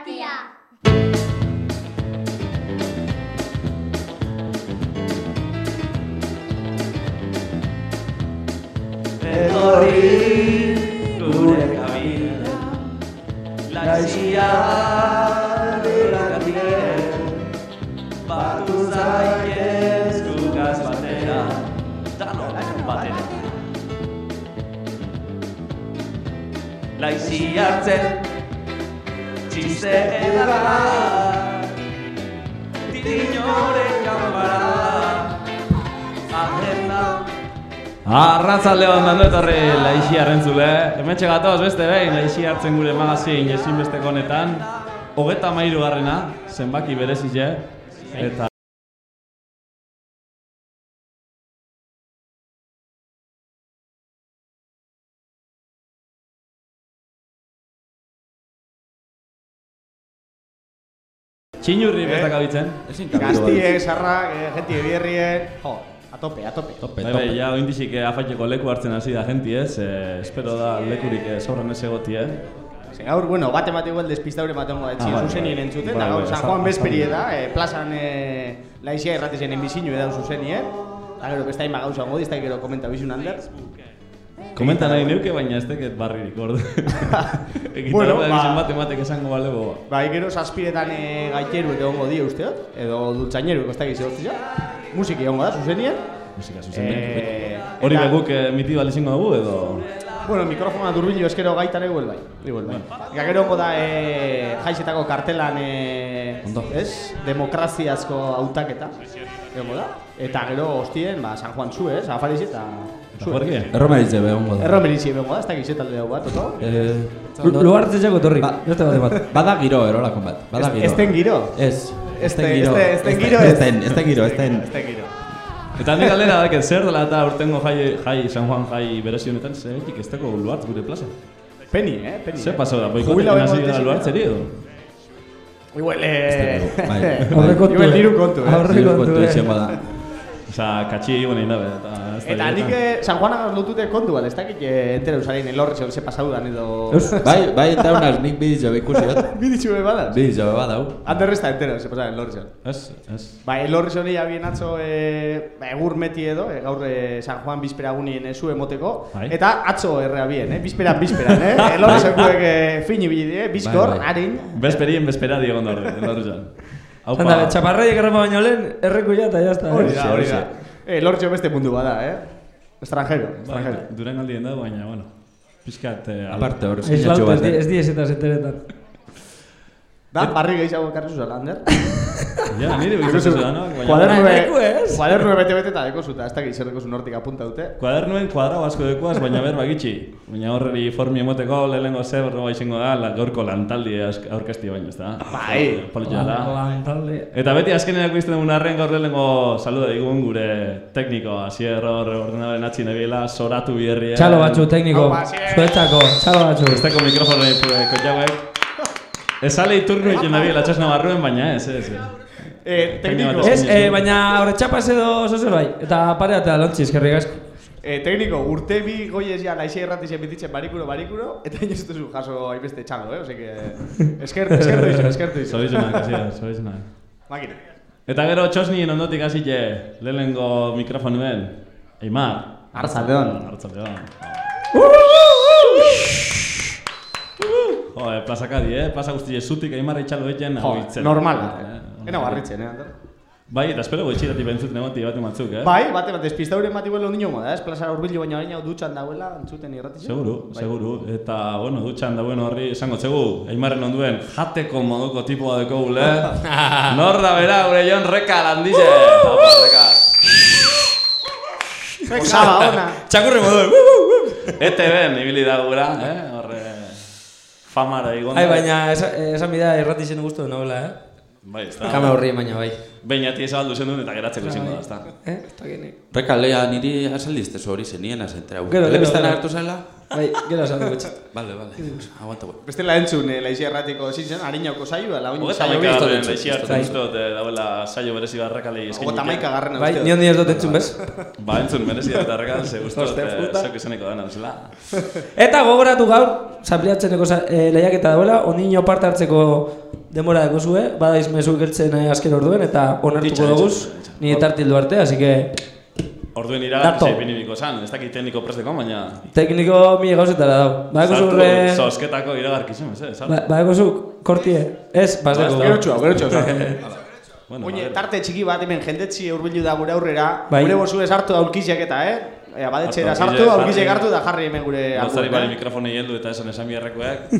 irratia. Etorri gure kabila Laizia duratire Batu zaitez gugaz batera Danok batera Laizi hartzen Txiste edara Tinoren gambara Agenda Arratzalde hon dando etorri laixi arrentzule. Hementxe gatoz beste behin laixi hartzen gure magazin ezinbesteko honetan. Hogeta mairu garrena, zenbaki berezize. Eta Txinurri betak abitzen. Gaztiek, sarrak, eh, jenti ebierrien, jo, a tope, a tope. Tope, Bai, bai, ja oindizik eh, afaiteko leku hartzen hasi da jenti ez. Eh, espero da lekurik eh, sobran ez egoti, eh. Ze gaur, bueno, bate bat igual despistaure batengo da, Ah, etxien bai, zuzenien bai. entzuten, Bai, da gaur bai, San Juan bezperie esan- da, eh, plazan eh, laizia erratizien enbizinu edan zuzenien, da gero beste hainba gauza ongo, dizta gero komenta bizun ander. Komenta nahi neuke, baina ez teket barririk, ordu. Egiten Bueno, bueno, ba- bat ematek esango balego. Bai, gero zazpiretan e, gaiteru eta ongo dio usteot, edo dultzaineru, ez dakiz egoztia. Musiki ongo da, zuzenien. Musika zuzen Eh, Hori eta- beguk eh, miti balizingo dugu edo... Bueno, mikrofona durbillo eskero gaitan igual bai. Igual bai. Eta gero ongo da e, jaizetako kartelan e, Ondo. ez? Demokraziazko hautaketa. Egongo da. Eta gero hostien, ba, San Juan zu, ez? Afariz eta Jorge? Erromeritze begongo da. Erromerizi egongo da, ez dakiz talde hau bat, oto? Eh, Lugartze jago etorri, Ba- beste bat bat. Bada giro erolako bat. Bada giro. ez den giro? Ez. Ez den giro. ez den- ez den giro, Ez den, giro, ez den. Giro. Eta nik galdera daket zer dela eta urtengo jai, jai San Juan jai berezi honetan zergatik ez dago luartz gure plaza. Peni, eh? Peni. Eh? paso da, boikotekin hasi da tezik, luartzeri edo? Igual, eh... Ez bai, Aurrekontu. Igual diru kontu, eh? Aurre- Giro kontu, kontu eh. da. Osa, katxi egon egin dabe, eta da Eta nik eh, San Juan lotute kontu bat, ez dakit eh, entera usarein elorri zeu ze pasaudan edo... Bai, bai, eta unaz nik biditxo ikusiot. Biditxu be badaz? Biditxo badau. Ander ez da entera ze pasadan elorri zeu. Ez, ez. Ba, elorri nila bien atzo eh, ba, egur meti edo, eh, gaur eh, San Juan bizpera gunien ezu emoteko. Bai. Eta atzo errea bien, eh? bizperan, bizperan, eh? Elorri zeukuek eh, fini bili, eh? Bizkor, Bai, bai. harin. Besperien bespera diegon da horre, horre zan. Zanda, txaparraiek errapa baino lehen, erreku ja eta jazta. Hori eh? da, hori da. Eh, zeu beste mundu bada, eh? Extranjero, Bai, extranjero. Duren aldien da, baina, bueno. Piskat... Eh, Aparte, hor, eskinatxo bat. ez diez eta zenteretan. Da, barri gehiago ekarri zuzela, Ander. Ja, nire bizitzen da, no? Baina, Kuadernu Leku ez? Kuadernu bete-bete eta deko zuta, ez dakit zer deko nortik apunta dute. Kuadernuen kuadrao asko dekuaz, baina ber bagitxi. Baina horreri formi emoteko lehenengo zer horrego izango da, la, gaurko lantaldi aurkezti baino, ez da? Bai. Politxea da. Lantalde. Eta beti azkenean ikusten dugun arren gaur lehenengo saluda digun gure tekniko, Asier hor ordenaren atzi nebiela, soratu bierri. Txalo batzu, tekniko, zuetzako, txalo batzu. Esteko mikrofonoi kotxauek. Ez ale iturnu ikin nabiela txasna barruen, baina ez, ez. Eh, tekniko, Tekniko. Ez, eh, baina horre txapas edo oso zer bai. Eta pare eta lontzi eskerrik asko. eh, tekniko, urte bi goiez ja naixea erratizien bititzen barikuro, barikuro, eta inoz duzu jaso hainbeste txalo, eh? Ose que, eskertu, eskertu izo, eskertu izo. Zorizunak, Asier, zorizunak. Makina. Eta gero txosnien ondotik hasi je, lehenengo mikrofonuen, Eimar. Arratzaldeon. Arratzaldeon. Jo, eh, plazakadi, eh? Plaza guzti zutik Eimarra itxalo egiten Jo, abitzen. normala. Eh, Ena barritzen, eh, Ander? Bai, eta espero gutxiratik bentzuten emoti bat batzuk, eh? Bai, bate bat, despistauren bat igual ondino moda, ez? Plaza urbilu baina baina dutxan dauela, entzuten irratitzen. Seguru, Bai. seguru. Eta, bueno, dutxan da bueno horri esango txegu, Eimarren onduen jateko moduko tipoa deko gule. Nor da bera, gure Jon Reka landize. Apa, Reka. Osaba, ona. Txakurri modu. ETB-en ibili da gura, eh? Horre, famara igon Ai, baina esa- esan bida irratizen gustu novela, eh? Bai, ez da. Kame horri baina bai. Beñati ezabaldu zen duen eta geratzeko izango da, ez da. Eh, ez da gini. Reka, lea, niri azaldizte hori zenien azentera. Gero, gero, gero. agertu zela? Bai, gero esan dugu txat. Vale, vale. Aguanta, güey. Beste la entzun, eh, laixi erratiko zitzen, harinauko saioa, la oin saio garren dutzu. leixi hartzen ustot, eh, dauela saio berezi barrakalei eskaini. Hogeta maika garren Bai, uste ni hondi ez dut entzun bez. Ba, entzun, merezi da barrakal, ze guztot, eh, zeuk izaneko dena, bezala. Eta gogoratu gaur, zapliatzeneko eh, lehiaketa dauela, ondino parte hartzeko demora deko zue, badaiz mezu geltzen eh, azken orduen, eta onartuko Ditxa, doguz, ditxa, ditxa. ni etartildu arte, así que Orduen Dato. iragarki pinimiko zan, ez dakit tekniko presteko, baina... tekniko mi gauzetara dau. Baeko zu Sartu, horre... Zosketako iragarki zen, ez, eh? Ba- Baeko zu kortie, ez, bazeko Gero txua, gero txua. Bueno, Oine, tarte txiki bat hemen jendetzi urbilu da gure aurrera, Bai. gure bozu sartu aurkiziak eta, eh? Ea, badetxera Hartu, sartu, aurkiziak jarri. hartu da jarri hemen gure Gozari bari eh? mikrofonei heldu eta esan esan biherrekoek.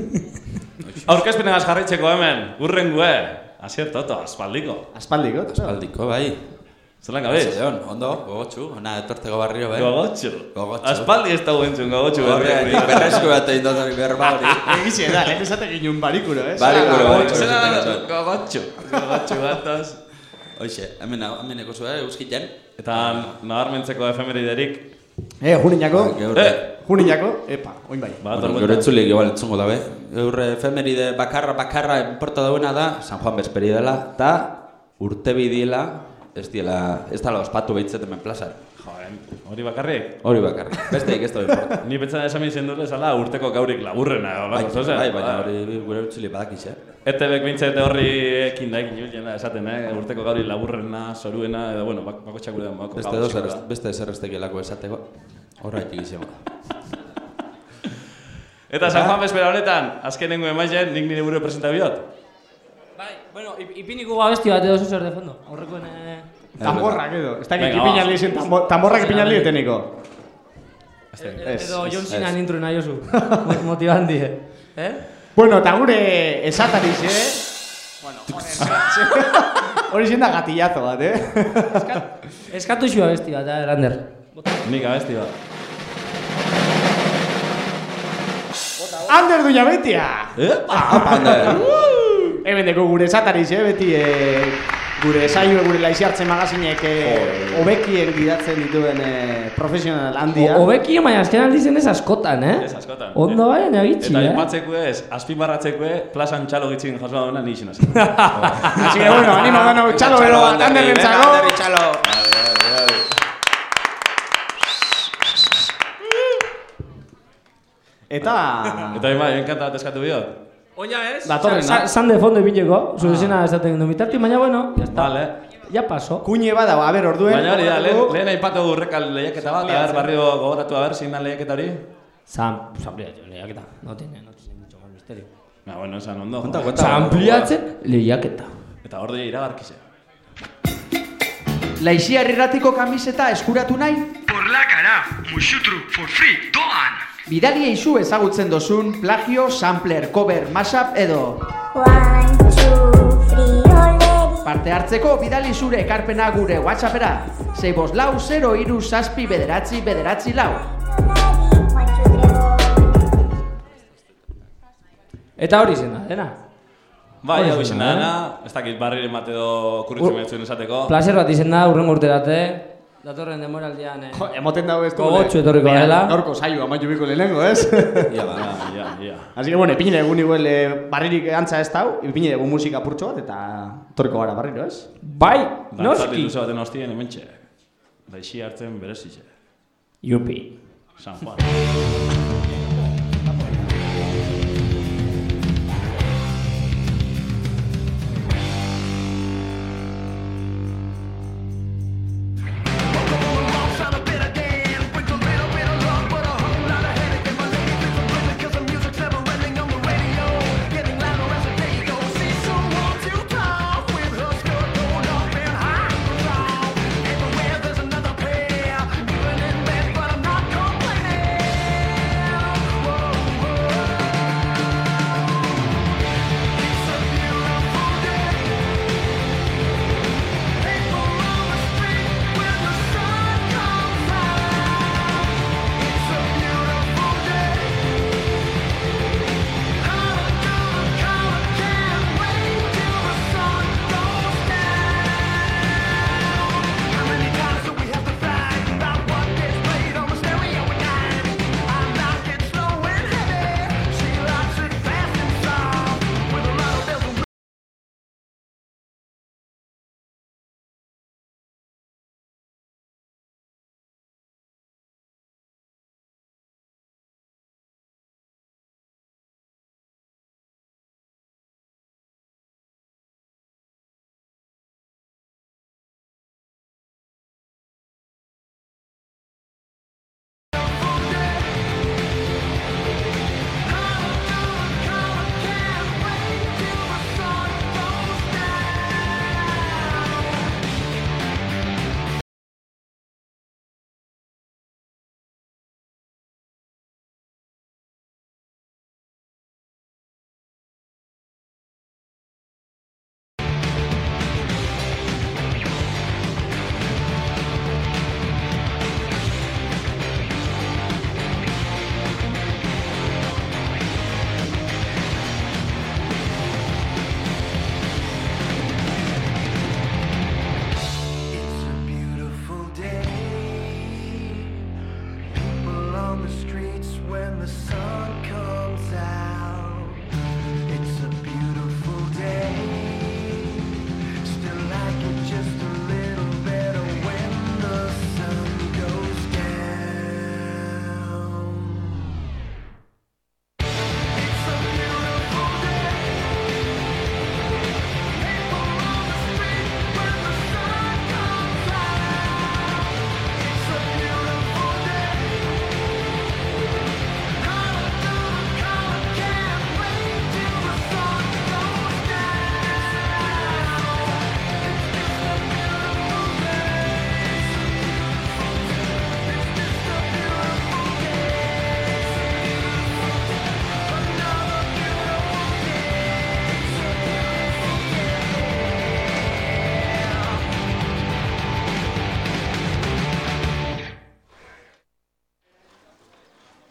Aurkezpenegaz jarraitzeko hemen, urrengue. Asier toto, aspaldiko. Aspaldiko, Aldiko, bai. Zelan gabe? Leon, ondo, gogotxu, ona etorteko barrio, bai. Gogotxu. Gogotxu. Aspaldi ez dago entzun, gogotxu. Horre, berresku bat egin dut hori berba hori. Egize da, lehen esate ginen barikuro, eh? Barikuro, da, gogotxu. Gogotxu bataz. Hoxe, hemen, hemen eko zuen, euskiten. Eta nabarmentzeko efemeriderik. Eh, juninako, Geure, Eh, juninako, epa, oin bai. bat bueno, geure entzulik igual entzungo dabe. Geure efemeride bakarra, bakarra, importa dauena da, San Juan Besperi dela, eta urte bidiela, ez diela, ez dala ospatu behitzet hemen plazar. Joder, hori bakarrik. Hori bakarrik, besteik ez da importa. Ni pentsa esan izen dut ezala urteko gaurik laburrena. Bai, Bai, bai, baina hori gure utzulik badakiz, eh? ETBek bintzat horri ekin da, ekin jubilien da esaten, eh? Urteko gauri laburrena, soruena, edo, bueno, bak- bakotxak gure bako Beste edo zer, beste zer ez tekielako esateko. Horretik izango. Eta San Juan Bespera honetan, azkenengo emaizen, nik nire buru presenta biot. Bai, bueno, ip- ipiniko gabesti bat edo zuzer de fondo. Horrekoen... Eh... Tamborrak edo, ez va. izen, tambo- tamborrak ipinaldi eteniko. Ez, Edo John. Cena nintru nahi oso. Motivandi, eh? Eh? Bueno, eta gure esatariz, eh? Bueno, joder, hori zen da gatillazo bat, eh? Eskatu xua besti bat, eh, Lander. Nik abesti bat. Ander duña betia! Ander! Hemen deko gure esatariz, eh? Beti, eh, gure saio, gure laixi hartzen magazinek eh, hobekien gidatzen dituen eh, profesional handia. Obeki, baina azken aldizen ez askotan, eh? Ez askotan. Ondo bai, negitzi, Eta eh? ipatzeko ez, azpimarratzeko ez, plazan txalo gitzin jaso da duna nixin hasi. Así que bueno, animo gano, txalo bero bat, Ander lentzako. txalo! Eta... Eta ima, enkanta bat eskatu biot. Oina ez? Datorrena. Sa- San de fondo ipineko, zure zena esaten du mitarti, baina bueno, ya está. Vale. Ya paso. Kuñe bada, a ber, orduen. Baina hori da, lehen, aipatu urrekal lehiaketa bat, a ber, barrio gogoratu, a ber, zein da lehiaketa hori? San, sampliatzen lehiaketa. No tiene, no tiene mucho más misterio. Na, bueno, esan ondo. Konta, konta. Sampliatzen lehiaketa. Eta hor dira iragarkize. Laixiar irratiko kamiseta eskuratu nahi? Por la cara, Mushutru for free, doan! Bidali eizu ezagutzen dozun plagio, sampler, cover, mashup edo. One, two, three. Parte hartzeko bidali zure ekarpena gure WhatsAppera. 6 bost lau 0 iru zazpi bederatzi bederatzi lau. Eta hori zena, dena. Bai, hau izan eh? dena, ez dakit barriren bat edo kurritzen Ur- metzuen esateko. Placer bat izen da, urren urterate. Datorren demoraldian, eh? Jo, emoten dago ez du. Gogotsu etorriko dela. Gaurko saio amaitu biko lehenengo, ez? Ia ba. Ja, ja. Así que bueno, ipinile egun igual eh, barririk antza ez dau, ipinile egun musika purtxo bat eta torriko gara barriro, ez? Bai, Dantzat noski. iluso baten hostien hementxe. Daixi hartzen berezize. Yupi. San Juan.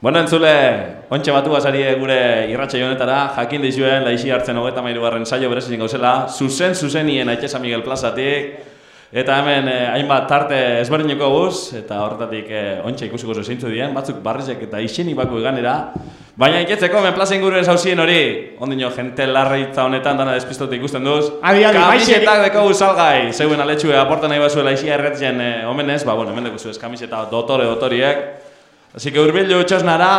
Bueno, entzule, ontxe batu basari gure irratxa honetara, jakin dizuen laixi hartzen hogeta mairugarren saio berezitzen gauzela, zuzen zuzenien Aitxesa Miguel Plazatik, eta hemen eh, hainbat tarte ezberdineko guz, eta horretatik eh, ontxe ikusiko zu zeintzu dien, batzuk barrizek eta isenik baku eganera, baina iketzeko, men plaza inguruen zauzien hori, ondino, jente larreitza honetan dana despistote ikusten duz, Adi, adi, kamisetak deko salgai, zeuen aletxue aporta nahi bazue laixia erretzen eh, omenez, ba, bueno, hemen deko zuez kamiseta dotore dotoriek, Así que urbildu txosnara,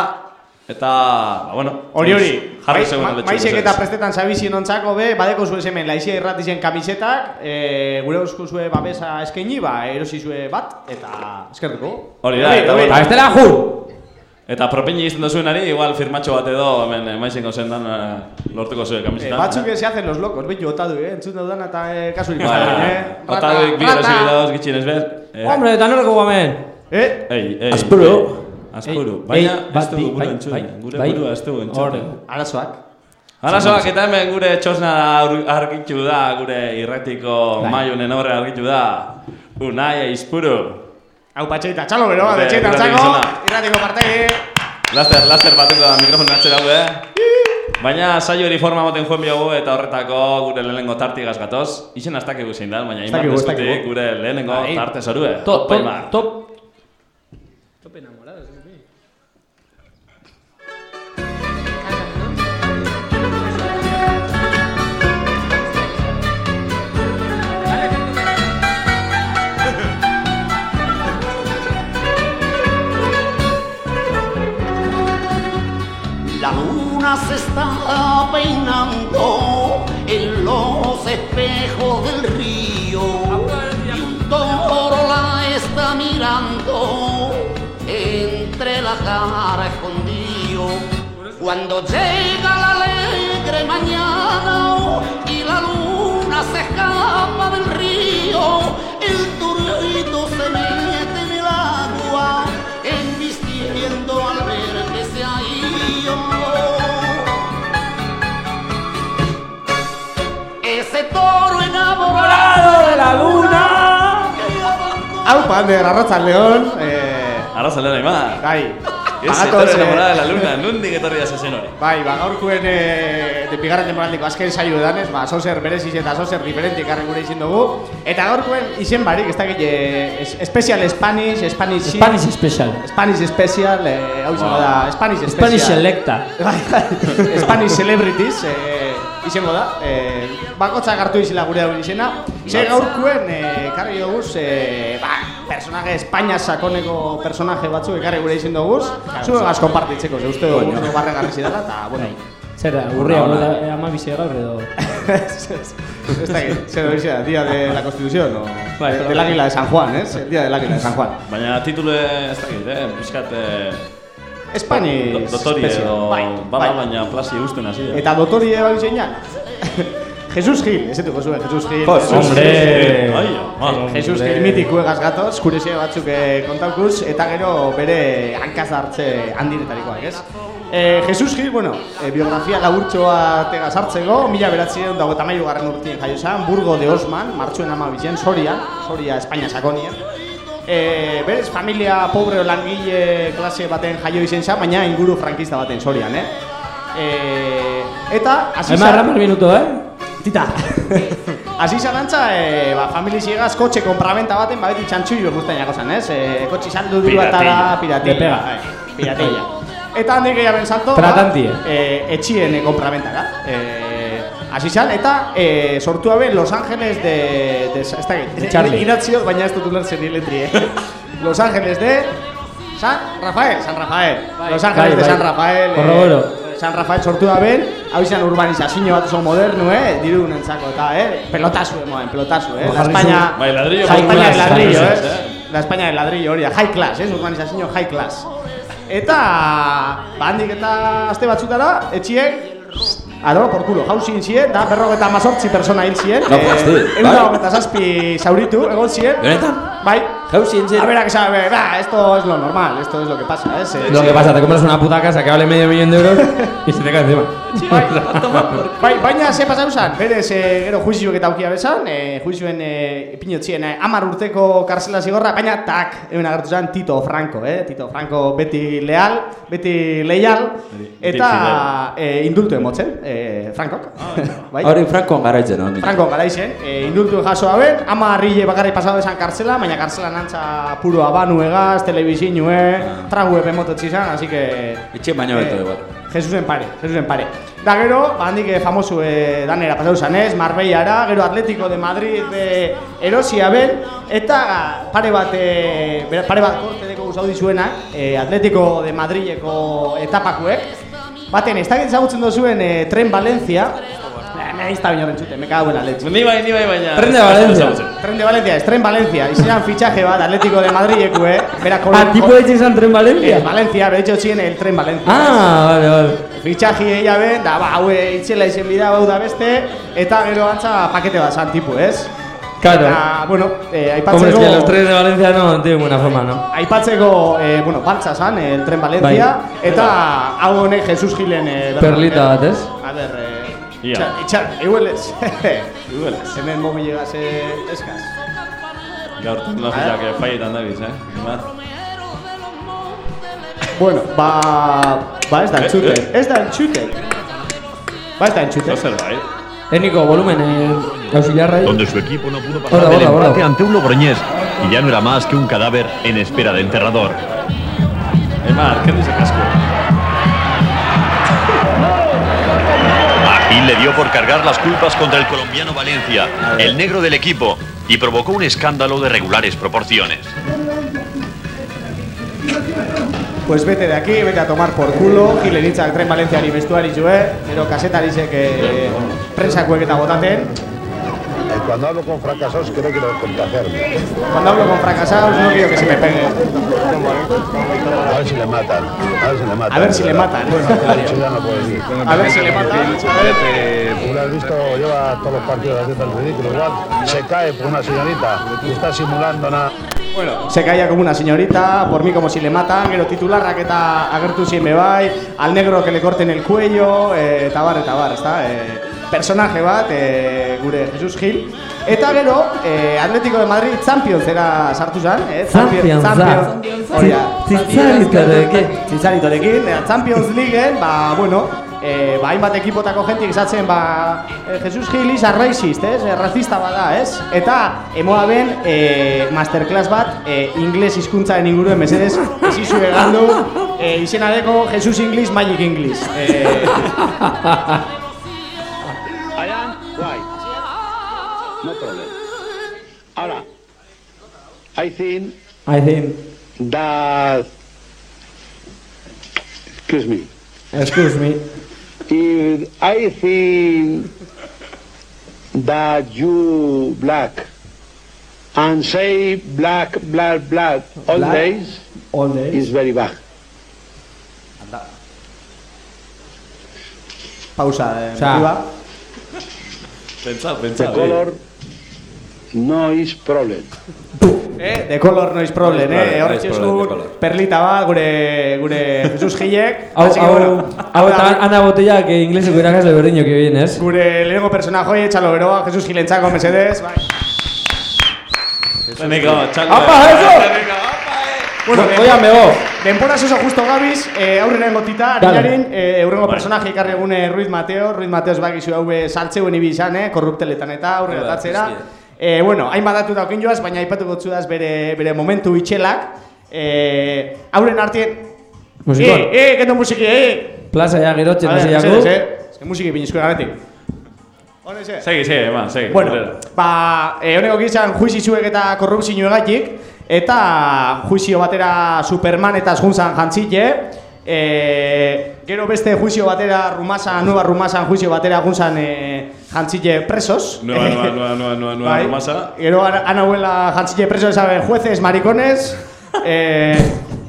eta, ba, bueno, Hori hori, jarri Bai- zeuen ma- maizek eta prestetan zabizien ontzako be, badeko zuen hemen laizia irratizen kamisetak, e, gure eusko zue babesa eskaini, ba, erosi zue bat, eta eskertuko. Hori da, eta bueno. Ba, bestela jur! Eta propini izten duzuenari, igual firmatxo bat edo, hemen eh, maizen zendan eh, lortuko zuen Eh, kamiseta. batzuk se hacen los locos, behin otadu, eh? Entzun daudana eta eh, kasu Bai, ikusten, eh? Otaduik bi erosi dauz gitxinez. Eh, Hombre, eta norreko guamen! Eh? Ei, ei. Azpuru. Ei, Baina, ez dugu buru bai, entzun. bai, Gure bai. burua ez dugu Hor. entzuten. Arazoak. Arazoak eta hemen gure txosna argitu da, gure irratiko Bai. maiunen horre argitu da. Unai Aizpuru. Hau patxeita, txalo bero, Gure irratiko txako, irratiko partegi. Laster, laster batuko da mikrofonu atzera hau, eh? Baina saio hori forma moten joen biogu eta horretako gure lehenengo tartigaz gatoz. Izen ez dakigu zein da, baina dakigu. gure lehenengo Bai. tarte zorue. Top, top, top. Peinando en los espejos del río y un toro la está mirando entre la cara escondido. Cuando llega la alegre mañana y la luna se escapa del río, el torito se mete Hau, pander, arratzal león, eh, Arraza lehen Aimar. bai. Ez etorri eh, enamorada de la luna, nundik etorri da zezen hori. Bai, ba, gaurkuen e, de bigarren temporaldiko azken saio edanez, ba, sozer bereziz eta sozer diferente ikarri gure izin dugu. Eta gaurkuen izen barik, ez dakit, e, es, Special Spanish, Spanish Spanish Special. Spanish Special, e, hau izango Wow. da, Spanish Special. Spanish Selecta. Bai, bai, Spanish Celebrities, e, izango da. E, bakotza hartu izela gure hau izena. Ze gaurkuen, e, karri duguz, e, ba, personaje Espainia sakoneko personaje batzuk ekarri gure izin duguz. Zuegaz konpartitzeko, ze uste dugu, oso barregarri zidala, eta, bueno, Zer da, ona. gure ama bizia gaur edo... Ez zer hori zera, Día de la Constitución, o Bai, de- del Águila de San Juan, ez? El Día del Águila de San Juan. Baina titulu ez dakit, eh? Piskat, eh... Spanish do- Dotori Special. edo... Bai, Bada, bai. baina plasi guztuen hasi. Eta dotori eba bizeinak? Jesus Gil, ez dugu zuen, Jesus Gil. Jesus Hombre. Ai. Jesus Gil mitiko egaz gatoz, kuresia batzuk eh, kontaukuz, eta gero bere hankaz hartze handiretarikoak, ez? Eh, Jesus Gil, bueno, eh, biografia laburtxoa tega sartzeko, mila beratzen dago eta mailu garren urtien jaio zen, Burgo de Osman, martxuen ama bizen, Soria, Soria, Espainia sakonia. E, berez, familia pobre o langile klase baten jaio izen zen, baina inguru frankista baten Sorian, eh? E, eta, hasi zen- ramar minuto, eh? Tita! Hasi zalantza, e, ba, famili ziegaz kotxe konpraventa baten, ba, beti txantxuio guztain jako zen, ez? E, kotxe saldu du bat da piratilla. Pega. bai, piratilla. Eta handik gehiago salto, Tratantie. ba, e, etxien e, konpraventara. E, hasi zan, eta e, sortu habe Los Angeles de... de, ez da, De Charlie. Idatziot, baina ez dut ulertzen ni eh? Los Angeles de... San Rafael, San Rafael. Los Angeles bai, de bai. San Rafael. eh, Corroboro. San Rafael sortu da ben, hau izan urbanizazio bat oso modernu, eh? Diru nentzako, eta, eh? Pelotazu, emoen, pelotazu, eh? La España... Bai, ladrillo La high España de class, ladrillo, jarri eh? eh? La España de ladrillo, hori da, high class, eh? Urbanizazio high class. Eta, ba, handik eta aste batzutara, etxiek, Adoro por culo, jauzin ziren, da berrogeta amazortzi persona hil ziren. No, josti, Egun bai. da hogeta zazpi zauritu, egon ziren. Benetan? Bai. Jauzin A ver, a que sabe, va, esto es lo normal, esto es lo que pasa, ¿eh? Se- Lo que pasa, te compras una puta casa que vale medio millón de euros y se te cae encima. Bai, baina ze pasau zan, berez e, gero juizioek eta aukia bezan, e, juizioen e, ipinotzien e, amar urteko karzela zigorra, baina tak, hemen agertu zan Tito Franco, eh? Tito Franco beti leal, beti leial, eta e, indultu emotzen, e, Frankok. bai? Hori Frankoan garaitzen, hori. Franco garaizen, e, indultu jaso hauen, ama harrile bakarrik pasado esan kartzela, baina kartzela nantza puro abanu egaz, telebizinue, trague pemototzi zan, así que... Itxe baino beto, igual. Jesusen pare, Jesusen pare. Da gero, ba, handik eh, famosu eh, danera pasau zanez, Marbellara, gero Atletico de Madrid eh, erosia ben, eta pare bat, eh, bera- pare bat kortedeko guzau dizuenak, eh, Atletico de Madrileko etapakuek, baten, ez dakit ezagutzen duzuen eh, Tren Valencia, Eh, me está baino bentzute, me cago en la leche. Ni bai, ni bai, baina... Tren de Valencia. Tren de Valencia, ez Tren Valencia, izenan fitxaje bat Atletico de Madrileku, eh? Bera, kol- Ah, tipo de izan tren Valencia? Eh, Valencia, bera ditxo zien el Tren Valencia. Ah, vale, vale. Fitxaji eia ben, da, ba, haue itxela izen bida bau da beste, eta gero antza pakete bat zan tipu, ez? Claro. Eta, bueno, eh, Hombre, es aipatzeko... que los trenes de Valencia no tienen buena fama, ¿no? Aipatzeko, eh, bueno, baltza zan, eh, el Tren Valencia, eta hau honek Jesus Gilen... Eh, Perlita bat, ez? A ber, eh... Itxar, itxar, iguelez. Iguelez. Hemen mobilegaz eh, eskaz. Gaur teknologiak faietan dabiz, eh? Ba. Bueno, ba... Ba, ez da entzuten. Ez da entzuten. Ba, ez da entzuten. Zer bai. Técnico, volumen, eh, auxiliar ahí. donde su equipo no pudo pasar Hola, del empate ante un Logroñés y ya no era más que un cadáver en espera de enterrador. Emar, ¿qué dice casco? Gil le dio por cargar las culpas contra el colombiano Valencia, el negro del equipo, y provocó un escándalo de regulares proporciones. Pues vete de aquí, vete a tomar por culo, hitzak tren Valentziari bestuari jue, gero kasetarizek eh, prensakuek eta botaten. Cuando hablo con fracasados creo que lo contagiarme. Cuando hablo con fracasados no quiero que se me pegue. A ver si le matan. A ver si le matan. A ver si le matan. No. A ver si le matan. Eh, lo has visto, lleva todos los partidos haciendo el ridículo igual. Se cae por una señorita y está simulando nada. Bueno, se caía como una señorita, por mí como si le matan, gero titularrak eta agertu zien bai, al negro que le corten el cuello, eh, eta bar, eta bar, ezta? Eh, personaje bat, eh, gure Jesus Gil. Eta gero, eh, Atlético de Madrid Championsera sartu zen, eh? Champions, Hori da. Zitzaritarekin. Zitzaritorekin, eh, Champions Leagueen, ba, bueno, eh, ba, hainbat ekipotako jentik esatzen, ba, Jesus Gil is a racist, ez? Eh, Razista bada, ez? Eta, emoa ben, eh, masterclass bat, eh, ingles hizkuntzaren inguruen mesedez, ez izu egandu, eh, izena deko Jesus English, Magic English. Eh, No problem. Ahora, I think I think. that. Excuse me. Excuse me. If I think that you black and say black, black, black all Black? days All day. is very bad. pausa, eh, Osea, motiva. Pentsa, The color is problem. Eh, de color noise problem, eh? Hor color. perlita bat, gure, gure Jesus Gilek. Hau, hau, hau eta Ana Botella, que ingleseko irakasle berdino que bien, ez? Gure lehenengo persona joi, etxalo beroa, Jesus Gilentzako mesedez. Bai. Teniko, txalde. ¡Apa, eso! Bueno, Oian bego. Denpora oso justo gabiz, eh, aurrenen gotita, Dale. arilarin, eh, aurrengo personaje ikarri egune Ruiz Mateo, Ruiz Mateo bakizu haue saltzeuen ibi izan, eh, korrupteletan eta aurrera tatzera. Eh, bueno, hainbat datu daukin joaz, baina aipatuko zudaz bere, bere momentu itxelak. Eh, auren artien... Musikon. Eh, eh, kento musiki, eh! Plaza ya gerotzen A ver, hasi mesedez, jaku. Ez que musiki pinizko garetik. Honese. Segi, segi, eman, segi. Bueno, ba, e, honeko gizan juizizuek eta korrupzio egatik, eta juizio batera Superman eta zuntzan jantzile, e, gero beste juizio batera Rumasa, Nueva Rumasan juizio batera guntzan e, jantzile presos. Nueva, nueva, nueva, nueva, nueva, nueva Bai. rumasa. Gero ana- anahuela jantzile presos, saben, jueces, maricones, e,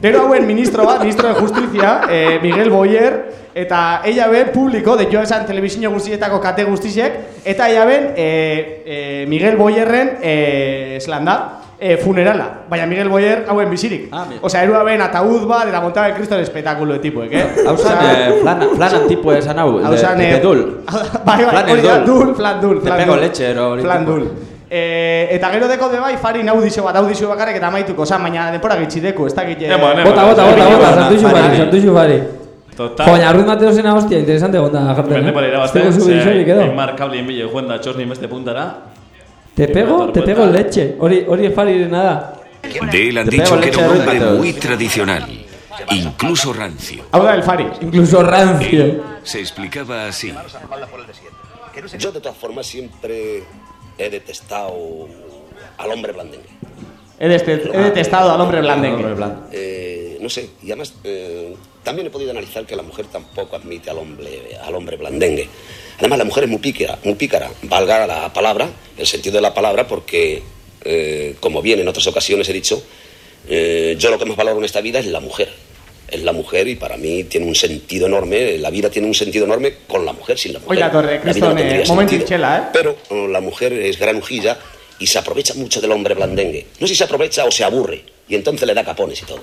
Gero hauen ministro bat, ministro de Justizia, eh, Miguel Boyer, eta ella ben publiko, de joa esan telebizio guztietako kate guztiek, eta ella ben eh, eh, Miguel Boyerren, eh, eslan da, eh, funerala. Baina Miguel Boyer hauen bizirik. Ah, Osea, erua ben ataúd bat, de la montada de Cristo el espectáculo de tipuek, eh? Hau zan, eh, flan, flan tipo esan hau, de, zan, de eh, dul. bai, bai, Flan hori da, dul. flan dul. Te flan pego dul. leche, ero hori Flan tipo. dul. Eh, eta gero deko de bai, farin audizio bat, audizio bakarrik eta amaituko, oza, baina denpora gitxideku, ez dakit... eh. Bota, bota, bota, bota, sartu Fari. sartu bari. Total. Jo, baina Ruiz Mateo zena hostia, interesante gonda jartzen. Bende por irabazten, Esteko zubi izorik edo. Aimar kable inbile joen da txosni beste puntara. Te pego, te pego leche. Hori, hori efarirena da. De él han Te dicho que era un hombre muy tradicional, incluso rancio. Da el Fari. Incluso rancio. Él se explicaba así. Yo de todas formas siempre he detestado al hombre blandengue. He, deste- he detestado al hombre blandengue. Eh, no sé, y además eh, también he podido analizar que la mujer tampoco admite al hombre, al hombre blandengue. Además la mujer es muy pícara, muy pícara, valga la palabra, el sentido de la palabra, porque eh, como bien en otras ocasiones he dicho, eh, yo lo que más valoro en esta vida es la mujer. Es la mujer y para mí tiene un sentido enorme, la vida tiene un sentido enorme con la mujer, sin la mujer. Oiga, Torre, no Cristone, chela, eh? Pero eh, la mujer es granujilla y se aprovecha mucho del hombre blandengue. No sé si se aprovecha o se aburre y entonces le da capones y todo.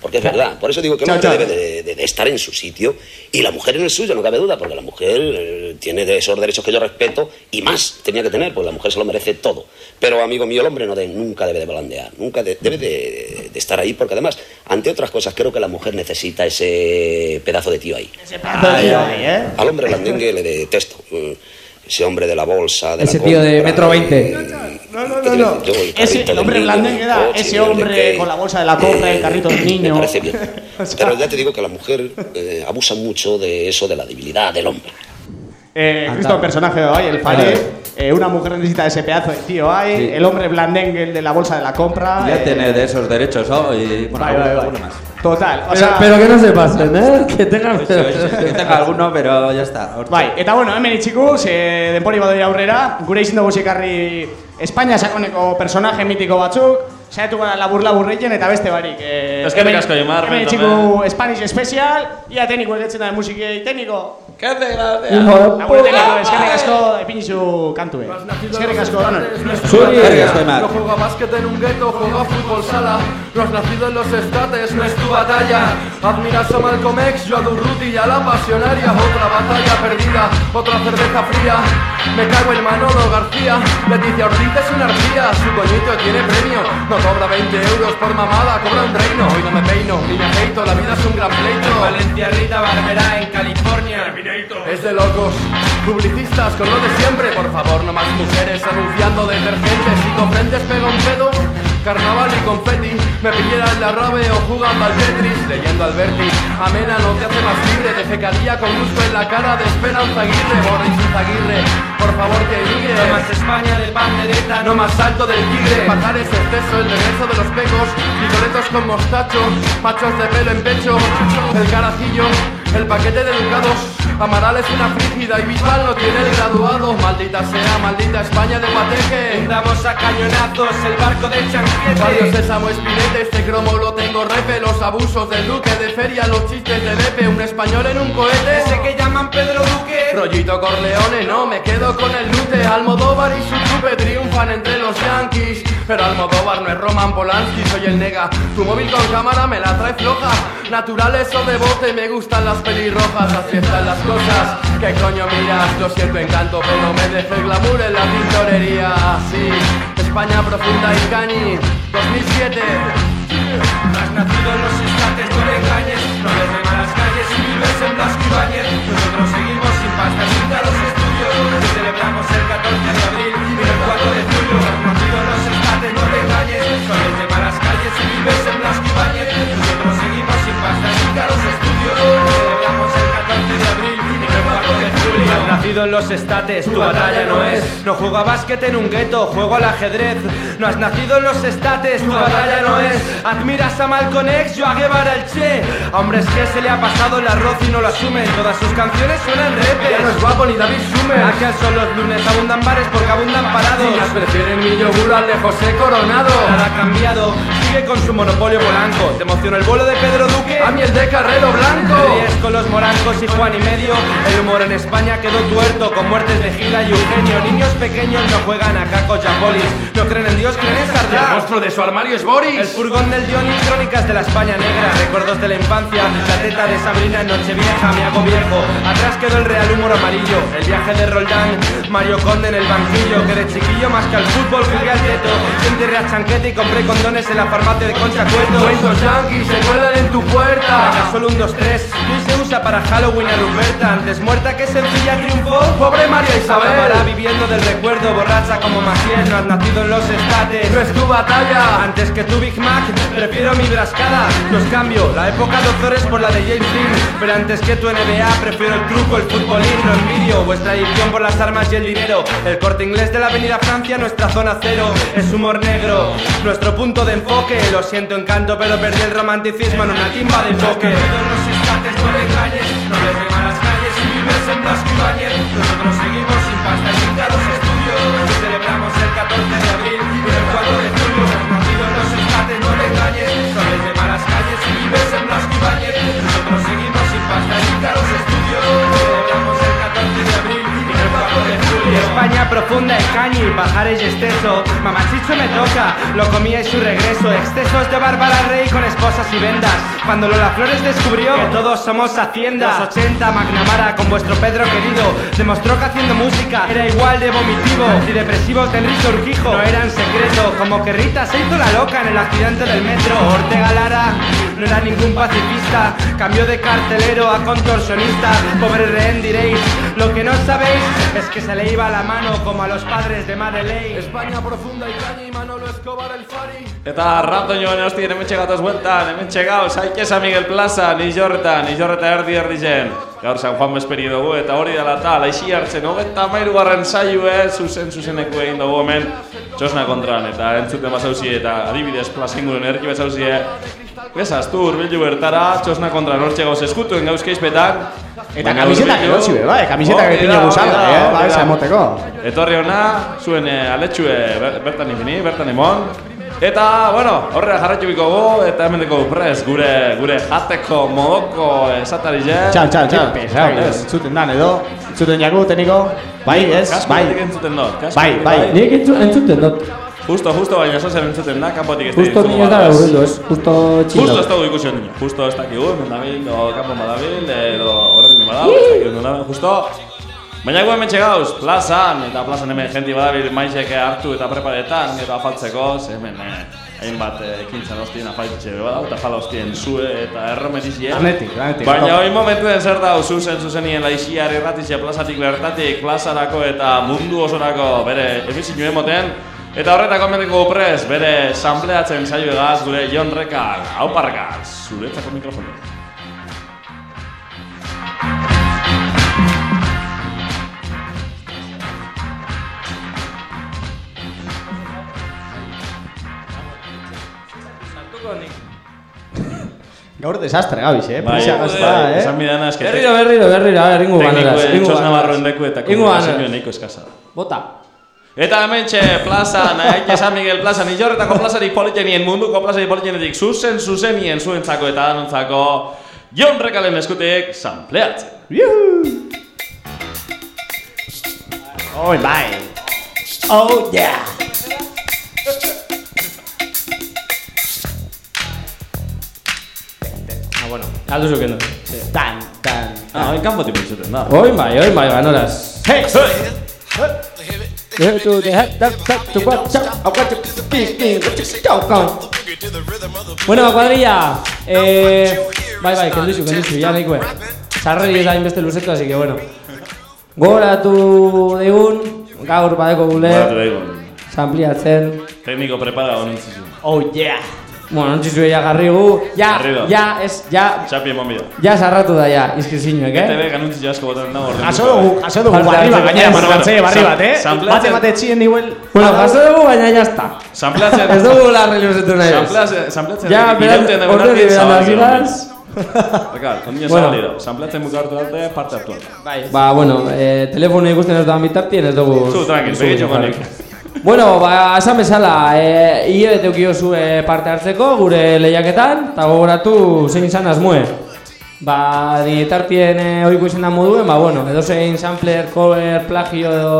Porque es verdad, por eso digo que el hombre debe de, de- de estar en su sitio y la mujer en el suyo, no cabe duda, porque la mujer eh, tiene esos derechos que yo respeto y más tenía que tener, porque la mujer se lo merece todo. Pero, amigo mío, el hombre no de- nunca debe de blandear, nunca de- debe de, de estar ahí, porque además, ante otras cosas, creo que la mujer necesita ese pedazo de tío ahí. Ay, ay, eh. Al hombre blandengue le detesto. Eh, Ese hombre de la bolsa, de Ese la tío de metro 20. No, no, no, no. Ese, el hombre blandengue coche, ese hombre con la bolsa de la compra, el carrito del niño. Me parece bien. O sea- Pero ya te digo que la mujer eh, abusa mucho de eso, de la debilidad del hombre. Eh, Cristo, el personaje de hoy, el Fari. Eh, una mujer necesita ese pedazo de tío ahí. Sí. El hombre blandengue, el de la bolsa de la compra. Ya eh, tiene de esos derechos, ¿no? Y bueno, alguno, bai. alguno más. Total, o Pero, sea... pero que no se pasen, ¿eh? Que tengan... Oixe, oixe, que tenga alguno, pero ya está. hortxe. Bai, eta bueno, hemen itxikuz, eh, denpori badoi aurrera, gure izin dugu ekarri Espainia sakoneko personaje mitiko batzuk, saiatu gara labur-labur egiten eta beste barik. Eh, Eskerrik asko, Aimar, Hemen bento, itxiku Spanish Special, ia tekniko egetzen da musikei tekniko. ¿Qué hace gracia? Hijo de Labur tekniko, puta. eskerrik asko, epinizu kantue. Eskerrik asko, asko, Aimar. No juega básquet en un gueto, juega fútbol sala. No has nacido en los estates, no es tu batalla. Admiras a Malcolm X, yo a Durruti y a la pasionaria. Otra batalla perdida, otra cerveza fría. Me cago en Manolo García. Leticia Ortiz es una arcía, su coñito tiene premio. No cobra 20 euros por mamada, cobra un reino. Hoy no me peino, ni me afeito, la vida es un gran pleito. Valencia Rita Barberá en California. Es de locos, publicistas con lo de siempre, por favor, no más mujeres anunciando detergentes y comprendes pega un pedo. Carnaval y confeti, me pillera en la rave o jugando al Tetris, leyendo Alberti. Amena no te hace más libre, te fecaría con gusto en la cara de Esperanza Aguirre, Boris Aguirre, por favor que migre. No más España de pandereta. No más salto del tigre, bajar ese exceso, el regreso de los pecos, picoletos con mostacho, machos de pelo en pecho, el carajillo, el paquete de educados. Amaral es una frígida y Bisbal no tiene el graduado. Maldita sea, maldita España de Guateque. Damos a cañonazos el barco Barrio chanquete. Sésamo Espinete, este cromo lo tengo repe Los abusos del duque de feria, los chistes de Lepe Un español en un cohete Ese que llaman Pedro. Rollito Corleone, no, me quedo con el lute. Almodóvar y su trupe triunfan entre los yankees Pero Almodóvar no es Roman Polanski, soy el nega. Tu móvil con cámara me la trae floja. Naturales o de bote, me gustan las pelirrojas. Así están las cosas, ¿qué coño miras? Lo siento encanto, pero me deje el glamour en la tintorería. Sí, España profunda y cani 2007 Has nacido en los estates, no le engañes. No ves de malas calles y vives en Blasco. Nosotros seguimos el 14 de abril y el 4 de julio. Has nacido en los estates, no te. No ves de malas calles y vives en Ibáñez. Nosotros seguimos sin pasta, sin los estudios. Nacido en los estates, tu batalla no es. No juega básquet en un gueto, juego al ajedrez. No has nacido en los estates, tu batalla no es. Admiras a Malcolm X, yo a Guevara el Che. A hombres que se le ha pasado el arroz y no lo asumen. Todas sus canciones suenan repes. Ya no es guapo ni David Sumer. Aquel son los lunes, abundan bares porque abundan parados. Niñas prefieren mi yogur al de José Coronado. Nada ha cambiado, sigue con su monopolio blanco. ¿Te emociona el vuelo de Pedro Duque? A mí el de Carrero Blanco. Te ríes con los morancos y Juan y medio. El humor en España quedó tuerto con muertes de Gila y Eugenio. Niños pequeños no juegan a cacos y a polis. No creen en Dios, creen en El Sardá. monstruo de su armario es Boris. El furgón del Dion y crónicas de la España negra, recuerdos de la infancia, la teta de Sabrina en Nochevieja, me hago viejo. Atrás quedó el real humor amarillo, el viaje de Roldán, Mario Conde en el banquillo, que de chiquillo más que al fútbol jugué al teto. Siempre a chanquete y compré condones en la farmacia de Concha Cueto. Cuentos yankees se cuelan en tu puerta. Solo un 2-3, Luis se usa para Halloween a Ruperta, antes muerta que sencilla Pobre María Isabel. Bárbara viviendo del recuerdo, borracha como Maciel, no has nacido en los estates. No es tu batalla. Antes que tu Big Mac, prefiero mi brascada. Los cambio, la época de Ozores por la de James Dean. Pero antes que tu NBA, prefiero el truco, el futbolín, no envidio. Vuestra adicción por las armas y el dinero. El corte inglés de la avenida Francia, nuestra zona cero. Es humor negro, nuestro punto de enfoque. Lo siento, encanto, pero perdí el romanticismo en una timba de enfoque. No le engañes, no le a las calles y vives en Blasco Ibáñez. Nosotros seguimos sin pasta y sin caros estudios. Celebramos el 14 de abril y el 4 de julio. Nacido en los estates no le engañes, no le a las calles y vives en Blasco Ibáñez. Nosotros seguimos sin pasta y sin caros estudios. España profunda el bajar es exceso. Mamachicho me toca, lo comía y su regreso. Excesos de Bárbara Rey con esposas y vendas. Cuando Lola Flores descubrió que todos somos haciendas. Los 80, Magnamara con vuestro Pedro querido. Demostró que haciendo música era igual de vomitivo. Antidepresivos de Enrique Urquijo no eran secreto. Como que Rita se hizo la loca en el accidente del metro. Ortega Lara no era ningún pacifista. Cambió de cartelero a contorsionista. Pobre rehén diréis. Lo que no sabéis es que se le iba la mano como a los padres de Madeleine. España profunda y caña y Manolo Escobar el Fari. Eta rato joan hosti, hemen txegatoz bueltan, hemen txegauz, haikesa Miguel Plaza, ni jorretan, ni jorreta erdi erdi zen. Gaur San Juan besperi dugu, eta hori dela eta laixi hartzen, hogeta mairu garren saioe, zuzen zuzeneko egin dugu hemen, txosna kontran, eta entzuten bazauzi, eta adibidez plazinguren erki bazauzi, Bezaztu, urbildu bertara, txosna kontra nortxe gauz eskutuen gauzkeizpetan. Eta kamisetak erotzi be, bai, kamisetak epina guzalda, eh, bai, zamoteko. Etorri hona, zuen eh, aletxue ber- bertan ipini, bertan imon. Eta, bueno, horrela jarraitu biko gu, eta hemen deko prez, gure, gure jateko modoko esatari je. Txal, txal, txal, pesau, entzuten dan edo, entzuten jaku, teniko, bai, ez, bai, Kaskotik entzuten dut, kaskotik, bai, bai. Nik entzu- entzuten dut. Justo, justo, baina zozen entzuten da, kanpotik ez Justo ni ez da urbildu, ez? Justo txilo. Justo ez dugu ikusi ondino, justo ez dakigu, hemen dabil, o kanpo badabil, edo horrekin badabil, ez dakigu non dabil, justo. Baina gu hemen txegauz, plazan, eta plazan hemen jenti badabil maizek hartu eta preparetan, gero afaltzeko, ze hemen eh, hainbat eh, ekintzan hostien afaltxe badau, eta jala hostien zue eta errometizien. Lanetik, lanetik. Baina hori momentuen zer dau, zuzen zuzenien laixiar irratizia plazatik bertatik, plazarako eta mundu osorako bere emisinio emoten, Eta horretako mendeko prez, bere sampleatzen saio egaz gure Jon Rekal, hau parkaz, zuretzako mikrofonu. Gaur desastre gabiz, eh? Bai, Prisa gazta, eh? esan bidana eske. Berriro, berriro, berriro, a ver, ingo ganeraz. Teknikoen Ingo txos ganeraz. nabarroen deku eta Ingo Eta hemen txe, plazan, haike San Miguel plazan, izorretako plazarik politenien munduko plazarik politenetik zuzen zuzenien zuentzako eta danontzako Jon Rekalen eskutik sampleatzen. Oh, bai. Oh, yeah. Ah, bueno. Aldo zuken dut. Tan, tan. Ah, hori kanpotik entzuten da. Oin bai, oin bai, ganoraz. Hey! Hey, to the head, that, that, to what, chao, I want to be, be, chao, con. Bueno, cuadrilla, eh, bai, bai, kenduzu, kenduzu, ya nahikoe. Sarreri ez da inbeste luzetu, así que bueno. Gogoratu digun, gaur badeko gule, Gogoratu digun. sampliatzen. Tekniko prepara honin zizu. Oh, yeah. Bueno, ontzizu ya jarri gu, ja, Jarri da. ja, ez, ja, Txapi emon bida. ja sarratu da ja, izkizinuek, eh? ETV ganuntzi asko botan dago orden. Jaso dugu, jaso dugu, Parte barri bat, hartzeko. gainera, Bueno, manatzea, barri sam- bat, eh? sampleatzen- Bate bate txien nivel. Bueno, jaso dugu, baina ya está. Sampleatzen... Ez dugu la reluzetu nahi. ez. Sampleatzen... Sampleatzen... Ja, beran, orde nartien beran egon. Rekal, kondina Bueno. zabali da. Sampleatzen buka hartu arte, parte hartu. Bai. Ba, bueno, eh, telefono ikusten ez da bitartien ez dugu... Zu, tranquil, begitxo jarri. Bueno, ba, esan bezala, e, hilabete eukiozu e, parte hartzeko gure lehiaketan, eta gogoratu zein izan asmoe. Ba, ni tartien e, oiko izan da moduen, ba, bueno, edo zein sampler, cover, plagio edo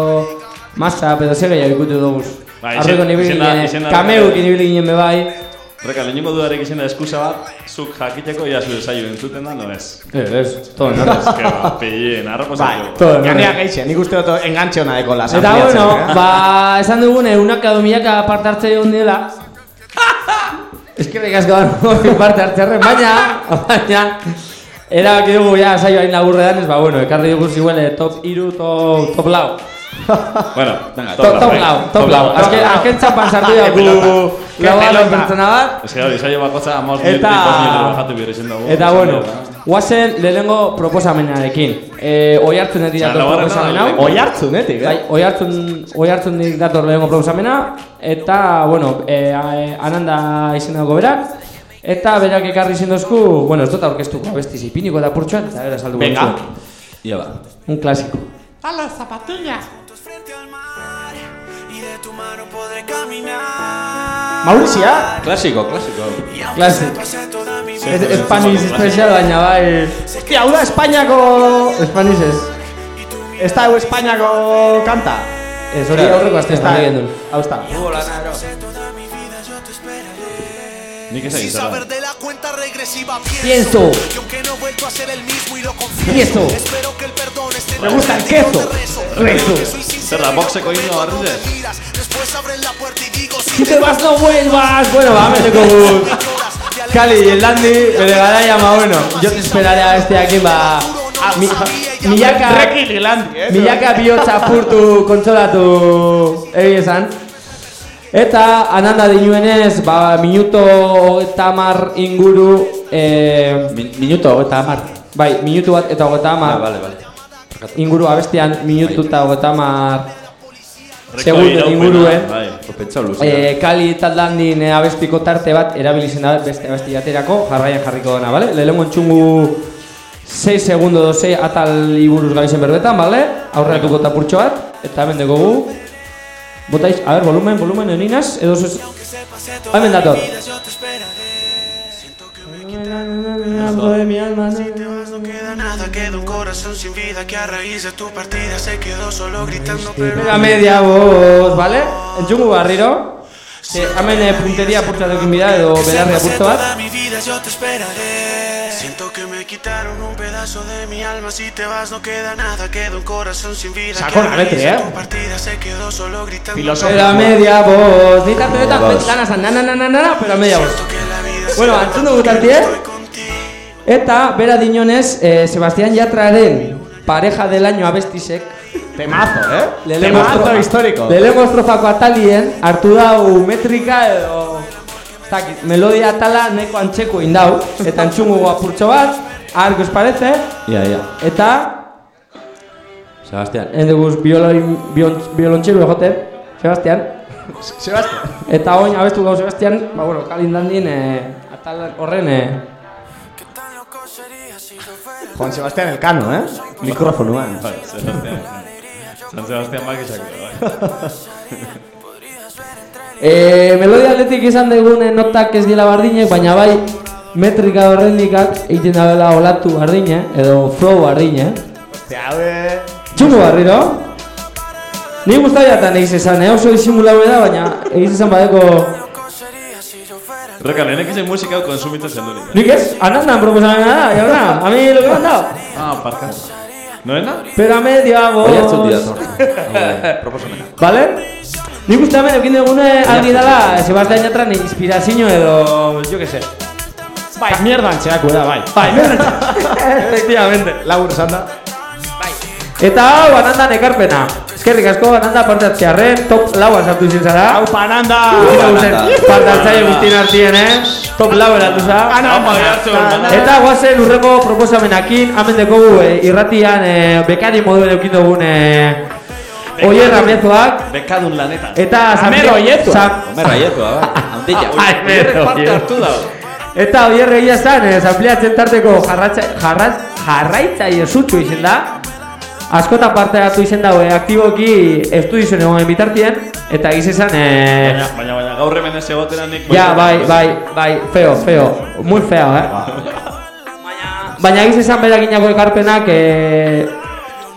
mashup edo zer gehiago ikutu dugu. Ba, Arreko izen- nibili izena- ginen, izena- kameukin ibili ginen bebai. Reka, lehenengo dudarek izena eskusa bat, zuk jakiteko ia zure saio entzuten da, no ez? Ez, ez, todo en Ez, orden. que ba, pillien, arropo Bai, Todo, jania bai. gaixe, nik uste dut engantxe hona deko las Eta bueno, ba, esan dugun egunaka edo parte hartze egon diela. Eskerrik asko hori parte hartzerren, baina, baina, erabaki dugu ja saio hain laburre ba, bueno, ekarri dugu ziguele top iru, top, top lau. Bueno, venga, Top, top lau, top lau. Azken, azken txapan sartu dugu lau garen pertsona bat. Ez que hori, saio bakotza, amaz Eta- bajatu dugu. Eta bueno, guazen lehenengo proposamenarekin. Eh, oi hartzunetik Osea, dator proposamen hau. lehenengo. Oihartzunetik, eh? Bai, oi hartzun, oi hartzunetik dator lehenengo proposamena. Eta, bueno, eh, ananda izeneko berak. Eta berak ekarri zindozku, bueno, ez dut aurkeztuko abestiz ipiniko da purtsuan, eta bera salduko Venga. Ia ba. Un clásico. A las zapatillas. Maurizia? Klasiko, klasiko. Clásico. Es Spanish especial, baina bai... Hostia, hau da Espainiako... Spanish ez. Ez da hau Espainiako kanta? Ez hori aurreko astean Ez da, egin duen. Hau está. Egin zara. de la cuenta regresiva Pienso. que aunque no he vuelto a ser el mismo y lo confieso Pienso. espero que el perdón esté Me gusta el queso. Rezo. Después abren la puerta y digo Si te vas no vuelvas. Bueno, ba, meteko gu. Kali y el Dandy, bere garaia, ma bueno. Yo te esperaré a este aquí, ba... Mi, milaka... Milaka kontsolatu egi esan. Eta ananda dinuenez, ba, minuto eta hamar inguru... Eh, minuto eta hamar? Bai, minutu bat eta hogeita hamar. Ah, vale, vale. Inguru abestian minutu eta hogeita hamar Reko segundu iraupena, inguruen. Bai. Eh, kali taldandin eh, abestiko tarte bat erabili zen da beste abesti baterako, jarraian jarriko dena, bale? Lehenengo entxungu 6 segundo edo 6 atal iburuz gabizen berbetan, bale? Aurreatuko tapurtxo bat, eta hemen dekogu. Botaiz, a ver, volumen, volumen, eninas, edo zuz... Hemen dator. de mi alma, no queda nada queda un corazón sin vida que a raíz de tu partida se quedó solo gritando pero Pega media voz, bale? Entxungu barriro. Ze, hemen punteria purtsa dukin bida edo belarria purtso toda bat. mi vida yo te esperaré siento que me quitaron un pedazo de mi alma si te vas no queda nada queda un corazón sin vida a la letra, de eh. partida se quedó solo gritando Pega media voz. Ni eta zan, na na na na na, pero media voz. Bueno, antzun dugu tartie. Eta, bera dinonez, eh, Sebastián Yatraren pareja del año abestisek Temazo, eh? Lehenengo Temazo estrofa- histórico. Lehenengo estrofako atalien hartu dau metrika edo ez dakit, melodia atala nahiko antzeko indau eta entzungu apurtxo bat, arko ez parece, Ia, ia. eta Sebastián. endeguz biolin, bion, biolontxero egote, Sebastián. Sebastián. Eta oin abestu gau Sebastián, ba bueno, kalindandin eh, atal horren eh, Juan Sebastián Elcano, eh? Mikrofonuan. Bai, Sebastián. San Sebastián bakizak, bai. E, melodia aldetik izan degune notak ez dira bardinek, baina bai metrika horrendikak egiten dabela olatu bardine, edo flow bardine. Hostia, hau Txungo barriro. Ni guztai jatan egiz esan, eh? oso disimulaue da, baina egiz esan badeko... Reka, lehenek izan musika konsumitzen zen durik. Nik ez? Anandan proposamena da, jauna, a mi lo que dado. Ah, parka. Noena? Pero a media voz. Oi hartzun dira. Proposamena. Vale? Nik uste hemen eukin dugune argi dela Sebastián Yatran inspirazio edo, jo que sé. Bai, mierda antxeako da, bai. Bai, mierda Efectivamente. Labur esan da. Eta hau, anandan ekarpena. Eskerrik asko, ananda parte hartzearen, top laua sartu izin zara. Hau pananda! Parte hartzaile guztien artien, eh? Top lau eratu za. Eta guazen urreko proposamenakin, hemen dekogu eh, irratian eh, bekari moduen eukin dugun eh, Oier Ramezoak. Bekadun lanetan. Eta Amero Oiezu. Homer Aietua, bai. Handilla. Amero da. Eta oier egia zan, eh, ampliatzen tarteko jarratza, jarrat, jarraitzaile sutsu izin da. askotan parte hartu izen daue aktiboki estudizioen egoen bitartien, eta giz esan, eh, Baina, baina, baina, gaur hemen ez egotera nik... Ja, bai, bai, bai, feo, feo, muy feo, eh? Baina giz esan beraginako ekarpenak, eh,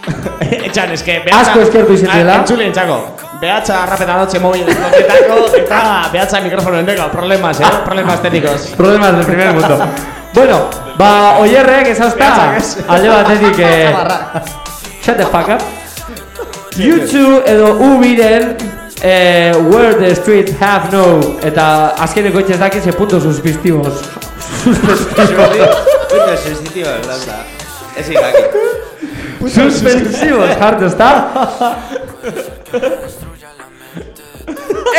Etxan, eske, Asko eskertu izan dela. Entzule entzako. Behatza rapeta notxe mobil desbloquetako eta behatza mikrofono endeko. Problemas, eh? Problemas técnicos. problemas del primer mundo. bueno, ba, oierrek ez hasta, Behatzak ez. alde batetik, eh, shut the fuck up. YouTube edo Ubiren eh, Where the street have no Eta azkeneko itxez dakit ze punto suspensivos Punto sensitivo, verdad. Ez ikaki. Suspensivos jartu, ezta?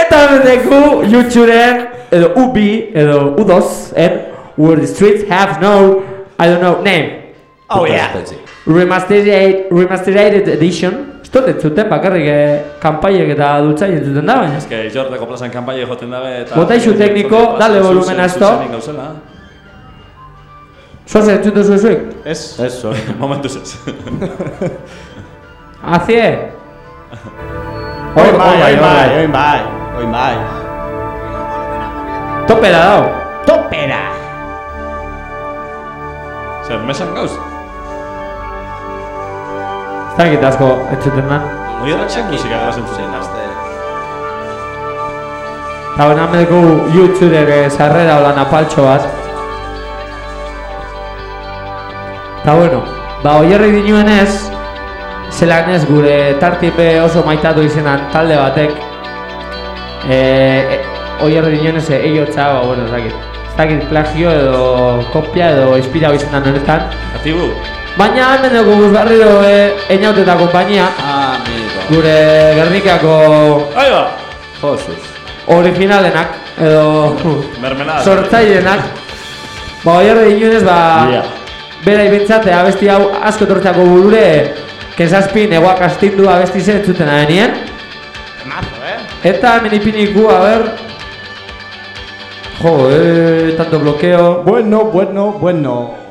Eta bendeku YouTuberen edo Ubi edo Udos en Where the streets have no I don't know name Oh, yeah. Remastered, remastered edition Ez dut entzuten bakarrik eh, kanpaiek eta dutzaile entzuten da baina Ez que Jordeko plazan kanpaia joten dabe eta... Bota izu tekniko, dale volumena esto. Zuzenik gauzela. Zoaz entzuten zuezuek? Ez. Ez, sorry, momentuz ez. Hazie Oin bai, oin bai, oin bai. Oin bai. Topera dau Topera. Zer, mesan gauz? Ez dakit asko entzuten da Oierak zen musika gara zentzuten da. Eta baina medeko YouTuberen sarrera hola napaltxo bat Eta bueno, ba oierri dinuen ez Zelan ez gure tartipe oso maitatu izenan talde batek e, e, Oierri dinuen ez eio txaba, bueno, Ez dakit plagio edo kopia edo inspirau izenan honetan Atibu? Baina hemen dugu guz barriro e, Einaute eta kompainia Amigo. Gure Gernikako Aiba! Josus. originalenak edo Mermelada. sortzailenak ba oierre dinunez ba Yeah. Bera ibentzate abesti hau asko tortzako burure kesazpin eguak astindu abesti zen entzuten abenien Mazo, eh? eta hemen ipiniku a ber jo, eh, tanto bloqueo Bueno, bueno, bueno.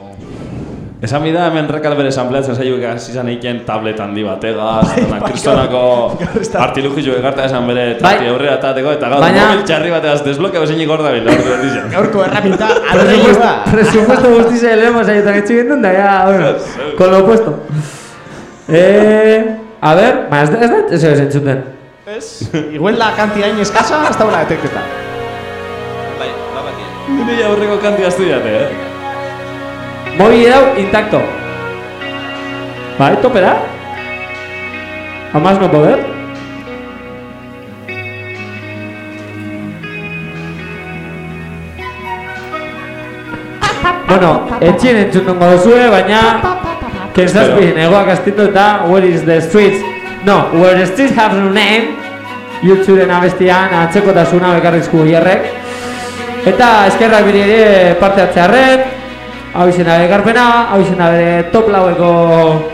Esan bida hemen rekal bere sampleatzen zailu hasi izan eiken tablet handi bategaz, Bai, eta kristonako artilugio egarta esan bere tarti aurrera tateko, eta gaur Baina- mobil txarri bategaz desblokeo zeinik hor dabil, hor dabil. Gaurko erraminta Presupuesto, arreioa. presupuesto guztiza elemos aietan etxiguen da, ya, bueno, con lo puesto. Eh, a ver, ma ez da, ez da, ez da, entzuten. Ez. Igual la cantidad hain eskasa, hasta una deteketa. Bai, babaki. Nire aurreko kantia estudiate, eh? Mobi dau intacto. Bai, topera? A más no poder? Bueno, etxien entzuntungo duzue, baina Kenzazpin, egoak astindu eta Where is the streets? No, Where the streets have no name YouTuberen abestian atzekotasuna bekarrizku hierrek Eta eskerrak biri ere parte hartzearen Hau izena ekarpena, hau izena bere top laueko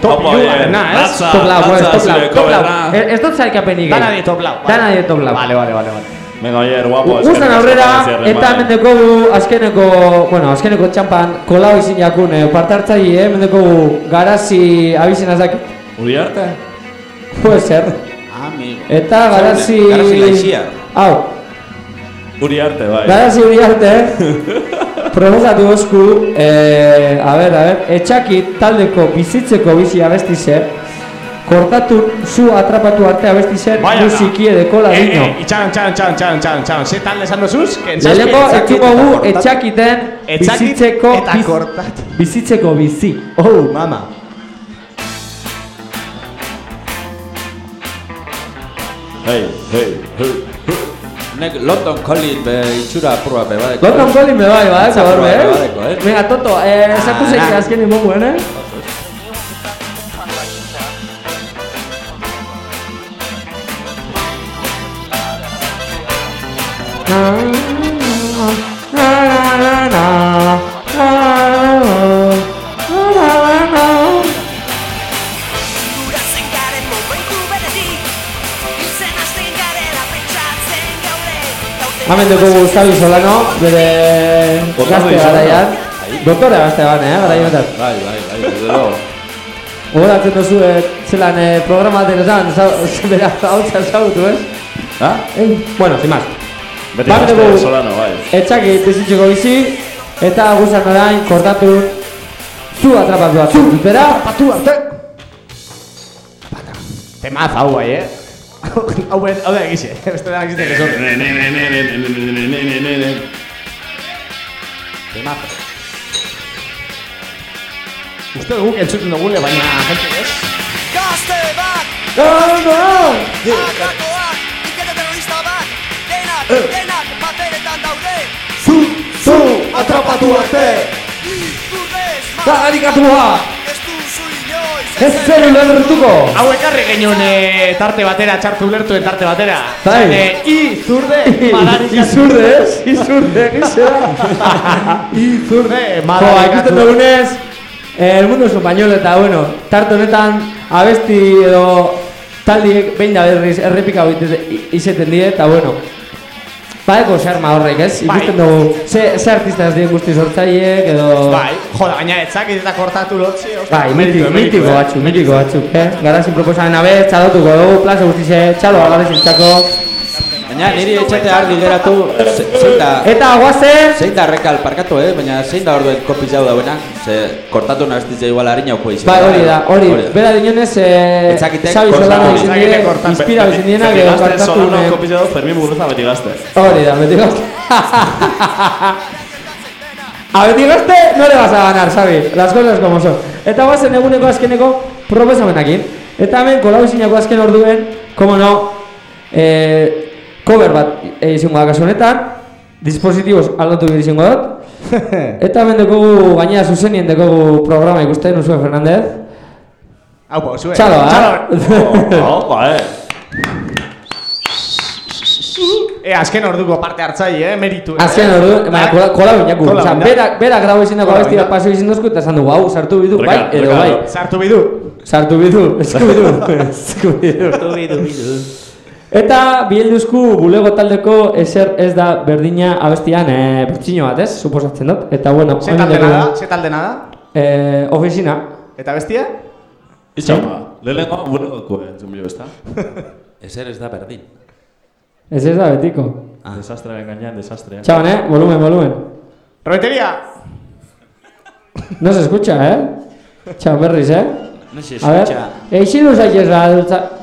Top oie, ez? Top lau, datza ez, top lau, top lau. Ez dut zailkapenik Dana di top lau. Dana di top lau Vale, vale, vale, vale. Venga, oier, guapo. Guztan aurrera, eta hemen dekogu azkeneko, bueno, azkeneko txampan kolau izin jakun eh, parte hartzaile, eh, hemen dekogu garazi abizena dakit. Uri arte? Puede ser. Amigo. Eta garazi... Garazi laixia. Hau, Uri arte, bai. garazi hori arte, proposatu bosku, eh, a ber, a ber, etxakit taldeko bizitzeko bizi abesti zer, kortatu zu atrapatu arte abesti zer, Vaya, musiki edekola Eh, dino. eh, itxaron, txaron, txaron, txaron, txaron, txaron. Ze talde esan dozuz? Leheneko etxuko gu etxakiten Etxakit bizitzeko eta biz- kortatu. bizitzeko bizi. Oh, mama. Hei, hei, hei. Nek London Calling be itxura apurua be badeko. London Calling me bai, be eh? badeko, eh? Venga, Toto, eh, Ah. azken imonguen, eh? Hemen dugu Xabi Solano, bere gazte garaian. Doktore gazte ban, eh, garai honetan. Bai, bai, bai, desde luego. Gogoratzen duzu, eh, zelan eh, programa zau- bera hau zautu, ez? Ha? Eh, bueno, sin más. Beti gazte dugu, solano, bai. Etxaki bizitzeko bizi, eta guzan orain kortatu zu atrapatu. Zu, bera, Patu arte! Temaz hau bai, eh? Hau ben, hau da egize, beste da egize que Temaz. Uste dugu entzuten dugule, baina gente ez? Gazte bat! Gazte Agakoak! Ikete terrorista bat! Denak, denak paperetan daude! Zu, zu, atrapatu arte! Da, adikatua! Ez zer ulertuko! Hau ekarri genuen eh, tarte batera, txartu ulertuen tarte batera. Bai. Eh, I zurde, madarika Izurde, ez? Izurde, gizera. Izurde, Jo, madarika ikusten dugunez, eh, el mundo es español eta, bueno, tarte honetan abesti edo taldiek behin da berriz errepika izeten die, eta, bueno, badeko xarma horrek, ez? Bai. Ikusten dugu, ze, ze artista ez dien guzti sortzaiek, edo... Bai, joda, baina etzak eta kortatu lotzi. ostras, Bai, mitiko, mitiko eh. batzuk, mitiko batzuk, eh? Garazi proposamen abe, txalotuko dugu, plaza guztize, txalo agarrez txako. Baina niri etxate argi geratu, ze- zein da... Eta guazen! Zein da rekal parkatu, eh? Baina zein da orduen kopiz jau dauena? Ze kortatu nabestitza igual harinauko izan. Bai, hori da, hori, bera dinonez, eh, Etzakitek kortatu. Solano izin die, Etzakite kortatu. inspira bizin edo gazte kartatu solano kopizia dut, Fermin Muguruza beti gazte. Hori da, beti gazte. A beti gazte no le vas a ganar, Xabi, las cosas como son. Eta guazen eguneko azkeneko proposamenakin. Eta hemen kolabozinako azken orduen, como no, eh, cover bat eh, izango da kasu honetan, dispositibos aldatu behar izango dut. Eta hemen dekogu, gainera zuzenien dekogu programa ikusten, Usue Fernandez. Hau, po, zue. Txalo, eh? Txalo. Opa, eh. E, azken orduko parte hartzaile, eh, meritu. eh. Azken ordu, baina kola, kola binaku. Osa, berak, berak grabo izin dago abesti bat paso izin dozku, eta esan dugu, hau, sartu bidu, bai, edo bai. Sartu bidu. Sartu bidu, esku bidu, esku bidu. Eta bielduzku bulego taldeko ezer ez da berdina abestian eh, bertxino bat, ez? Suposatzen dut. Eta bueno, Ze taldena da? Ze taldena da? Eh, ofizina. Eta bestia? Itxaupa, lehenengo bulegoko entzun bio, ezta? Ezer ez da berdin. Ez ez da betiko. Ah. Desastrearen gainean, desastrea. Txaban, eh? Volumen, volumen. Robeteria! No se escucha, eh? Txaban berriz, eh? No se A ver, escucha. eixin usaiz da.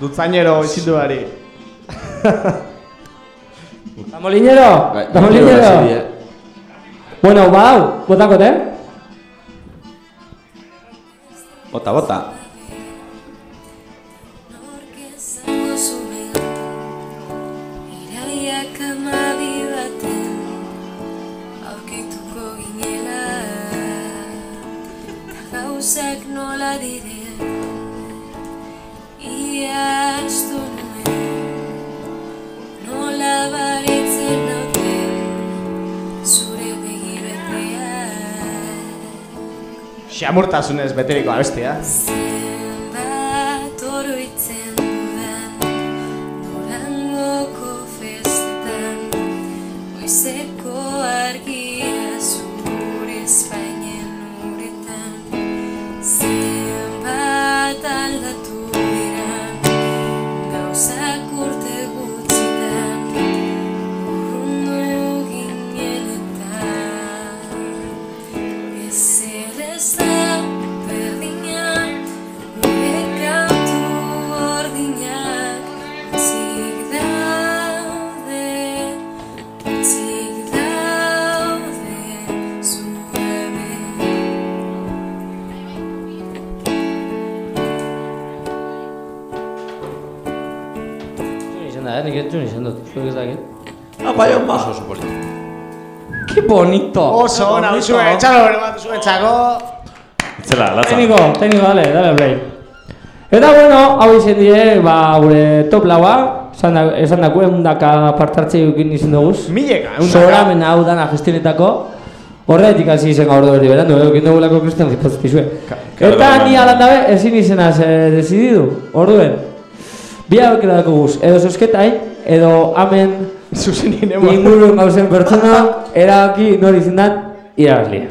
Dutzainero isilduari. Da molinero! Bai, Da bai, molinero! bai, bai. Bueno, ba, hau, botakot, eh? Bota, bota. Xamurtasunez beteriko abestia. Dut, zuek ez dakit. Ma. Oso, oso polito. Ke bonito! Oso, ona, zue, txalo bere bat zuen txako. Zela, latza. Técnico, técnico, dale, dale play. Eta bueno, hau izan die, ba, gure top laua, esan da- esan dako, eundaka partartze eukin izan duguz. Mileka, eundaka. Sobramen hau dana gestionetako, horretik hasi izen gaur hori berandu, eukin dugulako kristian zipatzitizue. claro, Eta claro. ni alan dabe, ezin izenaz eh, decididu, orduen. Bi aukera dako guz, edo zozketain, edo amen Zuzenien inguruen gauzen pertsona, erabaki nori izan dan, irabazlia.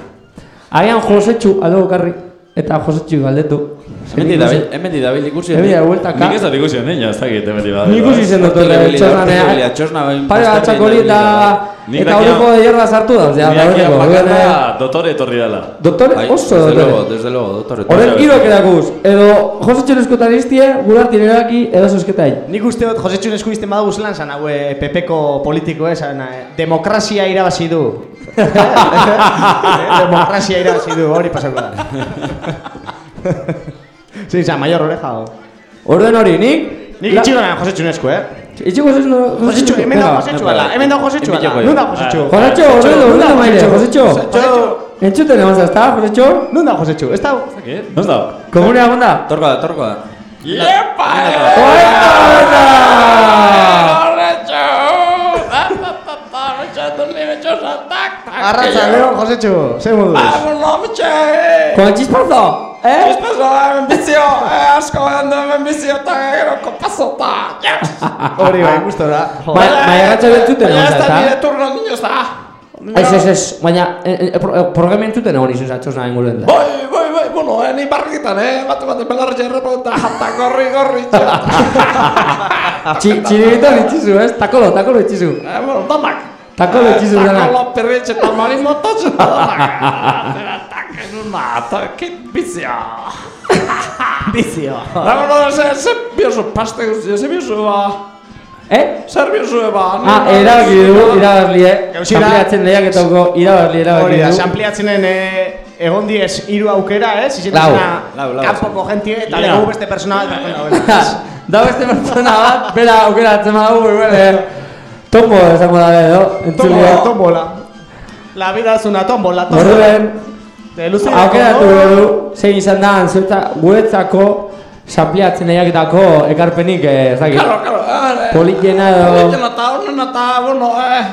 Agian Josetxu, aldo karri. Eta Josetxu galdetu. Hemendik dabil, hemendik dabil ikusi. Hemendik dabil, bueltaka. Nik ez dut ikusi nina, ez dakit hemendik dabil. Nik ikusi zen dut horre, txosnanea. Pare bat txakoli eta... Eta horreko de hierba sartu da, da aquí horreko. bakarra dotore etorri dela. Doktore, Bai, oso desde doktore. luego, desde luego, doktore. Horren hirok erakuz, edo Josetxu eskotan iztie, gurartin eraki, edo zosketai. Nik uste dut Josetxun esku izten badago zelan zan hau eh, PP-ko politiko esan eh, demokrazia irabazi du. Eh, demokrazia irabazi du, hori pasako da. Zein zan, maior oreja. o. Orden hori, nik... Nik itxiko nahi Josetxun esku, eh? Itxiko Josetxu... Josetxu, hemen da Josetxu ala, hemen da Josetxu ala. Nun da Josetxu? Josetxu, orden du, orden du maile, Josetxu. Entzuten egon zazta, Josetxu? Nun da Josetxu? Ez da... Non da? Komunea egon da? Torko da, torko da. Iepa! Arratza, Leo, Josetxu, ze moduz? Con chispazo, eh? Chispazo, hemen bizio, eh, asko hando hemen bizio eta gero kopazota. Yes! Hori bai, gustora. Baina gatsa entzuten egon Baina ez da nire turno niño ez da. Ez, ez, ez, baina pro- programa entzuten egon izun zatxosna inguren da. Bai, bai, bai, bueno, eh, ni barrikitan, eh, bate bate belarri jarrepo eta jata gorri gorri Txi- Txiribito ditzizu, ez? Takolo, takolo ditzizu. Eh, bueno, danak. Takolo ditzizu danak. Takolo perretxe eta marimotatxe eta Atera, taken una, taken bizia. Bizio. Da, bueno, ze, ze biozu paste guztia, ze biozu ba. Eh? Zer biozu ba. Ah, erabaki du, irabazli, eh? Gauzira- Ampliatzen lehiaketoko irabazli erabaki Hori da, du. sampliatzenen eh, egon diez hiru aukera, eh? Lau. Zizentena Lau, lau. kanpoko jentie eta lego beste persona bat. Da beste pertsona bat, bera aukeratzen badu, bueno, eh? Tombo esango da edo, Tombola, tombola. La vida es una tombola, tombola. Orduen, aukeratu du, zein izan da, zuetza, guretzako, sampliatzen lehiaketako ekarpenik, eh, ez dakit. Claro, claro. eh, Politena edo... Politena eta honen eta, bueno, eh.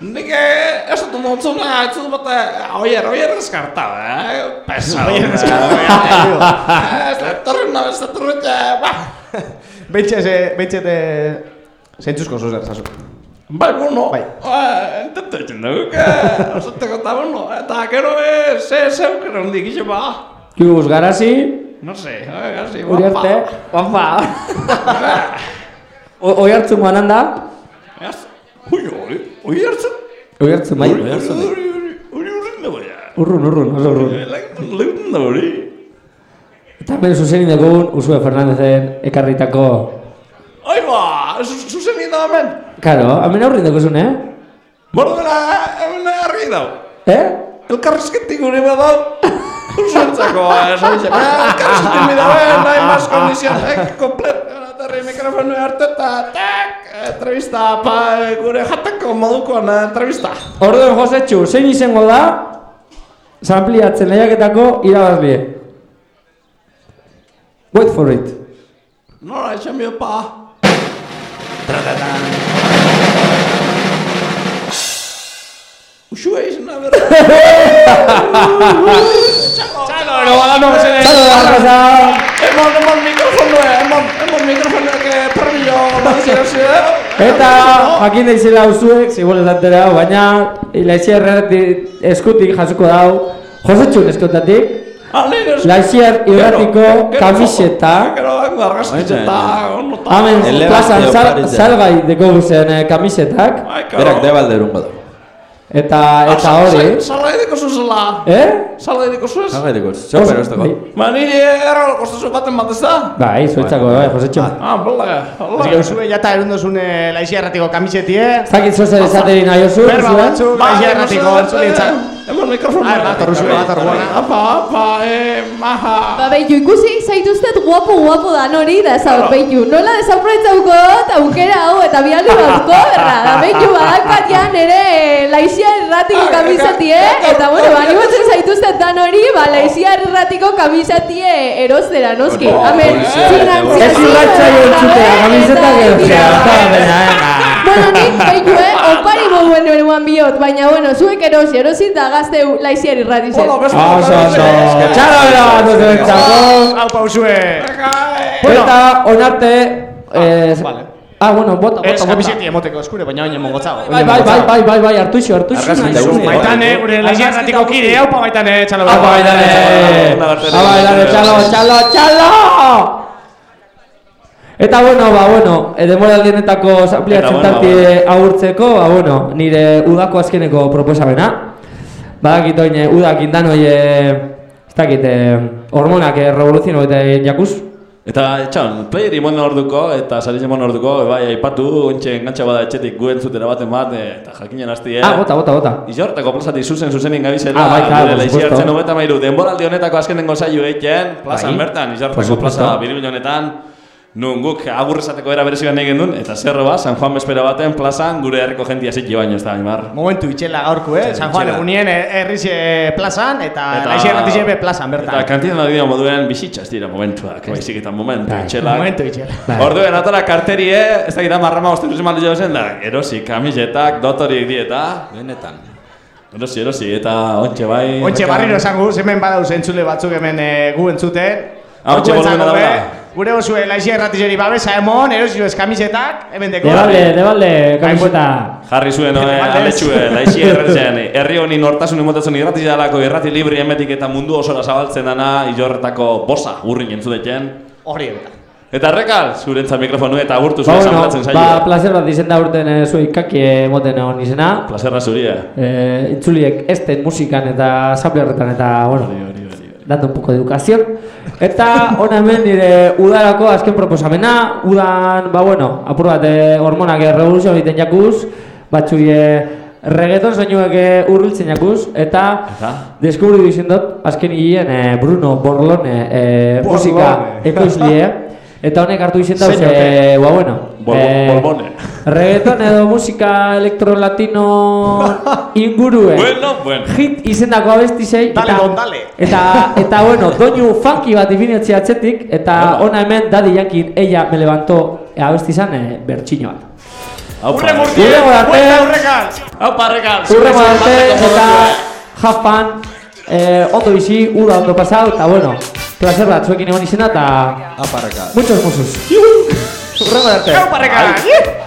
Nik eh, ez dut montzuna, ez dut bate, oier, oier eskarta, eh, pesado. Oier Eh, Ez da, torri una vez, torri, ba. Beitxez, eh, beitxez, eh, zentzuzko zuzer, zazu. Bai, bueno, Bai. intento egin duk, eh, osateko eta, bueno, eta gero, eh, ze, ze aukera hondik, iso, ba. Juguz garazi, No sé, eh, gasi, uri arte, guapa. Oi hartzun guanan da? Ez, ui, ui, ui hartzen. Oi hartzun bai? Ui, ui, ui, urrin dago, ja. Urrun, urrun, oso urrun. Legun da hori. Eta hemen zuzenin dugun, Usue Fernandezen ekarritako... Ai ba, zuzen da hemen. Karo, hemen aurrin dukuzun, eh? Bueno, dela, hemen argi dau. Eh? Elkarrizketik gure badau. Usuentzako, ez hori zen. Elkarrizketik mi daue, nahi mas kondizionek, komplet. Aterri mikrofonu hartu eta, tak, entrevista, pa, gure jateko modukoan eh, entrevista. Orduen Josetxu, zein izango da, sampliatzen lehiaketako irabazlie. Wait for it. Nora, etxan bio pa. Usue izan da berra. Txalo, no, bada no, zen. Txalo, barraza! Emon, emon mikrofono, emon, emon mikrofono, que nazio, zio. Eta jakin da izela usuek, zigul ez dantera, baina Laixier eskutik jasuko dau, Josetxun eskotatik, Ah, nire esku. Laixier irratiko kamiseta. Hemen Elegante plazan salgai deko guzen eh, kamisetak, Berak debalde erungo du. Eta eta hori, Salai deko zuzela. eh? Salai deko zuz. Zagai diko, txoper ez dago. Ba, nire erralo kostazu baten bat ez da? Bai, zuetzako, bai, Josetxo. Ah, bale, Así bale. que usue jata erundozun eh, laizia erratiko kamisetie. Zakit zozer esateri nahi oso, Berba batzuk laizia erratiko entzulientzat. Emon mikrofono. Ah, bator, usue, bator, buena. Apa, apa, eh, maha. Ba, behitu, ikusi zaituztet guapo guapo dan hori da zaur, behitu. Nola desaprovetzauko dut aukera hau eta bialdu batko, berra. Da, behitu, badakpat ja nere laizia erratiko kamisetie, eta bueno, ba, animatzen zaituztet dan hori, ba, laizia erratiko kamisetie erostera, noski. Hemen, finanziazioa. Ez irratzaio entzutea, kamisetak erostea, eta bena, Bueno, nik behitu, eh, eruan bihot, baina, bueno, zuek erosi, erosi eta gazteu laiziar irrati zen. Oso, oso, txalo bera bat zuzentzako. Hau pausue. Eta onarte, eh, Ah, bueno, bota, bota, Ez, bota. kamiseti emoteko eskure, baina baina mongotzago. Bai, bai, bai, bai, bai, bai, hartu iso, hartu iso. Da. Maitane, gure laizia erratiko kide, haupa maitane, txalo. Apa, baitane! Apa, baitane, txalo, txalo, txalo! Eta bueno, ba, bueno, e, demoraldienetako ampliatzen bueno, tarti ba, agurtzeko, ba, bueno, nire udako azkeneko proposamena. Badakit oin, eh, udak indan hoi, eh, ez dakit, eh, hormonak eh, revoluziono eta jakuz. Eta, etxan, playeri mono orduko, eta saritzen mono orduko, bai, aipatu, ontxe engantxa bada etxetik guen zutera baten bat, eh, eta jakinen hasti, eh? Ah, bota, bota, bota. Izortako plazatik zuzen zuzenin gabizela, Ah, bai, claro, supuesto. hartzen hogeta mairu, denboraldi honetako azkenengo saio eiken, plazan Bai. bertan, izortako supuesto. plaza biribil honetan, nun guk agurrezateko era berezigan egin duen, eta zerro ba, San Juan Bespera baten plazan gure herriko jentia zitki baino, ez da, Aimar. Momentu itxela gaurko, eh? San Juan itxela. egunien herriz eh, plazan, eta Eta- laizia erratizia be plazan bertan. Eta kantinan da dira moduen bizitza ez dira momentuak, baizik eta momentu Bai, momentu itxela. Bai. Orduen atara karterie, ez da gira marrama ostu zuzen maldi zen da, erosi, kamisetak, dotorik dieta. Benetan. Erosi, erosi, eta ontxe bai. Ontxe rekan- barriro esan gu, hemen badauz entzule batzuk hemen e, gu entzuten. Ah, ontxe be, daula. Gure osue laizia erratizeri babesa emon, erosio ez kamisetak, hemen deko. Debalde, debalde, kamiseta. Jarri zuen Bale, eh, aletxue, laixi erretzen, herri honi nortasun imotatzen irrati dalako, irrati libri emetik eta mundu osora zabaltzen dana, ilorretako bosa urrin entzudeten. Hori eta. Eta rekal, zurentzat mikrofonu eta agurtu Ba, zuen bueno, zanplatzen ba, placer bat izen da urten e, zuei kaki moten egon izena. Plazerra zuria. Eh, itzuliek esten musikan eta saple horretan eta, bueno, dando un poco de educación. Eta hona hemen nire udarako azken proposamena, udan, ba bueno, apur bat eh, hormonak eh, revoluzio egiten jakuz, batzui eh, reggaeton soinuek eh, urbiltzen jakuz, eta, Eta? deskubritu izan dut, azken hien eh, Bruno Borlone Borlone. musika ekoizlie, eta honek hartu izan dauz, eh, ba bueno, Bol- Borbone. reggaeton edo musika elektro-latino inguruen Bueno, bueno. hit izendako abesti zei Dale, eta, don, dale. eta, eta bueno, doinu funky bat definitzea atzetik eta Bueno. ona hemen Daddy Yankee ella me levantó abesti izan eh, bertxino bat Urre murti, arte. buelta urrekal. Aupa, rekal. Urrengo arte eta have fun eh, ondo bizi, uda ondo pasau eta bueno, placer bat zuekin egon izena eta Aupa, rekal. muchos musos. Urrengo arte. Hau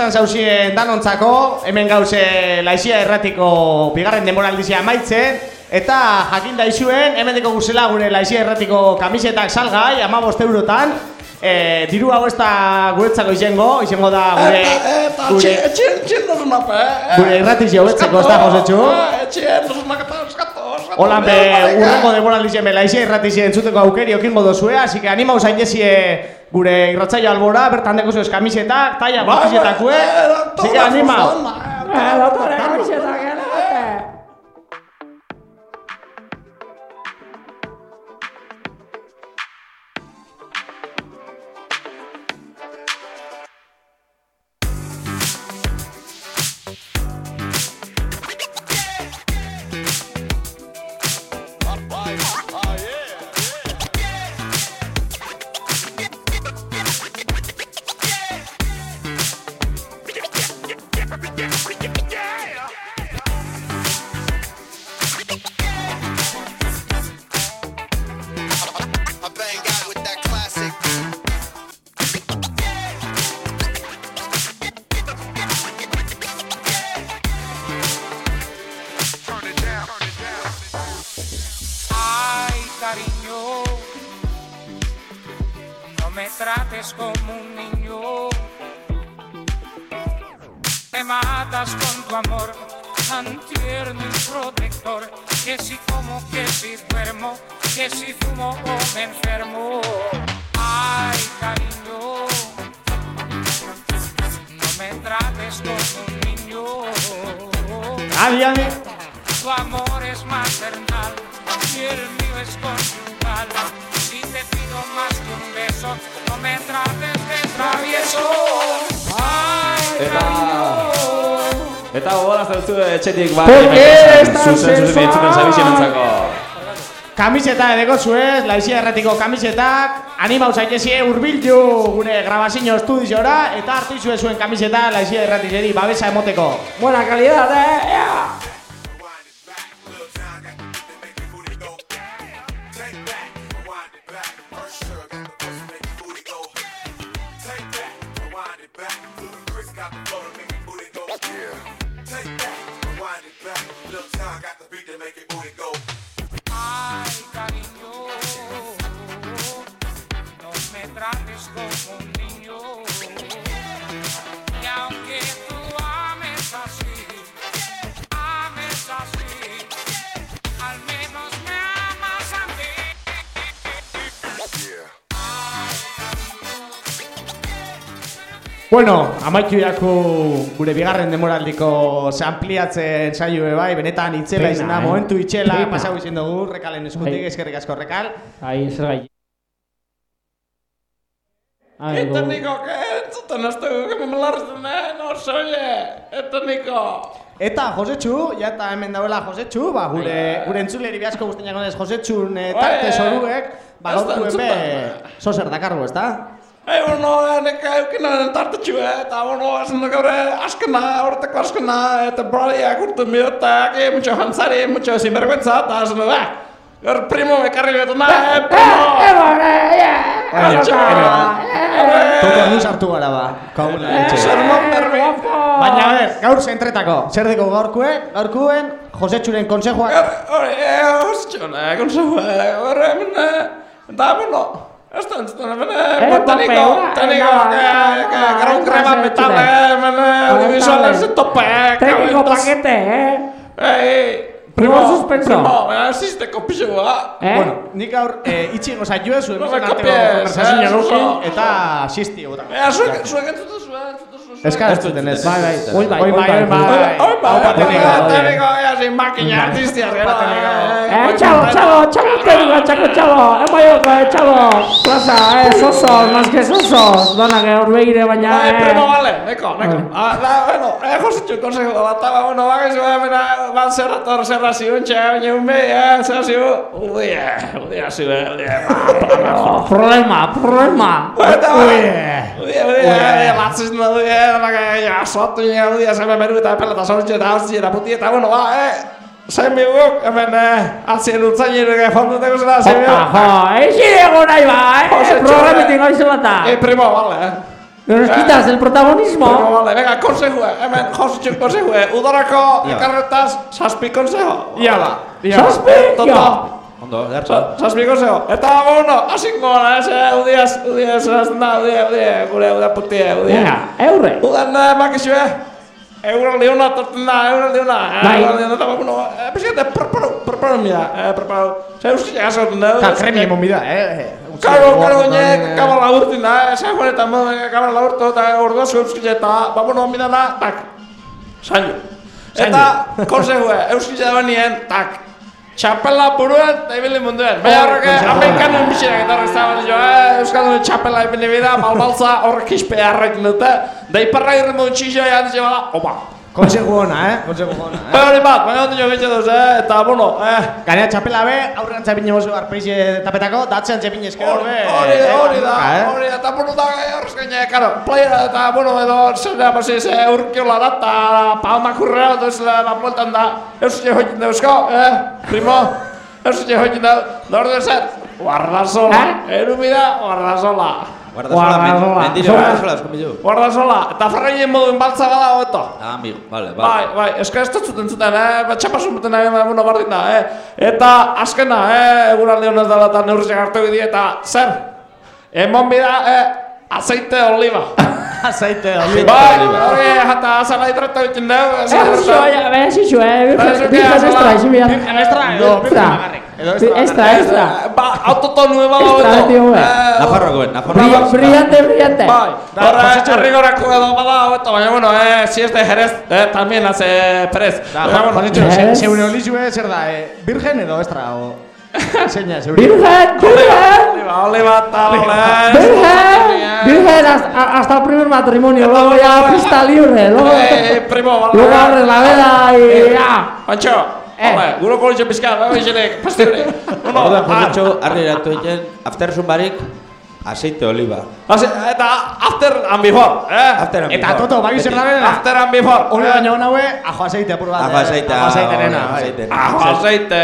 plazan zauzien danontzako, hemen gauze laizia erratiko bigarren demoraldizia amaitzen, eta jakin daizuen, hemendiko guzela gure laizia erratiko kamisetak salgai, amabost eurotan, e, diru hau ez da guretzako izango, izango da gure... Eta, gure, etxien, etxien eh? gure irratiz hobetzeko, ez da, Josetxu? Hola, be, urrengo demoraldizien be, laizia irratizia entzuteko aukeri okingo dozue, así que anima usain jesie gure irratzaio albora, bertan deko zuez kamisetak, taia así que anima. Me trates como un niño. Adi. Tu amor es maternal y el mío es conyugal. Si te pido más que un beso, no me trates de travieso. Ay, Eta... Eta gogoraz dutzu etxetik bai, ¿Por qué hemen estás zuzen zuzen entzuten zabizien entzako. Kamiseta edeko zuez, laizia erratiko kamisetak, anima usaitezie urbildu gure grabazio estudiora, eta hartu izue zuen kamiseta laizia erratizeri babesa emoteko. Buena calidad, eh? Yeah. Bueno, amaitu jaku gure bigarren demoraldiko ampliatzen saioe bai, benetan itzela izan da, eh? momentu itzela, pasau izan dugu, rekalen eskutik, eskerrik asko rekal. Ahí, zer gai. Ai, Eta niko, que entzuten ez dugu, melartzen, eh? No oye, eta niko. Eta Josetxu, ja eta hemen dauela Josetxu, ba, gure, gure entzuleri biasko guztien jago ez Josetxun e, tarte soruek, ba, ez da gaurtu be, entzuten. zozer dakargu, ez da? Ei, bueno, neka eukinen tartetxu, eh? Eta, bueno, esan gaur askena, horteko askena, eta bradiak urtu miotak, eh, mucho jantzari, mucho sinvergüenza, eta esan, eh, gaur primo ekarri betu, na, eh, primo! Oye, Toto nu sartu gara ba, kaula etxe. Sermon berri. Baina, a ver, gaur zentretako, zer deko gaurkue, gaurkuen, Josetxuren konsejoak. Hori, eh, hostxona, konsejo, eh, horre, hemen, eh, eta, bueno, da entzuten, hemen, eh, Eh, botaniko, botaniko, eh, que, que, grau no, krema no, metal, eh, hemen, eh, no, audiovisuales, no, tope, eh, cabetos. paquete, eh? Ei, Primo suspenso. primo, eh, asisteko pixua. Eh? Bueno, nik gaur eh, itxingo zaitue, zuen No me bizan arteko copies, konversazioa eh, gaukin, eso. eta xisti gota. Eh, zuek, zuek zuen, Eska entzuten ez. Bai, bai, oi bai, Oi bai, oi bai. Oi bai, patenika, oi oye. bai, oi sin makina artistias, gero. Eh, chavo, chavo, chavo, tengo, chavo, chavo, eh, bai, eh, chavo, plaza, eh, sosos, más que sosos, dona que hor begire baina, Bai, primo, eh. vale, neko, neko. Ah, da, bueno, eh, jositxu, konsejo bat, ba, bueno, bak ez bera, bat zerrator, zerra ziuntxe, baina un behi, eh, zerra ziu, udie, udie ziu, udie, Problema, problema. Uie. udie, udie, udie, batzizten da, udie, dana, ja, sotu, ja, udie, zeme meru eta pelota sortxe eta hauzi eta puti, eta, bueno, ba, eh, Zain biguk, hemen, eh, atzien utzaineru ege fonduteko zela, zain biguk. Jo, eixi ego nahi ba, eh, José programitik noiz lata. Eh, primo, vale, eh. Nos quitas el Primo, protagonismo. vale, venga, konsejue, hemen, jositxu konsejue, udarako ekarretaz, saspi konsejo. Ia ba. Zazpi, jo. Ondo, dertza. Zazpi konsejo. Eta, bueno, asingo gana, ez, eh, udiaz, udiaz, erazten da, udie, udie, gure, udia putie, udie. Venga, eurre. Udan, eh, bakizue, Euro leona torten da, euro leona. Bai. Euro leona, eta, bueno, eh, presidente, preparo, preparo mira, eh, preparo. Zer euskik agazoten da. Eta kremi emon bida, eh. Karo, karo, ne, kamara laburtin da, eh, zer joanetan, kamara laburtu, eta orduaz euskik eta, ba, bueno, midana, tak, saino. Eta, konsejue, euskik da nien, tak, txapela buruan, eta ibili munduen. Baina amerikanen bizirak eta horrek zaban jo, eh, euskaldun txapela ibili bida, balbaltza horrek izpe harrekin dute, da iparra irren duen txixo, ja, dize bada, opa. Konseju ona, eh? Konseju ona, eh? Hori bat, baina hori jo betxe duz, eh, eta, bueno, eh, Ganea txapela be, aurrean txapine bozu arpeixe tapetako, datzean txapine eskero be. Hori da, hori da, eh? hori da, eta bueno da, horrez gaine, karo, playera eta, bueno, edo, zer da, pasiz, eh, urkiola da, eta palma kurrea, eta ez da, da, bueltan da, euskile hoitin da, eusko, eh, primo, euskile hoitin da, da hori da zer, guardasola, erumida, guardasola. Guardasola, men- mendire guardasola, esko milu. Guardasola, eta ferreien moduen baltza bada hoeto. Ah, amigo, vale, Bai, vale. bai, eska ez dut zuten zuten, eh, bat txapasun buten eh, bueno, bardin da, eh. Eta azkena, eh, eguraldi honez dela eta neurriak hartu bidi, eta zer, emon bida, eh, aceite oliva. Aceite Bai, hori, jata, azala hidrata biten dugu. Eso, ya, ves, eso, eh, Ba, eso virgen que virgen hace extra, la- ixi mira. Virgen extra, edo virgen bakarrik. Edo Extra, extra. Ba, autotonu eba Extra, dago. tío, eh. Nafarroakoen, Bri- Nafarroakoen. Brillante, brillante. Bai, horre, herrigorako edo bada hobeto, baina, bueno, eh, si es de Jerez, eh, también hace Perez. Da, Baina, bueno, Jositxo, Yes. zeure olizue zer da, eh? Virgen edo extra, o... Zeina, zeure. Virgen, virgen. Oliva, oliva, tal, ole. Virgen, virgen hasta, hasta el primer matrimonio, luego ya pista libre, luego, Eh, primo, vale. luego abres la veda y ya. Antxo, Eh. Hombre, guro kolitxo pizkat, bai, izenek, pastibre. Uno, Orduan, ah, jositxo, harri eratu egiten, aftersun barik, aceite oliva. Hase, eta after and before, eh? After and Eta before. toto, bai zer da bera? After and before. Hori baino naue, ajo aceite apur bat. Ajo aceite, Ajo aceite nena, ajo bai. aceite. Ajo aceite,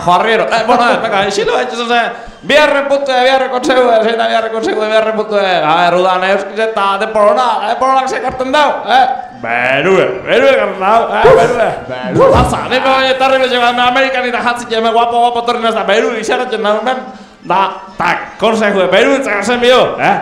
ajo arriero. Eh, bueno, eh, venga, isilu etxe zuze. Biarre putu, biarre kontsegu, zein da biarre kontsegu, biarre putu. A ver, udan, euskiz eta deporona, deporonak zekarten dau, eh? Berue, berue garten dau, eh, berue. Berue. Baza, niko etarri betxe bat, Amerikan eta jatzik jeme guapo, guapo torri ez da, berue izaratzen dau, men. Da, tak, konseju, berue entzak zen bio, eh?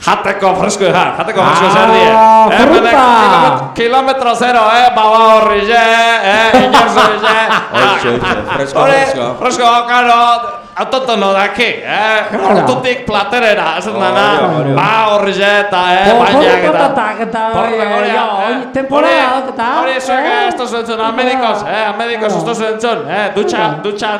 Jateko fresko ja, jateko fresko zer die. Ah, Eh, fruta. Kilometro zero, eh, baba horri je, eh, inorzo je. Oitxo, fresko, fresko. fresko, karo, autotono daki, eh, hortutik platerera, ez hori, hori. ba horri je eta, eh, por- eta. Porra, jo, eh, temporada, eta, Hori, zuek, eh. eh, esto zentzun, a medikos, eh, a medikos, esto zentzun, eh, dutxa, dutxa,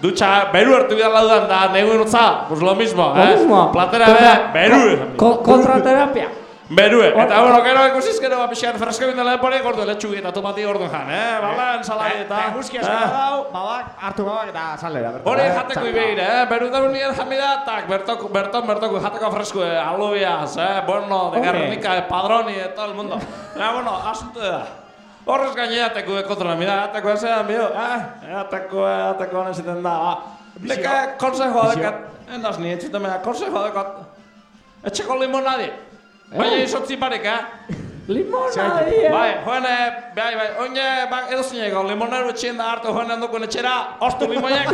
dutxa, beru hartu bidala dudan, da, negun utza, pues lo mismo, Lo eh, mismo. platera beru. Contraterapia. Berue, eta bueno, gero ikusiz gero pixkat fresko bindela epore, gordo letxugi eta tomati gordo jan, eh? Bala, ensalai eta... Eguzki eh? asko dau, babak, hartu babak eta salera. Hori eh, jateko ibeire, eh? Beru da unien jamida, tak, bertoko, berton, bertoko, jateko fresko, eh? Alubias, eh? Bueno, de. Guernica, de Padroni, de todo el mundo. Eh, bueno, asunto da. Horrez gaine jateko kontra mira, jateko ezean bio, eh? Jateko, eh, jateko neziten da, ah. Deka, konsejoa dekat, endaz ni, etxuten mea, konsejoa dekat. Etxeko limonadi. Baina izotzi barik, eh? Limona, eh. Bai, joan, eh, bai, bai, oine, ba, edo zineko, limonaru etxien da hartu joan handukun etxera, ostu limoiek.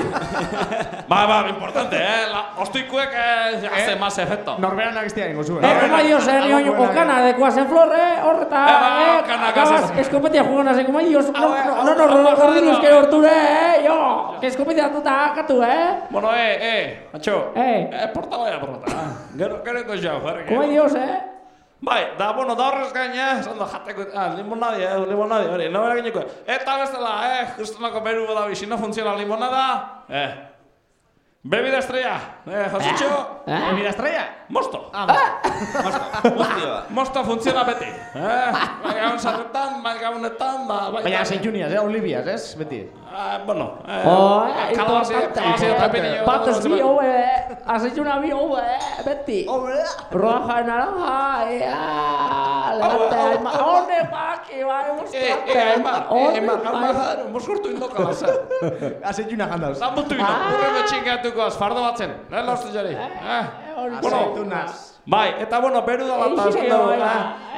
bai, bai, importante, eh, la, ostuikuek, eh, hace más efecto. Norberan agistia ingo zuen. Eh, como Dios, eh, ni oño, Ocana de Cuasen Flor, eh, horreta, Eh, ba, eh, escopetia jugona, se como Dios, no, Ah, eh, no, no, no, hau- no, jardinuz hau- que horture, eh, yo, que escopetia tuta, katu, eh. Bueno, eh, eh, macho, Eh. eh, porta baina porta, eh. Gero, gero iko jau, jarri. Como Dios, eh. Bai, da, bueno, da horrez gain, eh, esan da jateko, ah, limonadi, eh, limonadi, hori, no bera gaineko. Eta bestela, eh, justonako beru da, si no funciona limonada, eh, Bebida estrella, eh, Bebida estrella, mosto. Ah, mosto. Mosto. mosto funciona, beti. Eh, baina sarretan, baina honetan, ba, eh, beti? Ah, bueno, eh, oh, kalabazia, kalabazia pepinillo... Patez bi, hobe, azeituna bi, hobe, beti. Roja, naranja, ah, ea... Levante, aima... Hone, baki, bai, mostrate. Eh, eh, aima, eh, aima, aima, aima, aima, aima, aima, aima, aima, aima, aima, aima, aima, aima, aima, aima, aima, lortu jari. Eh, Azeitunaz. Bai, eta bueno, beru da lata eh. bai.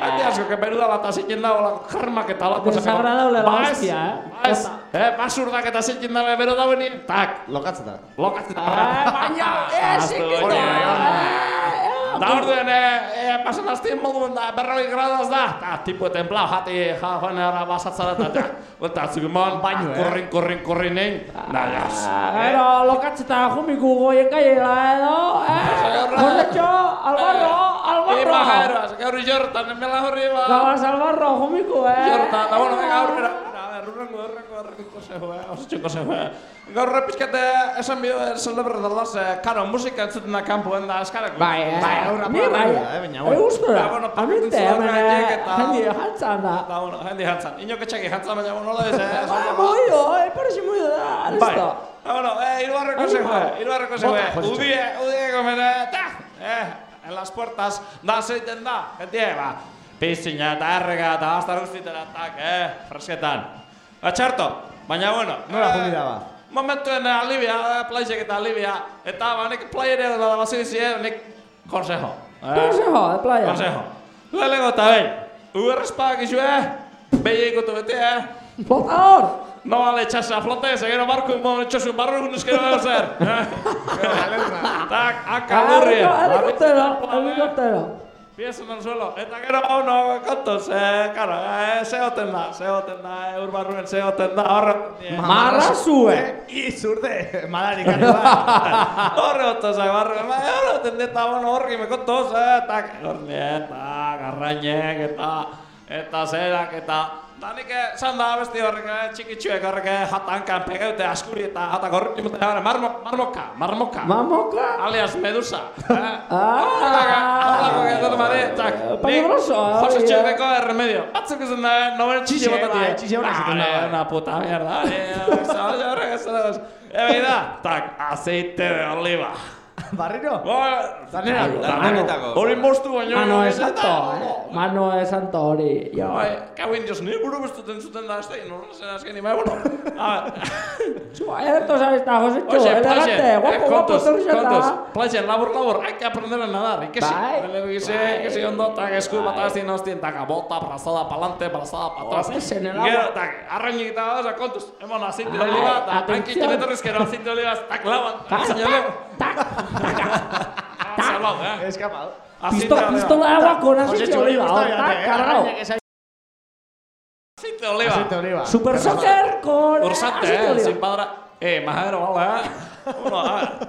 Hati asko, que beru da lata zikin dago, la jarmak eta lako. Desagradable la hostia, eh. Baiz, eh, basurdak eta zikin dago, beru dago ni, tak, Lokatzeta. lokatzen. Ah, baina, eh, zikito, Da orduen, eh, eh, pasan aztien moduen da, berroi grados da, ta, tipo templau, jati, ja, joan era basatzara, eta, ja, eta atzukimon, baino, eh? Korrin, korrin, korrin, nein, da, jas. Gero, lokatzeta jumiku goien gaiela edo, eh? Josatxo, Albarro, Albarro. Ima, jaero, gaur jortan, emela horri ba. Gabaz Albarro, jumiku, eh? Jortan, da, bueno, venga, aurrera. A ver, urrengo, urrengo, urrengo consejo, eh, oso consejo, eh. Gaur repizkate esan bio, eh, celebre da las, eh, karo, musika entzuten da kanpoen da, eskarako. Bai, eh? Bai, aurra parra bai, da, eh, baina, eh, bueno. Ba, eh, eta- jendi jantzan da. Da, bueno, jendi jantzan. Inok etxaki jantzan, baina, bueno, nola ez, eh, esan Ba, dugu. moio, eh, parece moio da, Bai. listo. Ah, bueno, eh, Animal. zegoe, irugarreko zegoe. Bota, Jositxo. Udie, udie gomene, ta, eh, en las puertas, da zeiten da, gentie, ba. Pizina eta errega eta bastar guztitera, tak, eh, fresketan. Atxarto, baina, bueno. Nola eh, jumi daba? Momentuen eh, alibia, eh, plaixek eta alibia, eta ba, nik playere da bazizie, nik consejo. eh. Consejo, de playa. Consejo. Lehenengo eta behin, uberrespak izue, behi ikutu beti, eh? Flotador. No vale echarse a flote, se quiero barco y mo su no es que no va a ser. Tak, acá burria. Helikoptero, helikoptero. Pies en el suelo. Eta gero uno kontos, eh, claro, eh, zegoten da, zegoten da, eh, urbarruen zegoten da, horre. Marrazue. Izurde, madarik anu da. Horre otos, eh, barro, ma, horre oten deta, bueno, horri me kontos, eh, tak, horri, eta, garrainek, eta, eta zerak, eta, Da nik esan da besti horrek txikitxuek horrek jatankan pegeute askuri eta jatak horrek imute gara marmo, marmoka, marmoka. Marmoka? Alias medusa. Horrelako gertatu mare, tak. Peligroso, Jose hori, txerreko erremedio. Batzuk izan da, noben txixe Txixe, botati. bai, txixe honak izaten da. Una puta mierda. Horrek ez da. Ebe da, tak, aceite de oliva. Barriro? Danerako. Danetako. Hori mostu baino. Mano ez es santo, eh? Mano es santo hori. Jo. Bai, kau indios, ni buru bestuten zuten da, ez da, norra zen azkeni, bai, bueno. A ver. Zu, esto sabes, está José Chu, Oye, elegante, Plaxe, guapo, eh, guapo, kontos, torrixeta. kontos. Plaxe, labur, labur, hay que aprender a nadar, ikesi. Bai. Bele, ikesi, Bai. ikesi ondo, tak, esku bat aztien hostien, tak, bota, brazada pa'lante, brazada pa atrás. Oh, ese en el agua. Gero, tak, arrainik eta oza, kontuz, emon aceite de Ai, oliva, eta atención. hankitzen etorrizkero aceite de oliva, tak, laban, Tak, señaleo. tak, Salvado, eh. Escapado. Pistola, pistola de agua con aceite oliva. oh, Está eh, se- Aceite oliva. Aceite oliva. Super Soccer con eh, Ursante, aceite eh, oliva. sin padra. Eh, majero, vale, eh. Uno, a ver.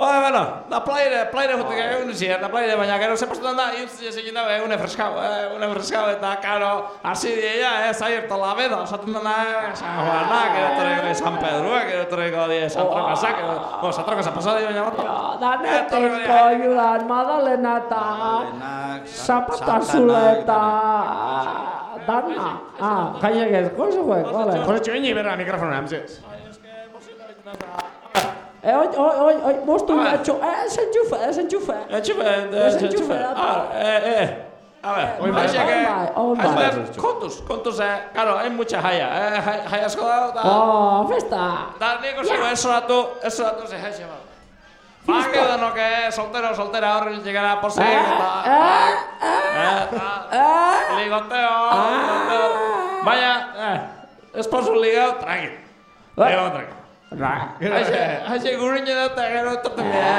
Oye, bueno, da plaire, plaire que egun zi, da plaire, baina gero zepostetan da, iutzi ezin dago egune freskau, eh, egune freskau, eta karo, hasi dira, eh, zairta la beda, osaten dena, eh, San Juanak, edo torreko San Pedroak, edo torreko die San Trokasak, edo, bueno, San Trokasa pasadi, baina bato. Daneteko ayudan, Madalena eta Zapata Zuleta, Dana. Ah, kainek ez, gozo juek, vale. José Chu, ini berra mikrofonera, mesedez. Eh, oi, oi, oi, oi, mostu gacho, eh, es enchufe, es enchufe. Etxufe, Es enchufe, etxufe, da. ah, eh, eh. A ver, Oin bai, haixe que, oin bai, oin bai. haixe, kontuz, kontuz, eh, claro, hay mucha jaia, eh, jai- jaia asko da, eta... Oh, festa. Da, niko zego, eso datu, eso datu ze jaixe bat. Ba, que dano que soltero, soltera horri llegara posik, eta... Eh, eta... Ligoteo, ligoteo. Baina, eh, esposo ligao, tranqui. Ligao, tranqui. Haixe, haixe guriñe dut, gero etorten dira,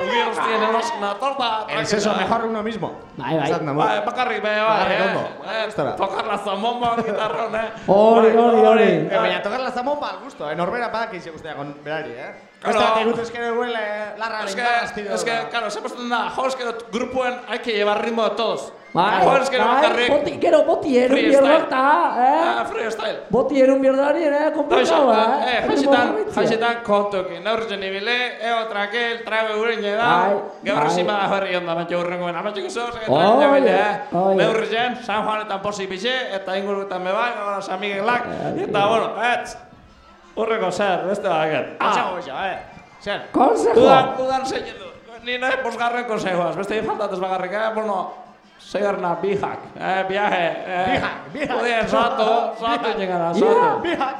ugi hostien eroskena, torta, El seso mejor uno mismo. Bai, bai. Esaten da, mo. Bai, bakarrik be, bai, Bakarrik eh. ondo. Eh, Gustora. Tocar la zambomba, gitarrón, eh. Hori, hori, hori. Eh, baina tocar la zambomba al gusto, eh, norbera badak izi guztia con berari, eh? Claro. Beste bat egut eskero huele larra Es que, lengarra estilo. es que, claro, se puesto da, jo, es que grupuen hay que llevar ritmo de todos. Bai, Joder, eske bai, bakarrik. boti, gero boti erun Freestyle. bierdota, eh? Ah, freestyle. Boti erun bierdari ere, Toixa, komplikau, eh? eh, jaisetan, jaisetan kontukin, neurtzen ibile, eo tranquil, trabe urin da, Bai, gaur bai. zima da herri onda, batxe urrengoen, amatxiko zoz, eta Oie, nire eh? oie. Neurtzen, San Juanetan posi bixe, eta ingurutan bebai, gaur San Miguelak, eta bueno, etz, urreko zer, beste baket. Consejo, bisa, eh. Zer. Consejo. Udan, udan zein du. Ni nahi bosgarren konsejoaz, beste faltatuz bakarrik, eh, bueno, Segarna, bihak, eh, viaje, eh, Bihak, bihak. Podien, soatu, soatu llegara, Yeah, soatu. bihak.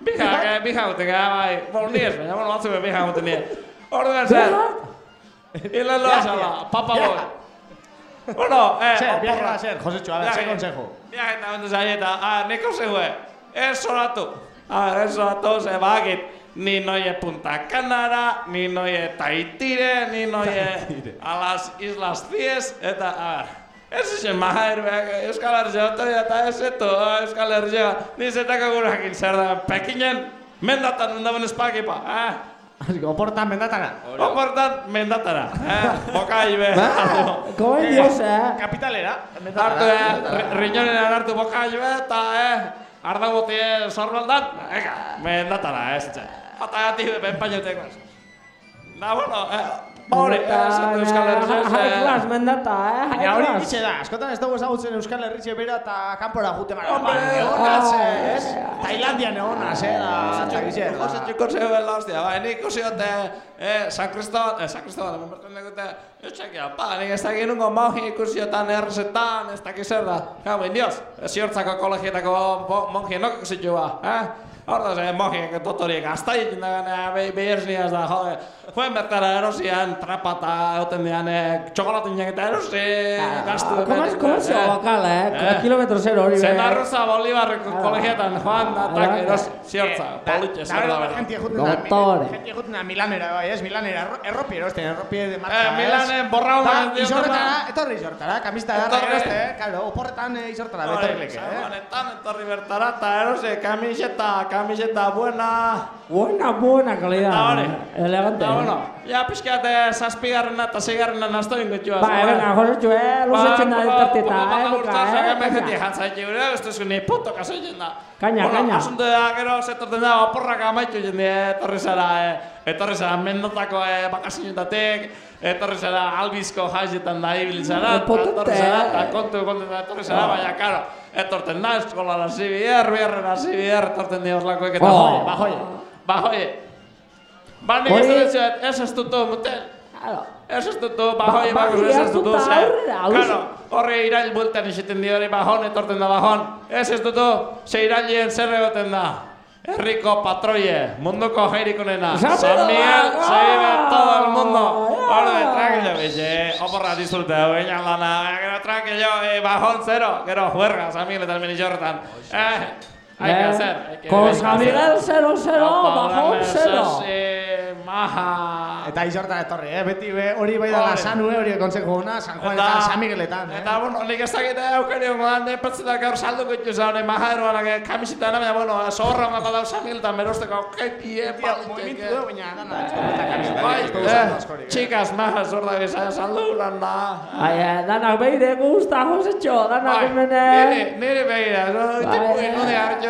Bihak, eh, bihak ute, eh, bai, bueno, ni ez, baina, bueno, batzu bihak ute nire. Orduan zer, hile loa zala, papa boi. Bueno, eh, Zer, viaje va a ser, Josecho, a ver, zer consejo. Viaje eta ah, ni. A ver, ez soratu, ze bakit, ni noie Punta Canara, ni noie Taitire, ni noie a las Islas Cies, eta, a ver, Ez izen mahair, Euskal Herria, eta ez eto, Euskal Herria, ni zetako gurakin zer da, pekinen, mendatan undaben espakipa, eh? Oportan mendatara. Oportan mendatara, eh? Bokai be. Como Dios, eh? Kapitalera. Hartu, eh? Riñonean hartu bokai be, eta, eh? Arda botie sorbaldan, ega, mendatara, ez txe. Eta gati benpainotekoaz. Na, bueno, eh? Hori, eh, Euskal Herria, High class, mendata, eh? Baina hori bitxe da, askotan ez dugu ezagutzen Euskal Herritxe bera eta kanpora jute mara. Hombre, Egonaz, ah, ez? Tailandian egonaz, eh? Da, gizien. Jose txuko zeu la hostia, bai, nik usiote, eh, San Cristobal, eh, San Cristobal, hemen bertan degute, Eutxekia, pa, nik ez dakit nungo monji ikusiotan, errezetan, ez dakit zer da. Gau, indios, ziortzako kolegietako bo- monji nok ikusitu ba, eh? Horda ze, monjiek, dotoriek, azta egin dagan, behirzniaz da, jode. Joen bertara erosian, trapa eta egoten dian, eh, txokolatinak eta erosi, gastu. ¿Cómo es, cómo es el vocal, eh? Kilómetro zero hori, be. Zenarruza Bolibarreko kolegietan, joan, da, tak, Ah. erosi, ziortza, politxe, zer da, berda. Gente juten da, da Milanera, bai, ez? Milanera, erro- erropi erosten, erropi de marka, Eh, Milanen borraun Da, ez diote izorretara, ba. etorri izortara, kamista da, Etorri. eroste, eh? Claro, oporretan eh, izortara, San eh? Juanetan etorri bertara, eta erosi, kamiseta, kamiseta buena. Buena, buena calidad. Eta, bueno, ja pixkat zazpigarrena eta zeigarrena nazto ingotua. Ba, eh? Da elkarteta, eh? Buka, eh? Kaina, Kaina. jantzaik gure, ez duzu ni puto kaso egin da. Kaina, bueno, kaina. asunto da, gero, zetorten da, oporrak amaitu jende, etorri zara, eh, etorri zara mendotako eh, bakasinetatik, etorri zara albizko jaizetan da ibil zara, Potente, etorri zara, eh. eta kontu, kontu, eta etorri zara, baina, karo, etorten da, eskolara zibier, biherrera zibier, etorten dioz lakoek, eta Oh. ba, joie, ba, joie. Ba, nik ez dut ez ez dutu, mutel. Claro. Ez ez dutu, ba, Ba- joie, ba, ba, ez ez aurrera, hau Claro, horre irail bultan izaten dio hori bajon, etorten da bajon. Ez ez dutu, ze irailien zer egoten da. Herriko patroie, munduko jairikonena. San San Miguel, vive ah, todo el mundo. ya. Orde, tranquilo, biche. Oporra disfrute, oinan lana. Gero, tranquilo, eh, bajón zero. Gero, juerga, San Miguel eta menixorretan. Eh, hay que hacer. hay que-. Miguel 0-0, Opa, bajón grande, 0. sos, eh, maja. Eta izortara etorri, eh? Beti be, hori bai dala Hori. sanu, eh? Hori konsejo ona, San Juanetan, San Migueletan, eh? Eta, bueno, nik ez dakit eukerio goan, eh, petzeta gaur salduko itxu zaun, eh, majaderoan, eh, kamisita baina, bueno, zorra ma badau San Migueletan berosteko, keti, eh, Movimentu paliteke. du, baina dana, ez da. Bai, du eh, eh? txikas, maja, zorda gisa, saldu lan da. Ai, eh, danak beire gusta, Josetxo, danak Bai, hemen, eh? nire, nire begira, no, Bai, tipu eh. inudi hartxo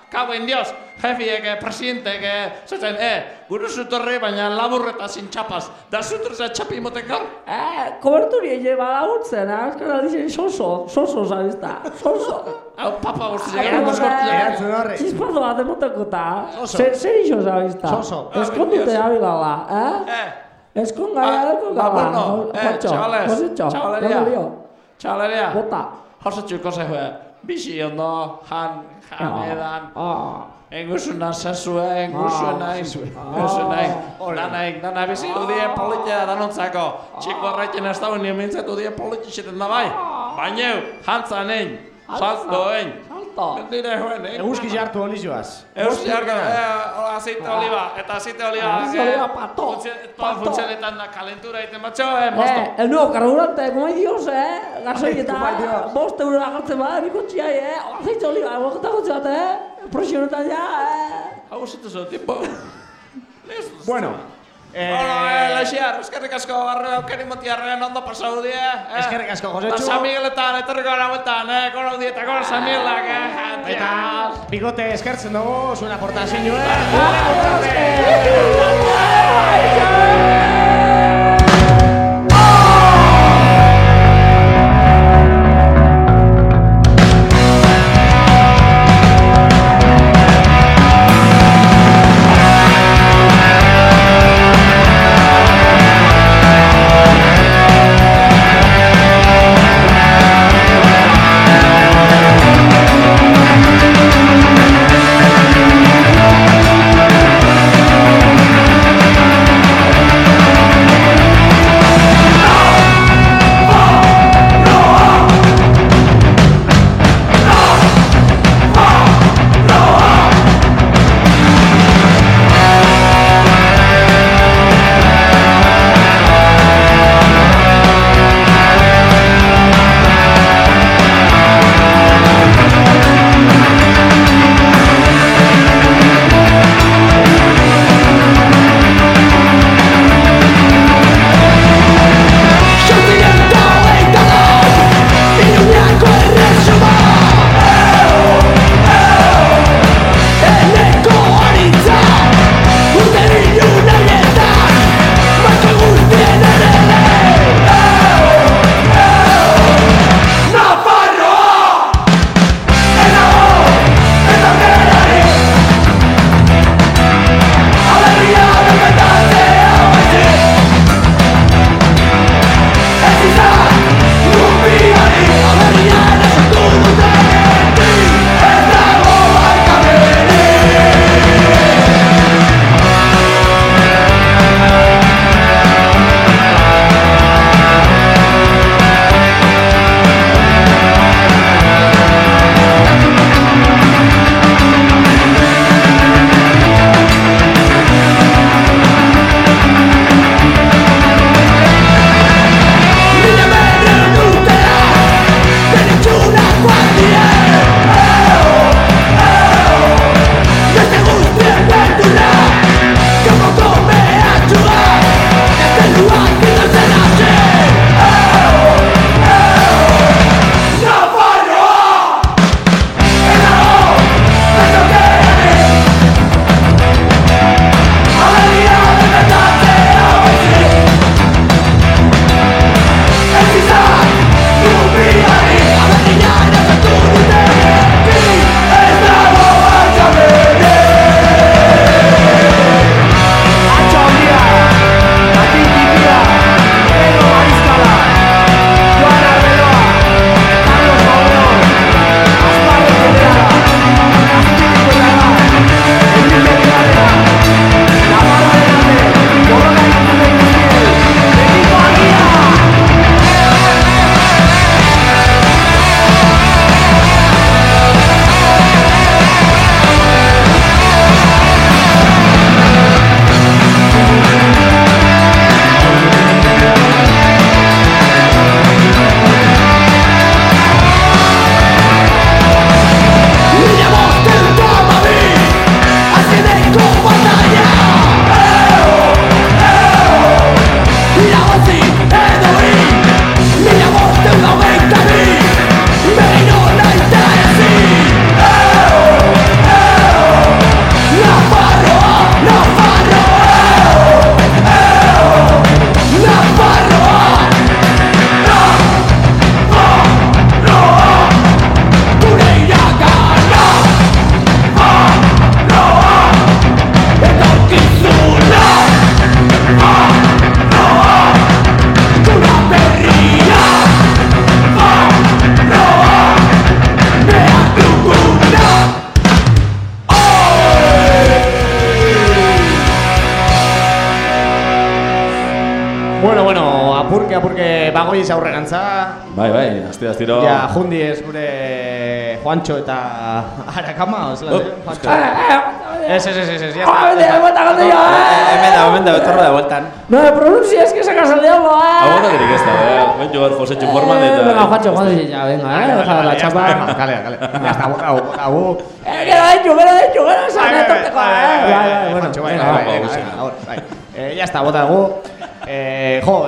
kago indios, jefiek, eh, presidentek, zaten, eh, guru zutorri, baina labur eta sin txapaz, da zutorza txapi motek gaur? Eh, koberturi ege badagutzen, eh, azkara dizien soso, soso, zabizta, soso. Hau, papa guzti, Ai, gara moskortia. Erantzun horri. Txispazo bat emoteko eta, Soso. zer iso zabizta. Soso. Eskondute Ah, abilala, eh? Eh, Eskon ba, gala. bueno, eh, chavales, chavaleria. Txaleria. Bota. Josatxu konsejoa, bixi ondo, jan, jan, edan, Ah, Engusuna sasue, engusua Ah, nahi, sasue. engusua nahi, Ah. danaik, dana bizi udie politia danontzako. Txiko horrekin ez dauen nien mintzat udie politia xeten da bai. Baina, jantza nein, egin, Nire joen, eh? Eguzki jartu honi joaz. Euski jarko, eh, aceite oliva, eta aceite oliva. Aceite oliva, pato, pato. Funtzionetan da kalentura egiten batxo, eh, mosto. Eh, el nuevo carburante, como hay Dios, eh? Gasoileta, Como hay Dios. bost euro agartzen bada, bikotxia, eh? Aceite oliva, boketa gotxe bat, eh? Presionetan ja, eh? Hau zutu zo, tipo. Bueno, Eh, bueno, eh, eskerrik asko, barre aukeri motiarren ondo pasau die, eh? Eskerrik asko, Josetxu. Eta San Migueletan, etorriko gara bueltan, eh? Kono dietako San Miguelak, eh? Eta bigote eskertzen dugu, zuen aportazioa, Bueno, bagoiz aurregantza. Bai, bai, astiro, astiro. Ja, jundi ez gure Juancho eta Arakama, ozela, Oh, Juancho. Eh, Ez, ez, ez, ez, ez, ya Ah, está. de vuelta. Hemen da, hemen da, betorra da bueltan. No me pronuncies que sacas el diablo, eh. Aguantatik ez da, eh? Ben jogar Josetxu forman Eh, eta... Venga, Juancho, Juancho, ya, venga, eh. Deja la chapa. Kale, kale. Ya está, bota. Eh, que lo he hecho, que lo he hecho, que Bai, ha bai, hecho, bai, Bai, bai, bai, bueno, Juancho, venga, venga, ahora, bai. Eh, ya está, bota dugu. Eh, jo,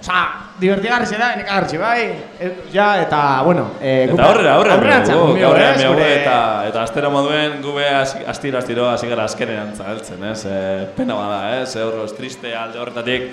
oza, divertigarri da, enekagarri bai. Eh, ja, eta, bueno, eh, Eta aurrera, ez, mi gure- eta, eta astero moduen gube astiro astiro hasi gara azkenean zagaltzen, ez? E, pena bada, ez? Horroz triste alde horretatik.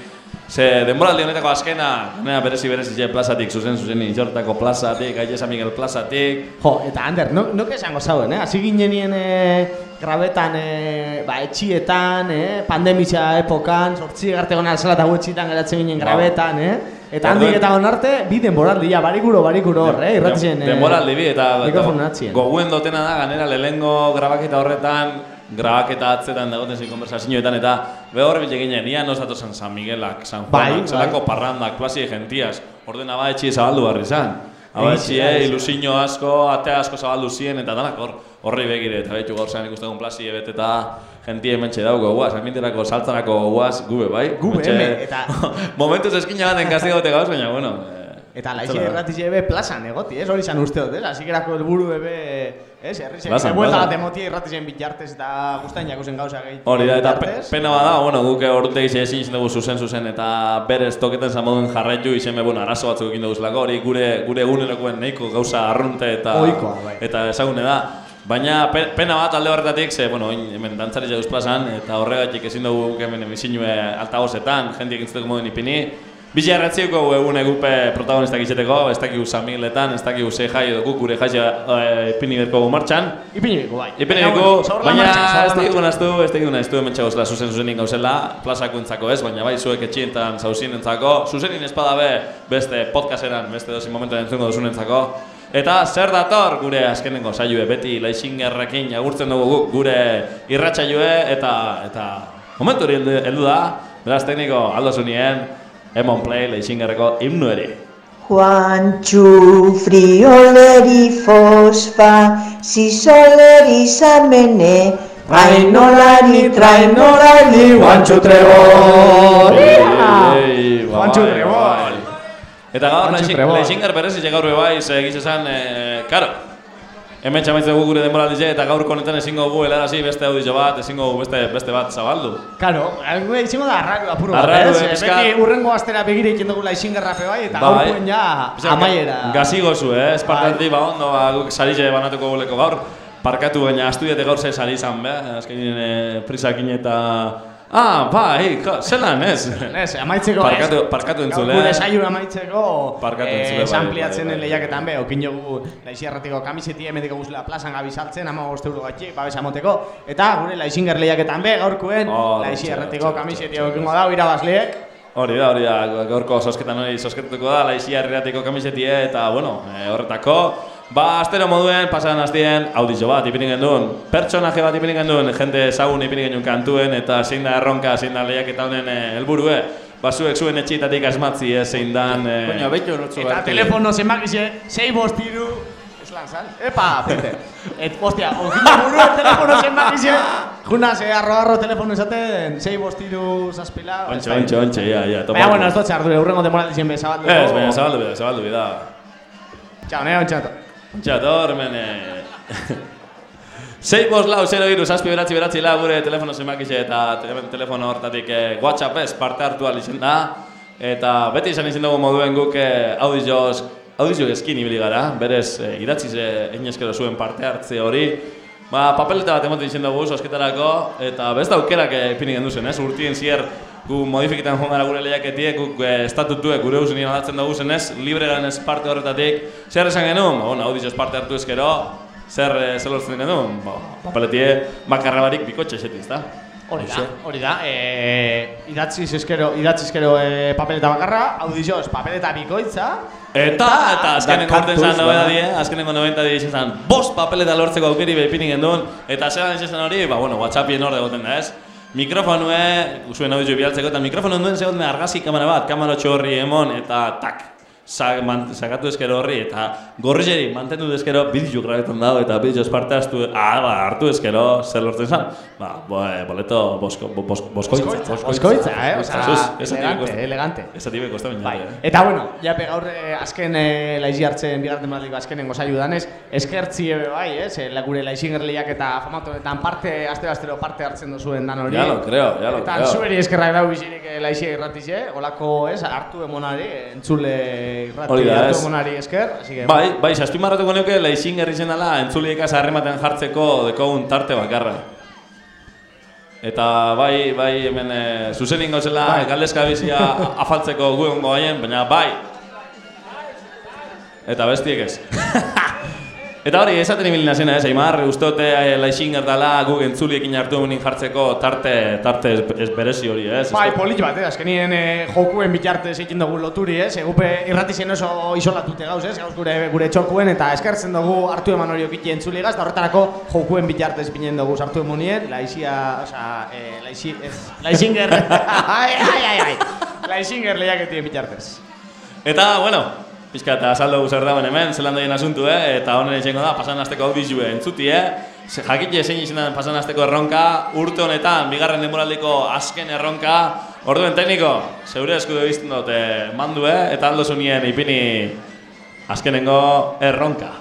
Ze denboraldi honetako azkena, ganea berezi berezi je plazatik, zuzen zuzen izortako plazatik, Aile San Miguel plazatik. Jo, eta Ander, no, no esango zauen, eh? Hasi ginenien eh, grabetan, eh, ba, etxietan, eh? Pandemia epokan, sortzi garte gona alzala eta etxietan geratzen ginen Ba. grabetan, eh? Eta handik eta onarte, bi denboraldia, barikuro, barikuro hor, eh? Irratien, eh? Denboraldi bi eta Mikrofonu goguen dotena da ganera lehengo grabaketa horretan grabaketa atzetan dagoten zein konversazioetan eta behor bile ginen, ian osatu zen San Miguelak, San Bai, Juanak, bai. zelako parrandak, klasi gentiaz, orden abaetxi zabaldu barri zan. Abaetxi, Eixe, eixe. ilusiño asko, ate asko zabaldu ziren eta danak hor, horri begire, eta behitu gaur zean ikusten plasi ebet eta gentie hementxe dauko guaz, ambienterako, saltzarako guaz, gube, bai? Gube, Hementxe- hemen, eta- Momentuz eskina baten kastigote gauz, baina, bueno, eh, Eta laixe erratiz ebe plazan egoti, ez? Hori izan uste dut, ez? Hasi gerako helburu ebe, ez? Herri Plazan, buelta plazan. bat emotia irratizen bitartez eta guztain jakuzen gauza gehi. Hori da, eta pe- pena bada, bueno, guk ordutek izan ezin dugu zuzen zuzen eta berez toketan zan moduen jarraitu izen be, bueno, arazo batzuk egin duguzlako, hori gure, gure egunerokoen nahiko gauza arrunte eta Ohikoa, bai. eta ezagune da. Baina pe, pena bat alde horretatik, ze, bueno, hemen dantzari jauz plazan, eta horregatik ezin dugu hemen emisinue altagozetan, jendiek entzuteko moduen ipini. Bizia erratzioko egune gupe protagonistak izateko, ez dakigu San Migueletan, ez dakigu ze jai edo guk gure jaia e, ipini berko martxan. Ipini beko, bai. Ipini zaborla baina ez dakigu naztu, ez dakigu naztu, hemen txagozela zuzen zuzenik gauzela, plazakuntzako ez, baina bai zuek etxientan zauzinentzako, zuzenin espada be, beste podcasteran, beste dozin momentu entzungo duzunentzako. Eta zer dator gure azkenengo saioe, beti laixingerrekin agurtzen dugu guk gure irratsaioe eta eta momentu hori heldu- da, beraz tekniko aldo zunien, Emon Play laixingerreko himnu ere. Juantxu frioleri fosfa, sisoleri samene, trainolari, trainolari, guantxu trebor! Juantxu Juantxu Trebor. Eta gaur Trebor. laixingar berezi gaur be bai, ze egiz esan, eh, karo, hemen txamaitzen dugu gure denboraldize eta gaur honetan ezingo gu helarazi beste audizio bat, ezingo gu beste, beste bat zabaldu. Karo, gure izango da arraru apuro bat, Arraru, ez? eh, Eh, pixkat. Beti urrengo astera begire ikin dugu laixingarrape bai, eta Bai. gaurkoen ja amaiera. Gazigo zu, eh? Espartanti, ba, ondo, ba, guk sarize banatuko guleko gaur. Parkatu baina astudiate gaur ze sari izan, be? Azkenin eh, prisakin eta... Ah, bai, jo, zelan, ez? Ez, amaitzeko Parkatu, ez. parkatu entzule. Gure saiura amaitzeko Parkatu eh, entzule, bai, esampliatzen bai, den bai. lehiaketan be, okin jogu laixi erratiko kamiseti emediko guzela plazan gabi saltzen, ama boste euro gatxik, babes amoteko, eta gure laixingar lehiaketan be, gaurkoen Oh, laixi txea, erratiko txea, kamiseti okingo da, irabazleek. Hori da, hori da, gaurko sosketan hori sosketuko da, laizia herriatiko kamisetie, eta, bueno, eh, horretako, ba, astero moduen, pasadan astien, audizio bat ipini genduen, pertsonaje bat ipini genduen, jende ezagun ipini genduen kantuen, eta zein da erronka, zein da lehiaketa honen eh, helburue, ba, zuek zuen etxietatik asmatzi, eh, zein dan... Eh, Baina, behitu nortzu Eta telefono zenbakize, sei bostiru, ez lan zan, epa, pete. Et, ostia, okina buru, telefono zenbakize, juna, ze arro arro telefono esaten, sei bostiru zazpila. Ontxe, ontxe, ontxe, ja, ja, Baina, bueno, ez dut txardure, urrengo demoral dizien be, zabaldu. Ez, baina, zabaldu zabaldu bida. Txau, nire ontxato. Txator, hemen... Eh... Sei bost lau, zero iru, zazpi beratzi beratzi lau gure telefono zenbakize eta te- telefono hortatik eh, WhatsApp ez parte hartu ahal izan da. Eta beti izan izan dugu moduen guk eh, audizioz, audizio eskin ibili gara, berez eh, idatziz eh, inezkero zuen parte hartze hori. Ba, papeleta bat emoten izan dugu, sosketarako, eta beste aukerak eh, ipini genduzen, ez? Urtien zier, gu modifiketan joan gara gure lehiaketie, guk eh, estatutue gure usen aldatzen dugu zen ez, libre ez parte horretatik. Zer esan genuen? Ba, bueno, audizioz parte hartu ezkero, zer, eh, zer lortzen genuen? Ba, papeletie bakarra barik bikotxe esetiz, da? Hori da, hori da. Eh, idatziz eskero, idatziz eskero eh, papeleta bakarra, audizioz papeleta bikoitza. Eta, eta azkenengo urten zan nobeda die, azkenengo 90 die izan zan, bost papeleta lortzeko aukeri behipini genduen, eta zelan izan hori, ba, bueno, whatsappien hor egoten da ez. Mikrofonue, zuen audio bialtzeko, eta mikrofono duen zegoen argazki kamera bat, kamera txorri emon, eta tak. Sakatu ezkero horri, eta gorrizeri mantendu ezkero bideo grabetan dago, eta bideo parte hartu, ah, ba, hartu ezkero, zer lortzen zan? Ba, bo, eh, boleto bosko, bo, bosko, boskoitza. Boskoitza, eh? Esa tibe elegante, elegante. Esa tibe kosta baina. Bai. eh. Eta bueno, jape gaur eh, azken eh, laizi hartzen bigarren denboraldiko azkenengo saio danez, eskertzi ebe bai, ez? Eh, la- gure laizingerliak eta famatonetan parte aste astero parte hartzen duzuen dan hori. Ya lo creo, ya lo eta creo. zueri eskerrak dau bizirik eh, laizia irratize, olako, ez? Hartu emonari, eh, entzule irrati Hori da, hartu ez. emonari esker, que Bai, bai, azpimarratuko neuke laizin herri zenala entzuliekaz harrematen jartzeko dekogun tarte bakarra. Eta bai, bai, hemen e, zuzenin gauzela Bai. galdezka bizia afaltzeko guen goaien, baina bai. Eta bestiek ez. Eta hori, esaten ibilin zena ez, Aimar, ustote e, laixin gerdala gu entzuliekin hartu egunin jartzeko tarte, tarte ez, ez berezi hori, ez? Bai, polit bat, eh? azkenien eh, jokuen bitartez egin dugu loturi, ez? Egupe irratizien oso isolatute gauz, ez? Gauz gure, gure txokuen eta eskertzen dugu hartu eman hori okitien entzuligaz, eta horretarako jokuen bitartez binen dugu sartu emonien, laizia, osea, eh, laixi, ez, laixinger, ai, ai, ai, ai, laixinger lehiaketien bitartez. Eta, bueno, pizka eta saldo zer dagoen hemen, zelan daien asuntu, eh? eta honen etxengo da, pasan azteko audizue entzuti, eh? Jakite zein izan pasan azteko erronka, urte honetan, bigarren denboraldiko azken erronka, orduen tekniko, zeure eskudu bizten dut, eh, mandu, eh? eta aldo zunien ipini azkenengo erronka.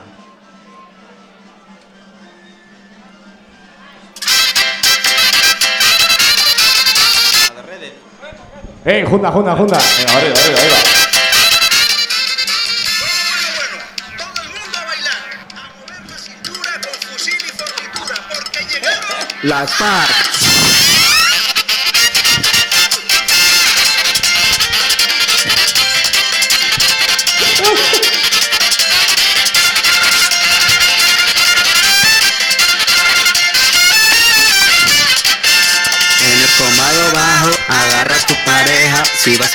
Ei, junda, junda, junda. Venga, arriba, arriba, arriba. Las FARC.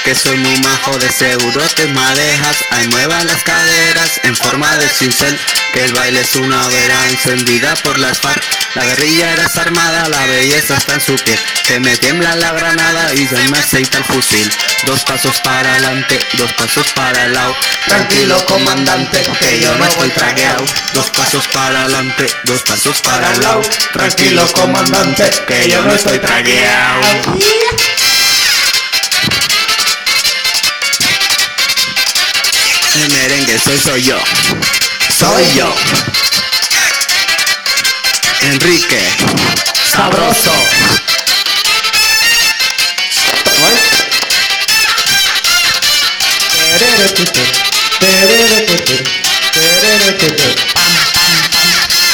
Que soy muy majo de seguro te madejas Ahí muevan las caderas en forma de cincel Que el baile es una vera encendida por las FARC. La guerrilla era armada, la belleza está en su piel. Que me tiembla la granada y se me aceita el fusil. Dos pasos para adelante, dos pasos para el lado. Tranquilo comandante, que yo no estoy tragueado. Dos pasos para adelante, dos pasos para el lado. Tranquilo comandante, que yo no estoy tragueado El merengue soy soy yo, soy yo. Enrique, sabroso.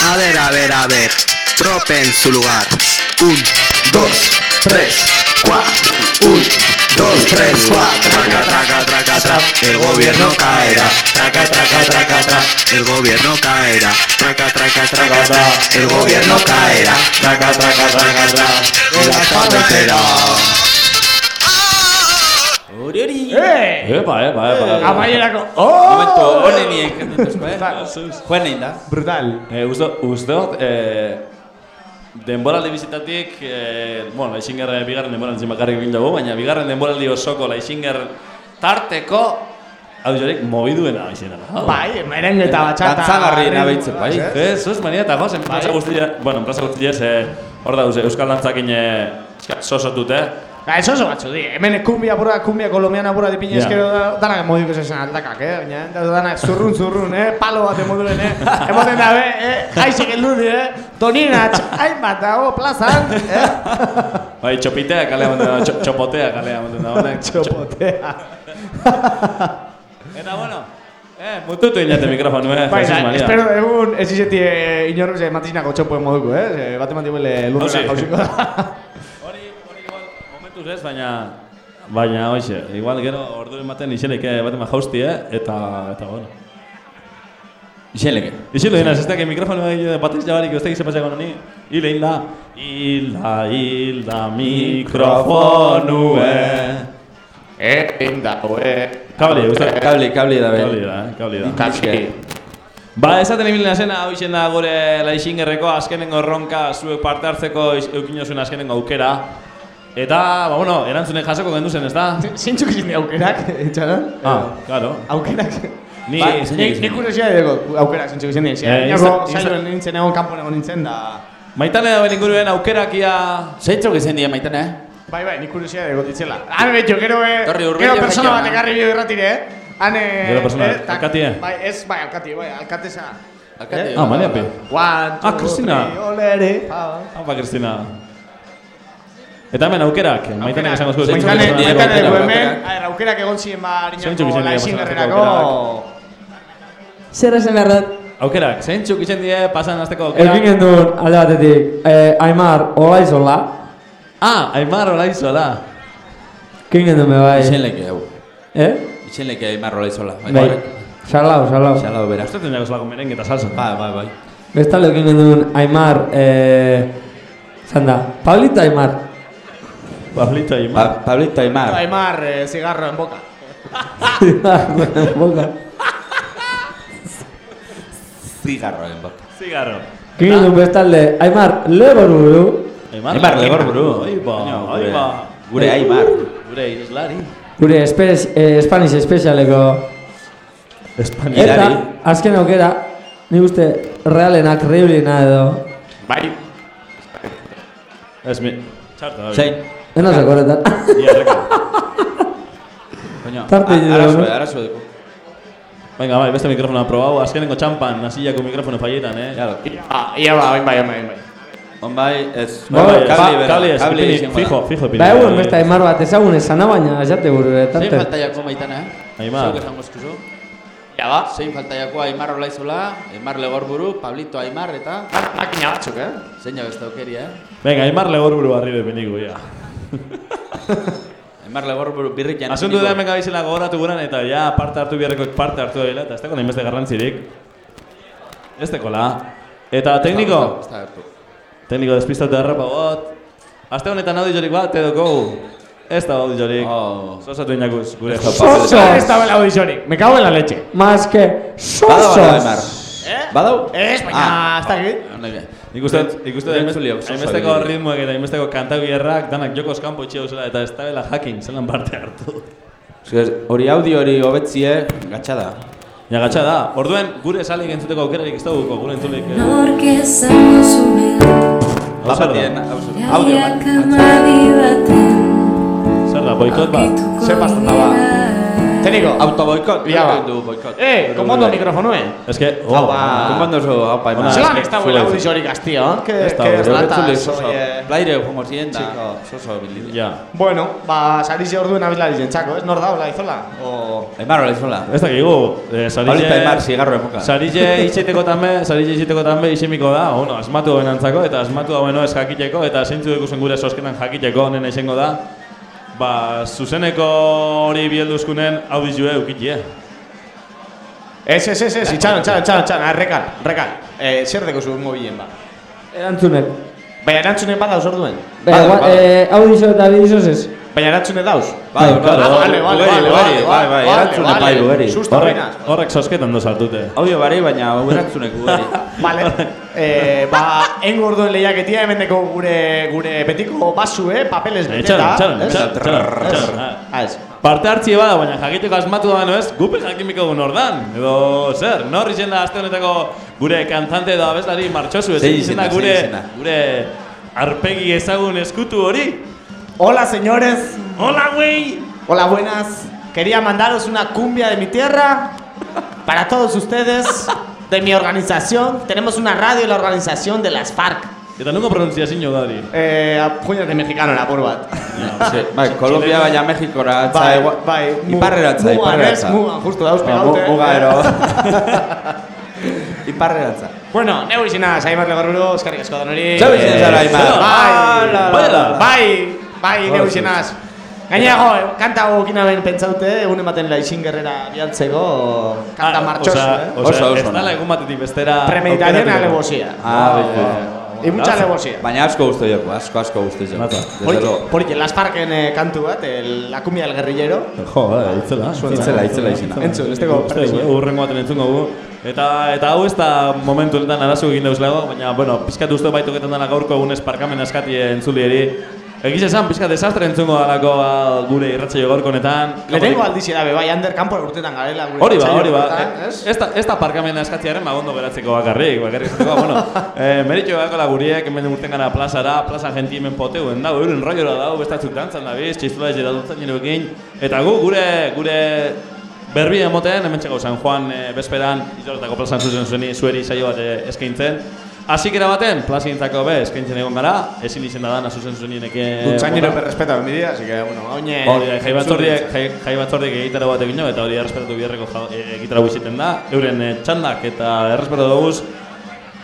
A ver, a ver, a ver. Trope en su lugar. Un, dos, tres, cuatro. Un, dos, tres, cuatro. Traca, traca, traca, traca. El gobierno caerá. Traca, traca, traca, traca. El gobierno caerá. Traca, traca, traca, traca. El gobierno caerá. Traca, traca, traca, traca. La carretera. Eh! Epa, epa, epa. epa. Amaierako, oh! Momentu eh? Egin da. Brutal. Eh, uste, uste eh, denboraldi bizitatik, eh, bueno, Laixinger bigarren denboraldi bakarrik egin dugu, baina bigarren denboraldi osoko Laixinger tarteko audiorik mobiduena izena. Bai, merengue eta batxata. Dantzagarri nabeitze, bai. Ez, ez, mania eta gozen, Bai. enpresa guztia, bueno, enpresa guztia, eh, hor da, Euskal Dantzakin eh, sosotute, Ba, eso oso batzu di. Hemen kumbia pura, kumbia kolombiana pura dipina Ja. eskero da, danak modiko zesan aldakak, eh? Baina, da- danak zurrun, zurrun, eh? Palo bat emoduren, eh? Emoten dabe, eh? Aixik eludi, eh? Tonina, hainbat dago plazan, eh? bai, txopitea kalea moten da, txo- txopotea kalea moten da, honek. Txopotea. Eta bueno, eh, mututu inate mikrofonu, eh, Bai, da, espero egun ez izeti eh, inorrez eh, matizinako txopoen moduko, eh? Ze, Bate mati huele lurrera Hauzi. jauziko da. Momentuz ez, baina... Baina, hoxe, igual gero orduren baten iselek eh, baten jausti, eh, eta, eta bueno. Iseleke. Isilo dina, ez dakit mikrofonu eh, batez jabarik, ez dakit zepatzeko noni. Hile hilda, hilda, hilda mikrofonu, eh. Egin da, eh. Kabli, uste? Kabli, kabli da, be. Kabli da, eh, kabli da. Kabli. Ba, esaten ibilina zena, hau izen da gure laixingerreko azkenengo erronka zuek parte hartzeko iz- eukin zuen azkenengo aukera. Eta, ba, bueno, erantzunen jasoko gendu zen, ez da? Zeintzuk izin aukerak, etxaran? Ah, claro. Aukerak. Ni, Ba, zeinek ni, kuriosidade dugu aukerak zeintzuk izin di. Eh, Insta- zailoen nintzen egon, kanpon egon nintzen da... Maitane da inguruen aukerakia... Zeintzuk izan dira maitane, eh? Bai, bai, ni kuriosidade dugu ditzela. Han betxo, gero, eh, gero persona bat ekarri bio irratire, eh? Han, eh... Gero persona, eh, alkatie? Bai, ez, bai, alkati, bai, alkatesa. Alkate, Ah, Mariape. One, two, Ah, Cristina. three, olere. Apa, Cristina. Eta hemen aukerak, zuen. Izan maitane dira dugu aukerak. hemen, aukerak egon ziren ba, harinako pasan gerrerako... Zer esan behar dut? Aukerak, zeintzuk izan die pasan azteko aukerak? Egin gendun alde batetik, eh, Aimar Olaizola. Ah, Aimar Olaizola. Egin gendun be bai. Izen leke, hau. Eh? Izen leke Aimar Olaizola. Bai. Salau, salau. Salau, bera. Gustatzen dago zelako merengue eta salsa. Bai, bai, bai. Bestalde egin gendun Aimar, eh... Zanda, Pablito Aimar. Pablito Aimar. Pa, Pablito Aimar. Aimar, eh, cigarro en boca. Boca. Zigarro en boca. Egin gendun bestalde, Aimar Leborburu. Aimar, Aimar Legorburu. Ai ba, Baina, ai gure- ba. Gure Aimar. Gure islari. Gure espes, eh, Spanish espezialeko. Eta, azken aukera, ni uste realenak, reulina edo. Bai. Ez mi... Txarta, bai. Zein? Ena zakorretan. Ia, reka. Coño, Tarte arazo, arazo dugu. Venga, bai, beste mikrofonoa probau, azkenengo txampan, nasillako mikrofono faietan, eh? Claro. Ah, ia ba, oin bai, oin bai, bai. On bai, ez. Bai, bai, kabli ba- bera, kabli ez, kabli fijo, fijo ipini. Ba, egun beste Aimar bat ezagun esana baina, esate buru, eh, Zein tarte. faltaiako maitana, eh? Aimar. Zeuk esango eskuzu? Ja ba. Zein faltaiako Aimar Olaizola, Aimar Legorburu, Pablito Aimar eta... Makina batzuk, eh? Zein ja beste aukeria, eh? Venga, Aimar legorburu barri bepeniko, ja. Aimar Legorburu birrikian... Asuntu da hemen gabizela gogoratu guran eta ja parte hartu biharrekoek parte hartu dela eta ez dago nahi beste garrantzirik. Ez tekola. Eta tekniko, Ez da hartu. tekniko despistatu errapa bot. Aste honetan audiorik bat edo Ez da audiorik. Oh. Sosatu inakuz, gure Soso. Ez da bela me cago en la leche. Más que sosos. Eh? Badau? Ez, baina, Ah. ez dakit. Ondo bien. Nik uste, nik uste soso hainbesteko ritmoek eta hainbesteko kantagierrak danak jokoz kanpo itxia duzela eta ez da bela jakin, zelan parte hartu. Hori audio hori hobetzie, gatxa da. Ja, gatxa da. Orduen, gure salik entzuteko aukerarik ez dago gure entzulik. eh, Nork esango zuen zer da? audio bat. Amabi baten Zer da, boikot bat? Ze pastan da ba. Autoboikot. Ja ba. Du boikot. Eh, komondo mikrofonoe. Ez que, Hau ba. Komando zo, hau pa, Aimar. Zelan ez da bela audizorik aztio, que, Ez da, que gure eslata, Entzule, soy, soso. eh. Blaire jongo ziren da. Soso bilidi. Ja. Bueno, ba, sarize orduen abilari jentzako, ez? Nor da, hola izola? O... Aimar Olaizola. Ez dakigu, eh, Pablito sarille... Aimar, zigarro emoka. Sarille itxeteko tambe, sarille itxeteko tambe isimiko da, bueno, asmatu antzako, eta asmatu hauen ez jakiteko, eta zeintzu ikusen gure soskenan jakiteko, nena izango da, ba, zuzeneko hori bielduzkunen audizue eukitie. Ez, ez, ez, ez, itxaron, itxaron, itxaron, itxaron, ah, rekal, rekal. Eh, zer deko zuen mobilen ba? Erantzunek. Baina erantzunen bat dauz orduen? Baina, gua- eh, audizo eta bidizoz ez. Baina erantzunen dauz? Bai, claro. vale, bai, bai, erantzune bai, ugari. Horrek, horrek sosketan do sartute. Audio bari, baina urantzunek ugari. Vale. Eh, ba, engo orduen lehiaketia hemendeko gure gure betiko papeles beteta. Itxaron, ez? itxaron, itxaron, itxaron. ah. Ah, ez. Parte hartzie bada, baina jakiteko asmatu da ez, gupe jakimiko gu nordan. Edo, zer, nor izen da aste honetako gure kantante edo abeslari martxosu, ez izena, gure, gure arpegi ezagun eskutu hori. Hola, señores. Hola, güey. Hola, buenas. Quería mandaros una cumbia de mi tierra para todos ustedes de mi organización. Tenemos una radio la organización de las FARC. Eta nungo pronunciazio gari. Eh, puñate mexicano lapur bat. Sí, bai, Kolombia baina Mexikora atza Bai, bai, mu- Iparreratza, mugan, iparreratza. ez? Mugan, justo dauz pegaute. mu- Muga ero. Iparreratza. Bueno, neu izena, Saimar Legorruru, eskarrik asko danori. Zeu izen zara, Aimar. Bai, Bai, bai, bai, neu Oso. izenaz. Gainago, kanta gokin haben pentsaute, egun ematen laixin gerrera bialtzeko, kanta martxosu, Osa, eh? osa, Oso, oso, ez dala egun batetik bestera... Aukeratuko. alebosia. Ah, Bai, bai, bai. Y mucha alebosia. Baina asko gustu joko, asko asko gustu joko. Porque Las Parken eh, kantu bat, el, la cumbia del guerrillero. Jo, bai, itzela. Itzela, itzela izena. Entzun, ez dago Uste, perrexik. urrengo baten entzungo gu. Eta, eta hau ez da momentu honetan arazo egin dauzlego, baina, bueno, pizkatu uste baitoketan dela gaurko egunez parkamen askati entzulieri. Egiz esan, pizka desastre entzungo dalako ba, gure irratzaio gorko honetan. Lehenengo aldizi da, be, bai, ander kanpo urtetan garela gure Hori ba, hori ba. horretan, ez? Da, ez da parkamena eskatziaren, ba, ondo geratzeko bakarrik, bakarrik esateko, bueno. Eh, meritxo gako la guriek, hemen urten gana plazara, plaza genti hemen poteuen dau, euren rollora dau, bestatzuk dantzan da biz, txistula ez dutzen nirekin. Eta gu, gure, gure berbi emoten, hemen txego San Juan eh, bezperan, izoretako plazan zuzen zueni, zueri saio bat eh, eskaintzen. Así que baten, plazintzako be, eskaintzen egon gara, ezin izen da dana zuzen zuenienek... Dutzainero perrespeta ben bidea, así que, bueno, oine... Hori da, jai batzordiek, jai, jai batzordiek egitara bat egin eta hori errespetatu biherreko e, egitara biziten da, euren eh, txandak eta errespetatu duguz.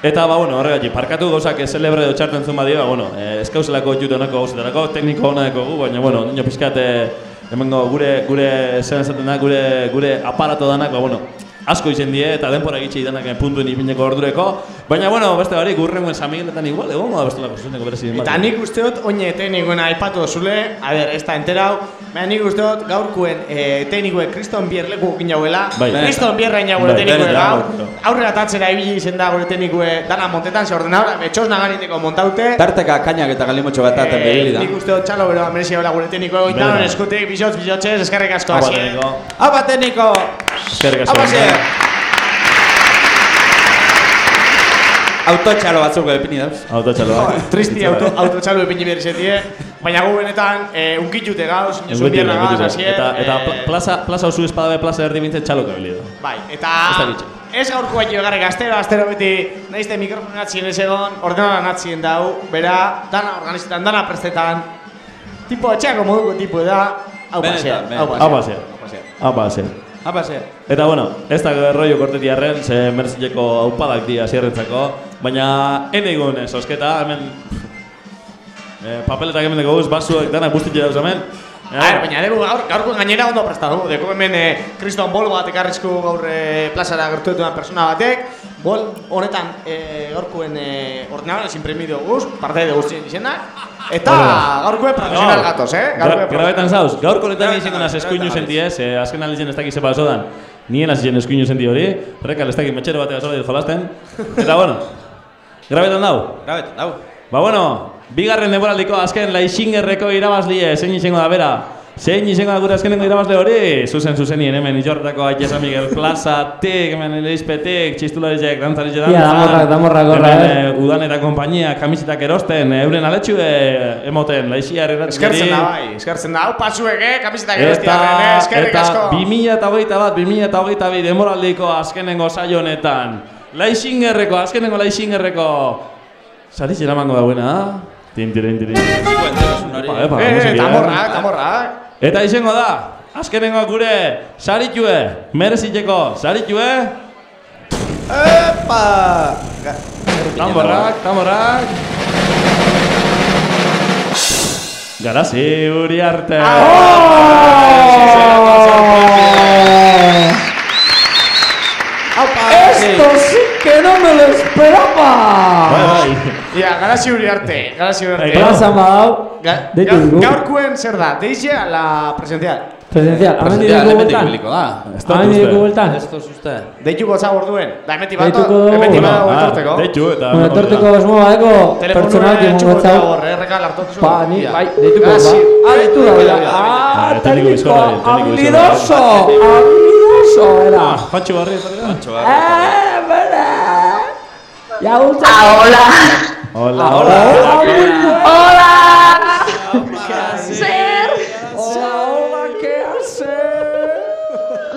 Eta, ba, bueno, horregatik, parkatu gauzak ez celebre edo txartu entzun badia, ba, bueno, eh, eskauzelako jute honako gauzetarako, tekniko hona deko gu, baina, bueno, nino pizkat, eh, hemengo gure, gure, zer esaten da, gure, gure aparato danak, ba, bueno, asko izen die eta denpora gitxi danak eh, puntuen ipineko ordureko, baina, bueno, beste barik, urrengoen Samigeletan igual, egongo da bestelako zuzeneko berezi Eta nik uste dut, oine teknikoena aipatu dozule, a ber, ez da enterau, baina nik uste dut gaurkuen e, teknikoek kriston bier leku okin jauela, Bai. kriston bierra ina gure Bai, teknikoek benetan, gaur, bai. aurrera tatzera ibili izen da gure teknikoe dana montetan, ze ordenadora, betxos naganiteko montaute, Tarteka kainak eta galimotxo bat aten Eh, behili da. nik uste dut txalo beroa merezi gure teknikoe goitan, Benetan. eskutik, bisotz, bisotxez, eskerrik asko hasi. tekniko. Apa, tekniko! Eskerrik asko. Autotxalo batzuk epini dauz. Autotxaloak. Tristi auto, autotxalo epini behar izetie, baina gu benetan, eh, unkitute gauz, inosun bierna gauz, hasi, Eta, eta eh, pla- plaza, plaza oso espadabe plaza erdi bintzen txalok abilido. Bai, eta Ez gaurko baino egarrek astero, astero beti naizte mikrofon atzien ez egon, ordenara atzien dau, bera, dana organizetan, dana prestetan, tipo etxeako moduko tipo da, hau pasea, hau pasea. ze. Apa ze. Apa, ze. Eta bueno, ez da rollo kortetiarren, ze merzileko aupadak dia zierrentzako, baina ene egun sosketa, hemen eh, papeletak hemen dugu guz, basuak danak guztitxe dauz hemen. A ver, baina dugu gaur, gaurko gainera ondo prestatu, deko hemen eh, kriston bol bat ekarrizku gaur eh, plazara gertu dituan persona batek, bol honetan eh, gaurkoen eh, ordenadora imprimido guz, parte de guztien izenak, eta gaurkoen profesional gatoz, eh? Gaurkoen Gra grabetan zauz, gaurko honetan izango naz eskuinu senti ez, eh, azken alizen ez dakiz zepa esodan, nien hasi zen eskuinu senti hori, rekal ez dakit metxero batea zola jolasten, eta bueno, grabetan dau. Grabet, hau. Ba bueno, bigarren denboraldiko azken laixingerreko irabazlie, zein izango da bera? Zein izango da gure azkenengo irabazle hori? Zuzen zuzenien hemen itxortako Aitxe San Miguel Plazatik, hemen Elizpetik, txistularizek, dantzarizek Ia, damorrak, damorrak hemen, eh. eh, Udan eta kompainia, kamisetak erosten, eh, euren aletxu eh, emoten, laixiar irratzen Eskertzen da bai, eskertzen da, hau patzuek, eh, eh, Eta, eskerrik eta asko. 2008 bat, 2008 bi demoraldiko azkenengo saio honetan. Laixingerreko, azkenengo laixingerreko. Sariz eramango dauena, Tin, tirin, tirin. Epa, epa, Eh, musikia. tamorrak, tamorrak. Eta izango da, azkenengo gure saritue, mereziteko saritue. Epa! Tamborrak, tamborrak. Garazi uri arte. Esto sí que no me lo esperaba. Bai, bai. Ia, garazi uri arte, garazi uri arte. Plaza Madau, Ga- deitu dugu. Gaurkoen zer da, deixe ala presencial? Presencial, ditugu hemendik bueltan. da. Hemen ditugu bueltan. Ez duz uste. Deituko za orduen, da emeti bat, emeti bat Bueno, ah, etorteko. deitu eta... Bueno, etorteko asmo badeko pertsonalki mongo zau. errekal hartotu Ba, ni, bai, deituko ba. Garazi. Ah, deitu da, bera. Ah, Ah, tekniko habilidoso, habilidoso, era. Juancho Barri, da? Antxo Eh, bera. Ya gusta. Ah, hola. Hola, Hola. Hola. Zer? Hola, hola, ¿qué hace?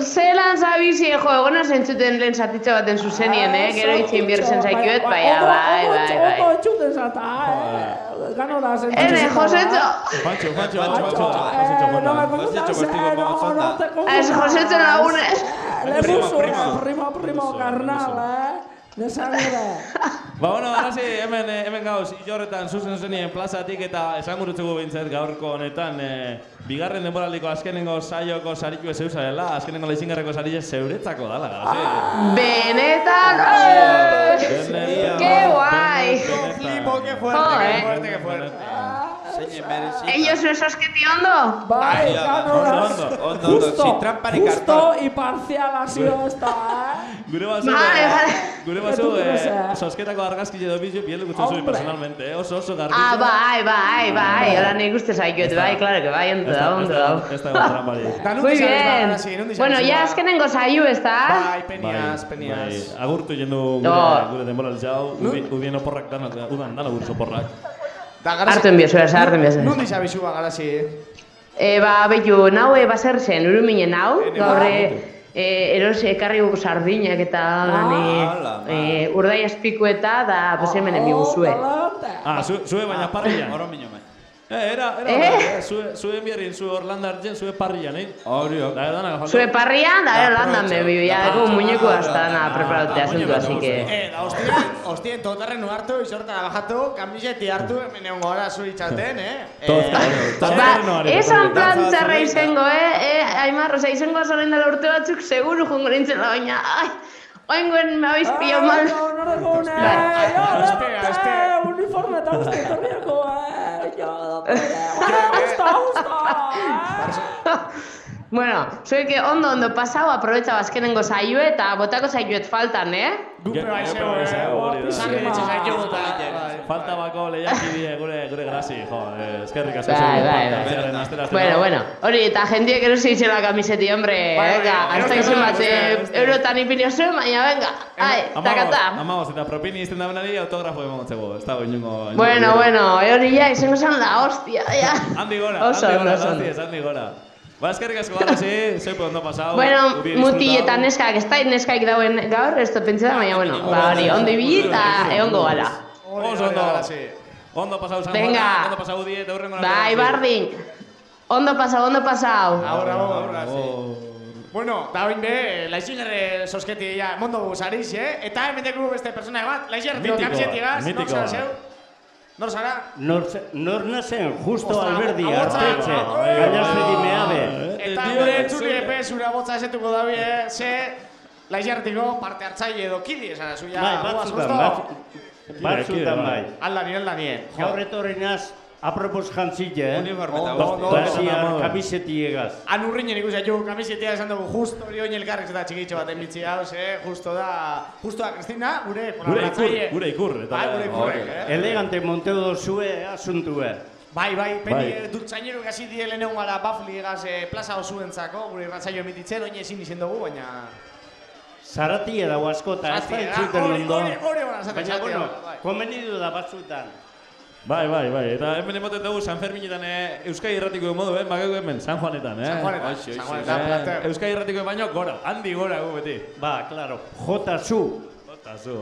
Zelan zabizi, jo, egona zentzuten lehen zatitza baten zuzenien, eh? Gero itzien bierzen zaituet, baina, bai, bai, bai. Ondo txuten zata, eh? Ganora zentzuten. Ene, Josetxo. Juancho, No me Juancho. confundas, eh, no, no te confundas. Ez Josetxo lagunez. Le puso primo, primo, carnal, eh? De sangre. Ba, bueno, arazi, hemen, eh, hemen gauz, ilorretan zuzen zuzenien plazatik eta esan gurutzugu bintzet gaurko honetan eh, bigarren denboraldiko azkenengo saioko saritu zeusa dela, azkenengo leizingarreko sarie zeuretzako dala, garazi. Benetan, eh, Benetan, Qué guay. benetan. Flipo, qué fuerte, qué fuerte, qué fuerte. Ellos esos que te ondo? Bai, ganoraz. ondo, ondo, ondo, Justo, sin tramparik justo hartu. imparcial hasio ez da, eh? Gure baso, Vale, vale. gure Etu eh, sosketako argazki edo bizu, biel dukutzen zuen personalmente, eh? oso oso garbi. Ah, bai, bai, bai, hola nik uste zaitut, bai, claro que bai, ondo da, ondo da. Ez. Da, Muy sabes, bien. ba, hasi, nundi Bueno, ya ba. azkenengo saio, ez da? Bai, peniaz, peniaz. Bai, agurtu jendu gure, No. denbora jau, udi- udien oporrak dana, udan dana gure oporrak. Da, Hartu enbiozu, ez, hartu enbiozu. Nundi sabizu ba, garazi. E, ba, behitu, nau e, baser zen, uruminen hau, gaur e, e, eros ekarri gu sardinak eta lan e, e, urdai azpiku eta da, pues hemen enbiguzue. Ah, zu, zue baina parrilan. Oro mino mai. Eh, era, era, Eh? eh? zue, zue enbiarrin, zue Orlando Argen, zue parrilan, eh? Hori, hori. Da, dana falta. Zue parrian, da, ero landan me biu, ya, deko muñeku hasta na preparaute asuntu, así que... Eh, da, hostien, hostien, totarren hartu, izortara bajatu, kamiseti hartu, hemen egon gora zu itxaten, eh? Ba, esan plan txarra izango, eh? eh Aimar, oza, izango zoren dela urte batzuk, seguru jungo nintzela, baina, ai, oingoen me habéis pillado mal. Espera, espera. Uniforme eta guzti etorriako, eh? Jo, Justo, justo. Bueno, zuek ondo ondo pasau, aprobetxa bazkenengo saioe eta botako saioet faltan, eh? Gupe bai zeu, Gupe bai zeu, hori da. Izan etxe zaitu eta... Falta bako lehiaki die gure, gure grasi, jo, eh, eskerrik asko. Bai, zuen bai, parte bai. hartzearen astera, astera. Bueno, bueno, hori, eta jendiek erosi izan la kamiseti, hombre, Bai, bai, venga, bai, hasta bai, izan bai, bat, bai, eh, bai, eurotan ipilio zuen, baina, venga, ai, takata. Amagos, eta propini izten da benari autografo emango zego, ez dago inungo... inungo Bueno, bideo. bueno, hori ya, izango zan la hostia, ya. Handi gora, Oso, handi gora, oso, oso. gracias, handi gora. Ba, eskerrik asko gara, sí, zepo ondo pasau. Bueno, muti eta neskak, ez da neskaik dauen gaur, ez da pentsa da, baina, bueno, ba, hori, ondo ibili eta egongo gara. Oso ondo. Ondo pasau San Venga. Ondo pasau die, eta hurrengo Bai, bardin. Ondo pasau, ondo pasau. Ahora, ahora, Bueno, da oin be, laixinerre sosketi ja, mondo sariz, eh? Eta hemen beste persona bat, laixer, tio, Mitikoa, kamiseti gaz, nor mitikoa. zara zeu? Nor zara? Nor, nor nazen, justo Ostra, alberdi, artetxe, bai, gainazpedi bai. meabe. Eta gure entzuli epe zure botza esetuko dabi, eh? Ze, laixertiko parte hartzaile edo kili esara zuia. Bai, batzutan, batzutan bai. Aldani, aldani, eh? Gaur etorri naz, apropos jantzile, eh? Uniforme eta Ondo, guzti. Klasiar Ondo. kamiseti egaz. Han urrinen ikusi haitu kamisetia esan dugu justo hori oin elkarrek eta txikitxo bat enbitzi hau, ze, justo da, justo da, Kristina, gure Gure ikur, kolaboratzaile. gure ikur. Eta, Bai, gure ikurrek, eh? Elegante monteo zue asuntue. Bai, bai, peni Bai. dut zaineru gazi die lehenengo gara bafli egaz eh, plaza osuentzako, gure irratzaio emititzen, oin ezin izen dugu, baina... Zarati edago asko eta ez da entzuten hori- ondo. hori- hori ona esaten, Baina, zarati, bueno, bai. konbenidu da batzutan. Bai, bai, bai. Eta hemen emoten dugu San Ferminetan eh, Euskadi Irratiko modu, eh? Magego hemen, San Juanetan, eh? San Juanetan, San Juanetan, eh. Euskadi Irratiko baino gora, handi gora gu beti. Ba, claro. Jota zu.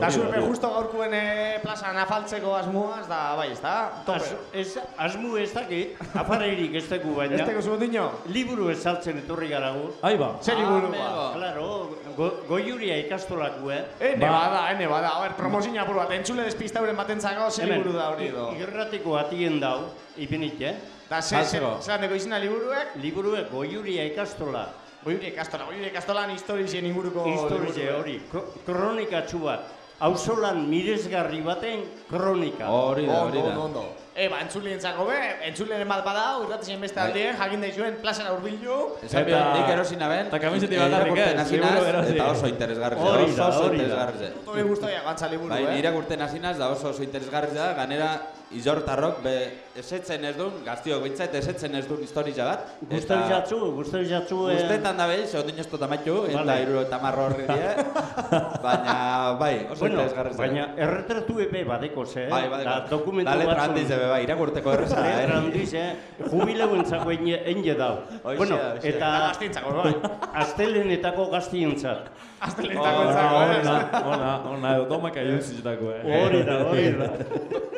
Da hori. justo gaurkuen eh, plazan afaltzeko asmoaz, da bai, ez da? Tope. Az, ez, asmu ez dakit, afarreirik ez dugu baina. Ez dino? Liburu ezaltzen etorri gara gu. Ahí ba. Zer liburu, Ah, ba? Claro, go, goiuria ikastolaku, eh? Ene Ba. bada, ene bada. A ber, promozina apur bat, entzule despistauren batentzako, zer Hemen, liburu da hori edo? Irratiko atien dau, ipinik, eh? Da, ze, ze, zelan deko izena liburuek? Liburuek goiuria ikastola. Goiuri ikastola, goiuri ikastolan historizien inguruko Historize hori, kro- kronikatxu bat. Auzolan miresgarri baten kronika. Hori da, hori Ondo, da. ondo, ondo. Eba, entzulientzako be, entzuleren bat badau, irratizien beste aldien, jakin daizuen plazara urbildu. Esan behar, nik erosi naben, Eta kamiseti eh, liburu naz, erosi. eta oso interesgarri. Hori oso da, oso hori da. Hori guztoia gantza liburu, Bai, eh? irakurten hasi naz, da oso oso interesgarri da, ganera izortarrok be esetzen ez duen, gaztiok bintzait esetzen ez duen historia bat. Gustau jatzu, gustau jatzu... eh, Guztetan da behin, zehondin ez dut amaitu, eta iruro eta marro horri die. Baina, bai, oso Bueno, interesgarri baina erretratu epe badeko ze, Bai, badeko. Da dokumentu Da letra handiz ebe, bai, irakurteko erreza da, Letra eh? handiz, eh? Jubileuentzako enge, enge dau. Bueno, eta gaztientzako, bai. astelenetako gaztientzat. Astelenetako entzako, eh? Ona, ona, ona, edo domaka juntzitzeko, eh? Hori da, hori da.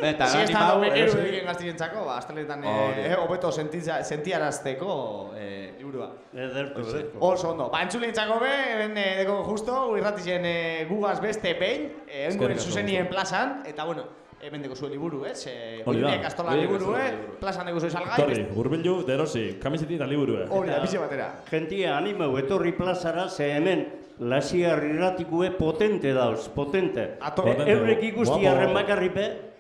Eta Si gani ez da mau, eru erosi- egin gaztientzako, ba, Hori. eh, hobeto sentiarazteko eh, liburua. Edertu, edertu. Oso ondo. Ba, entzulientzako be, eh, deko justo, irratizien eh, gugaz beste behin, eh, asko, zuzenien plazan, eta bueno, hemen deko zuen liburu, ez? Eh, Hori da. Kastola da, liburu, eh? liburu. Plazan deko zuen salgai. Torri, urbildu, derosi, kamiseti eta liburu, eh? Hori da, bizi batera. Gentia animau etorri plazara, ze hemen lasiar irratikue potente dauz, potente. Ato- Potente, Eurek ikusti guapo. arren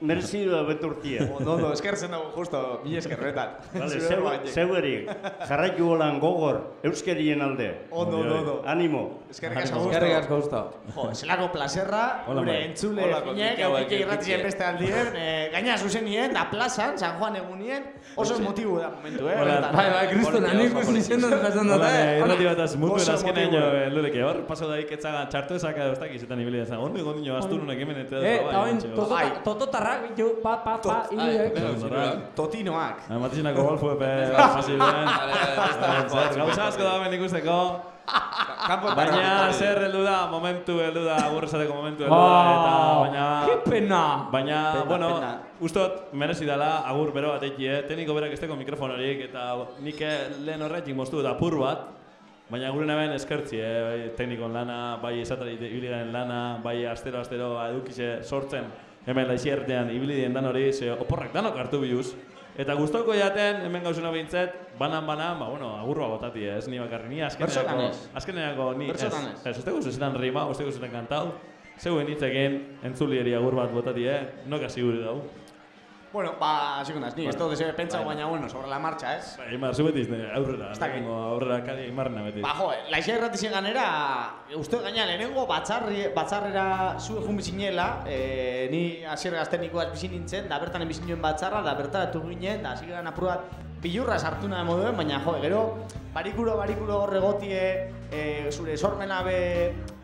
bakarripe, merezidua beturtia. Ondo, ondo, eskertzen dugu, justo, mi eskerretan. Vale, zeu, zeu erik, jarraitu golan gogor, euskerien alde. Ondo, ondo, ondo. Animo. Eskerrik asko gusto. Eskerrik asko gusto. Jo, zelako placerra, Hola, gure bai. entzule finek, bai, eukike kontikia. beste aldien, eh, gaina zuzenien, da plazan, San Juan egunien, oso motibu da momentu, eh? Bai, bai, kriston, Politia, nik oso ikusi politia. zendu jasan dut, Hola, eh? Irrati bat az, mutu Oso azken motibu, egin, eh. lureke, hor, paso daik etzaga txartu ezaka ez dakiz, eta nibili ezan, ondo egon dino asturunak hemen eta Eh, bai, eta oin, mentxe, bitu, pa, pa, pa. Totinoak. Ah, Matizinako golfu epe, hasi duen. Zer, Gauza asko da hemen ikusteko. Baina zer heldu da, momentu heldu da, agur esateko momentu heldu da, eta baina... Ke pena! Baina, bueno, ustot merezi dela agur bero bat eki, eh? Teniko berak esteko mikrofonorik, eta nik eh, lehen horretik moztu dut apur bat, Baina gure naben eskertzi, eh? bai, teknikon lana, bai esatari ibilgaren lana, bai astero-astero edukize sortzen hemen laixiertean ibili dien dan hori, ze oporrak danok hartu bihuz. Eta gustoko jaten, hemen gauzuna behintzet, banan-banan, ba, bueno, agurroa botati, ez, ni bakarri, ni Bertsotanez. azkeneako, ni, ez, ez, usteko zuzetan rima, usteko zuzetan kantau, zeuen hitzekin, entzulieri agur bat botati, eh, noka siguri dau. Bueno, ba, hasiko naz, ni, Bueno, esto desebe pentsau, bai. baina, bueno, sobre la marcha, ez? Ba, Imar, zu betiz, ne, aurrera, lehenengo aurrera kari imarrena beti. Ba, jo, laixia irratizien ganera, uste gaina lehenengo batzarri, batzarrera zue jun bizinela, e, ni hasier gaztenikoaz bizi nintzen, da bertan bizi nuen batzarra, da bertaratu ginen, da hasi garen apur bat bilurra sartu nahi moduen, baina jo, gero, barikuro, barikuro hor egotie, e, zure sormena be,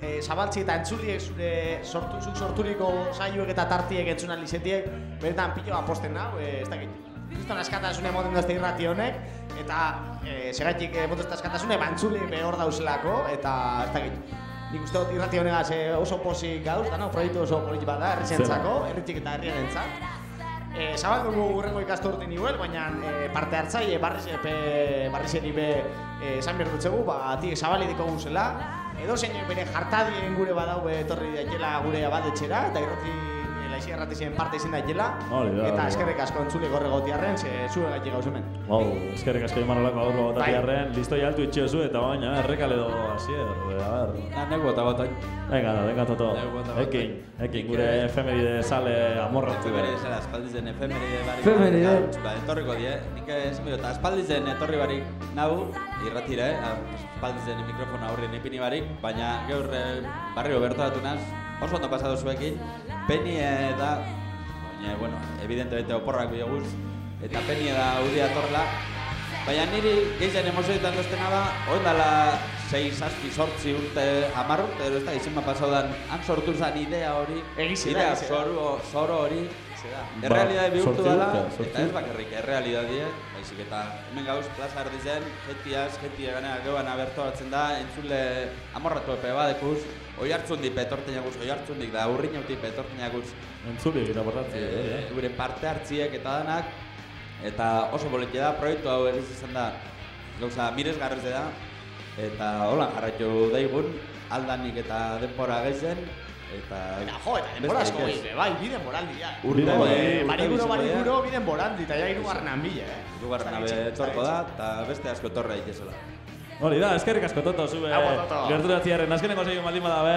e, zabaltzi eta entzuliek zure sortu, zuk sorturiko saioek eta tartiek entzuna lizetiek, beretan pilo aposten nahu, e, ez dakit. Kriston askatasune moten dazte irrati honek, eta e, segatik e, moten askatasune bantzuli behor dauzelako, eta ez dakit. Nik uste dut irrati honegaz e, oso posik gauz, da no, proiektu oso polit bat da, herrizentzako, herritik eta herriaren entzat. E, Zabaldu dugu urrengo ikasturte nivel, baina e, parte hartzaile barriz epe barriz be e, esan behar dutzegu, ba, ati zabali diko guzela. Edo zein bere jartadien gure badau etorri daitela gure abadetxera, eta irrati laixi erratizien parte izin daitela. Da, Eta da. eskerrik asko entzule gorre gotiarren, ze zue gaiti gauz hemen. Wow, eskerrik asko Imanolako aurro Bai. botati arren, listo jaltu itxiozu eta baina errekale do hasier, a ber. Ah, nego eta botai. Venga, venga, toto. Ekin, ekin, gure efemeride sale amorratu. Bere zera, aspaldizen efemeride barik. Efemeride. Ba, etorriko die. Nik esan behar, eta aspaldizen etorri barik nahu, irratire, eh? aspaldizen mikrofona aurrien ipini barik, baina gaur barrio bertoratu naz, oso ondo pasatu zuekin, peni eh, da, baina, bueno, evidentemente oporrak bioguz, eta peni da udia torla, Baina niri gehien emozioetan doztena da, oen dala 6, zazpi, sortzi urte, hamar urte, edo ez da, izan pasau dan, han sortu zen idea hori, idea zoro, zoro hori, da. errealidade bihurtu sortzi dela, eta ez bakarrik, errealidadie, baizik eta hemen gauz plaza erdizen, jetiaz, jeti eganea geuan abertu hartzen da, entzule amorratu epe badekuz, oi hartzun dik petorten jaguz, oi hartzun dik da, urrin jautik petorten jaguz, Entzuli eta borratzi. eh, gure parte hartziek eta danak, eta oso politia da, proiektu hau egiz izan da, gauza miresgarrez da, eta hola jarraitu daigun, aldanik eta denpora gezen, eta... Eta jo, eta denbora asko besterik ez. gehi, bai, biden boraldi, ja. Urte, Bide, Eh, Bariguro, bariguro, biden boraldi, eta ja irugarren bila, eh. Ez ez da etorko da, eta beste asko torra daitezela. Hori da, eskerrik asko toto, zube Agur, Toto. gerturatziaren, azkeneko zeio maldin badabe,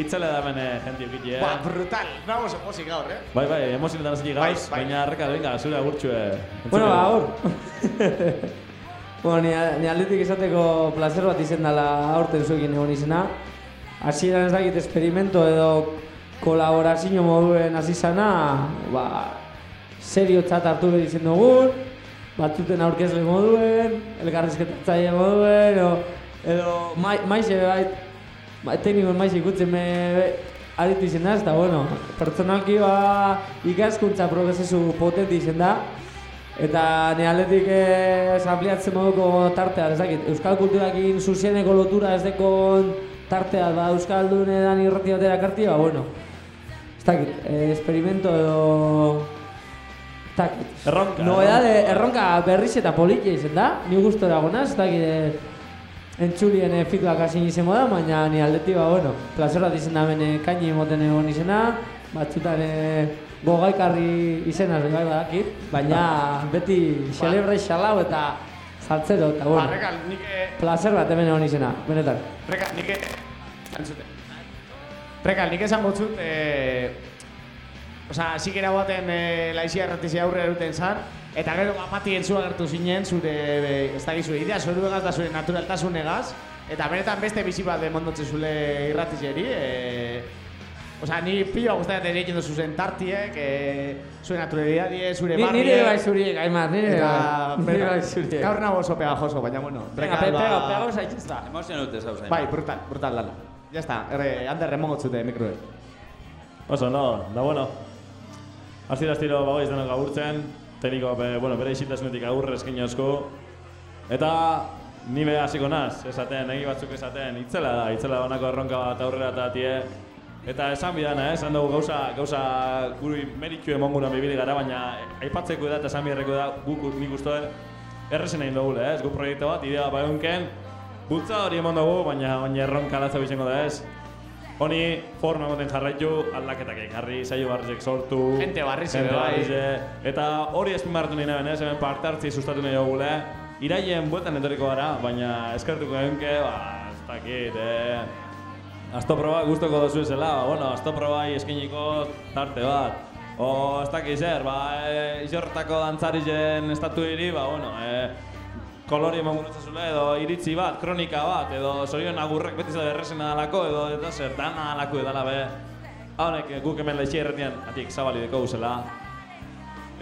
itzele da mene jenti ukitxe. Ba, brutal, nago oso pozik gaur, eh. Bai, bai, emozionetan hasi Bai, gauz, bai. baina arreka, venga, zure agurtxue. Bueno, ba, aur. bueno, ni, ni aldetik esateko placer bat izen dela aurten zuekin egon izena. Hasieran ez dakit esperimento edo kolaborazio moduen hasi zana, ba, seriotzat hartu behar izen dugun, batzuten aurkezle moduen, elkarrizketatzaile moduen, edo, edo mai, maize bait, ba, teknikon maize ikutzen me aritu izen da, eta bueno, pertsonalki ba, ikaskuntza prozesu potente izen da, Eta ni aldetik ez ampliatzen moduko tartea, ez dakit, Euskal kulturakin zuzeneko lotura ez dekon tartea, ba, Euskaldun edan irrati batera karti, ba, bueno, ez dakit, eh, experimento edo... Ez dakit. Erronka, Noedade, erronka. erronka berriz eta politia izen da, ni gusto dagoenaz, ez dakit, eh, entzulien feedback hasi izango da, baina ni aldetik, ba, bueno, placer bat izen da bene kaini emoten egon izena, batzutan eh, gogaikarri izena bai badakit, baina beti celebre xalau eta saltzero, eta bueno, Ba, rekal, nik, eh, placer bat hemen egon izena, benetan. Reka, nik e- entzute. Reka, nik esan gotzut, eh, Osa, zikera baten e, laizia erratizia aurre eruten zan, eta gero bapati entzua gertu zinen zure, e, ez da gizu, idea zoru egaz da zure naturaltasunegaz, eta benetan beste bizi bat demondotze zule irratizeri, e, Osa, ni pila gustatzen egiten duzu zen tartiek, e, zure naturalidadie, zure Ni- barrie... nire bai zuriek, Aimar, nire bai. Nire bai zuriek. Gaur nago oso pegajoso, baina bueno. Venga, pe- ba- pega- pegaos zaitezta. Emozionute zau zain. Bai, brutal, brutal lana. Ya está, erre, ander remongotzute mikroe. Oso, no, da bueno. Hasi da estilo bagoiz denok agurtzen, tekniko, be, bueno, bere isiltasunetik agurre eskin asko. Eta ni be hasiko naz, esaten, egi batzuk esaten, itzela da, itzela honako erronka bat aurrera eta tie. Eta esan bidana, eh, esan dugu gauza, gauza guri meritxu emonguna bibili gara, baina aipatzeko da eta esan biherreko da guk nik uste errezen egin dugu, eh, ez gu proiektu bat, idea bat egunken, bultza hori emon dugu, baina baina erronka latza bizango da ez. Honi forma moten jarraitu, aldaketak egin jarri, saio barrizek sortu. Gente barrize, gente barrize. Eta hori azpimarratu nahi naben, ez, hemen parte hartzi sustatu nahi dugule. Iraien bueltan etorriko gara, baina eskertuko egunke, ba, ez dakit, eh, Azto proba gustoko dozu zela, ba, bueno, azto probai eskiniko tarte bat. O, ez dakit zer, ba, e, izortako dantzarizen estatu hiri, ba, bueno, e, kolori eman zule, edo iritzi bat, kronika bat, edo zorion agurrek beti zela errezena dalako, edo eta zer, dana dalako edala be. Honek, eh, guk hemen leixi erretian, atik zabali deko guzela.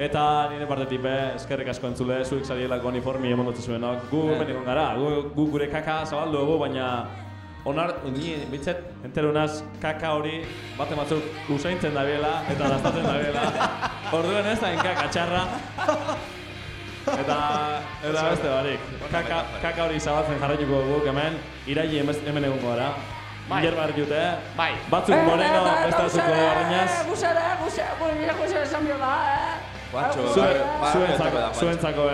Eta nire partetik be, eskerrik asko entzule, zuek zarielako uniformi emondotze zuenok. Gu hemen egon gara, gu, gu gure kaka zabaldu dugu, baina onar, ni bitzet, enterunaz kaka hori bate batzuk usaintzen dabiela eta dastatzen dabiela. Orduen ez da kaka txarra. Eta, eta beste barik, kaka, kaka hori zabaltzen jarraituko guk hemen, iraili hemen egongo gara. Bai. Hierba jute, Bai. batzuk moreno, beste batzuk barriñaz. Gusere, gusere, gusere, gusere, esan biola, eh? Guantxo, Zuen- ba- zuentzako-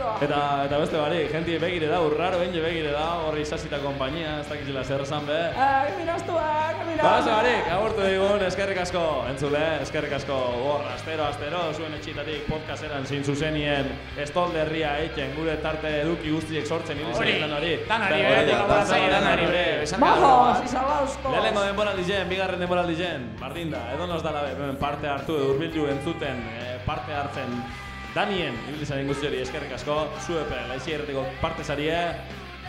Eta, eta beste barik, jenti begire da, urraro benge begire da, horri sasita kompainia, ez dakizela zer esan be. Eh, miraztu, eh, mira. Ba, ze barik, agurtu digun, eskerrik asko, entzule, eskerrik asko, hor, astero, astero, zuen etxitatik podcasteran zin zuzenien, estolderria eiken, gure tarte eduki guztiek sortzen, hiri zen hori. danari, eh, hori, kolaboratzaile danari, hori, bre, esan Bajos, izalauzko. Lehenengo denbora lizen, bigarren denbora lizen, bardin da, edo nos dala be, parte hartu, edo urbildu entzuten, eh, parte hartzen, Danien, ibilizaren guzti hori eskerrik asko, zuepe, laixi erretiko parte zarie,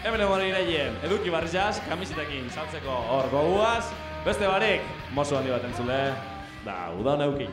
hemen egon iraien, eduki barrizaz, kamisitekin saltzeko hor goguaz, beste barik, mozo handi bat entzule, da, uda honeuki.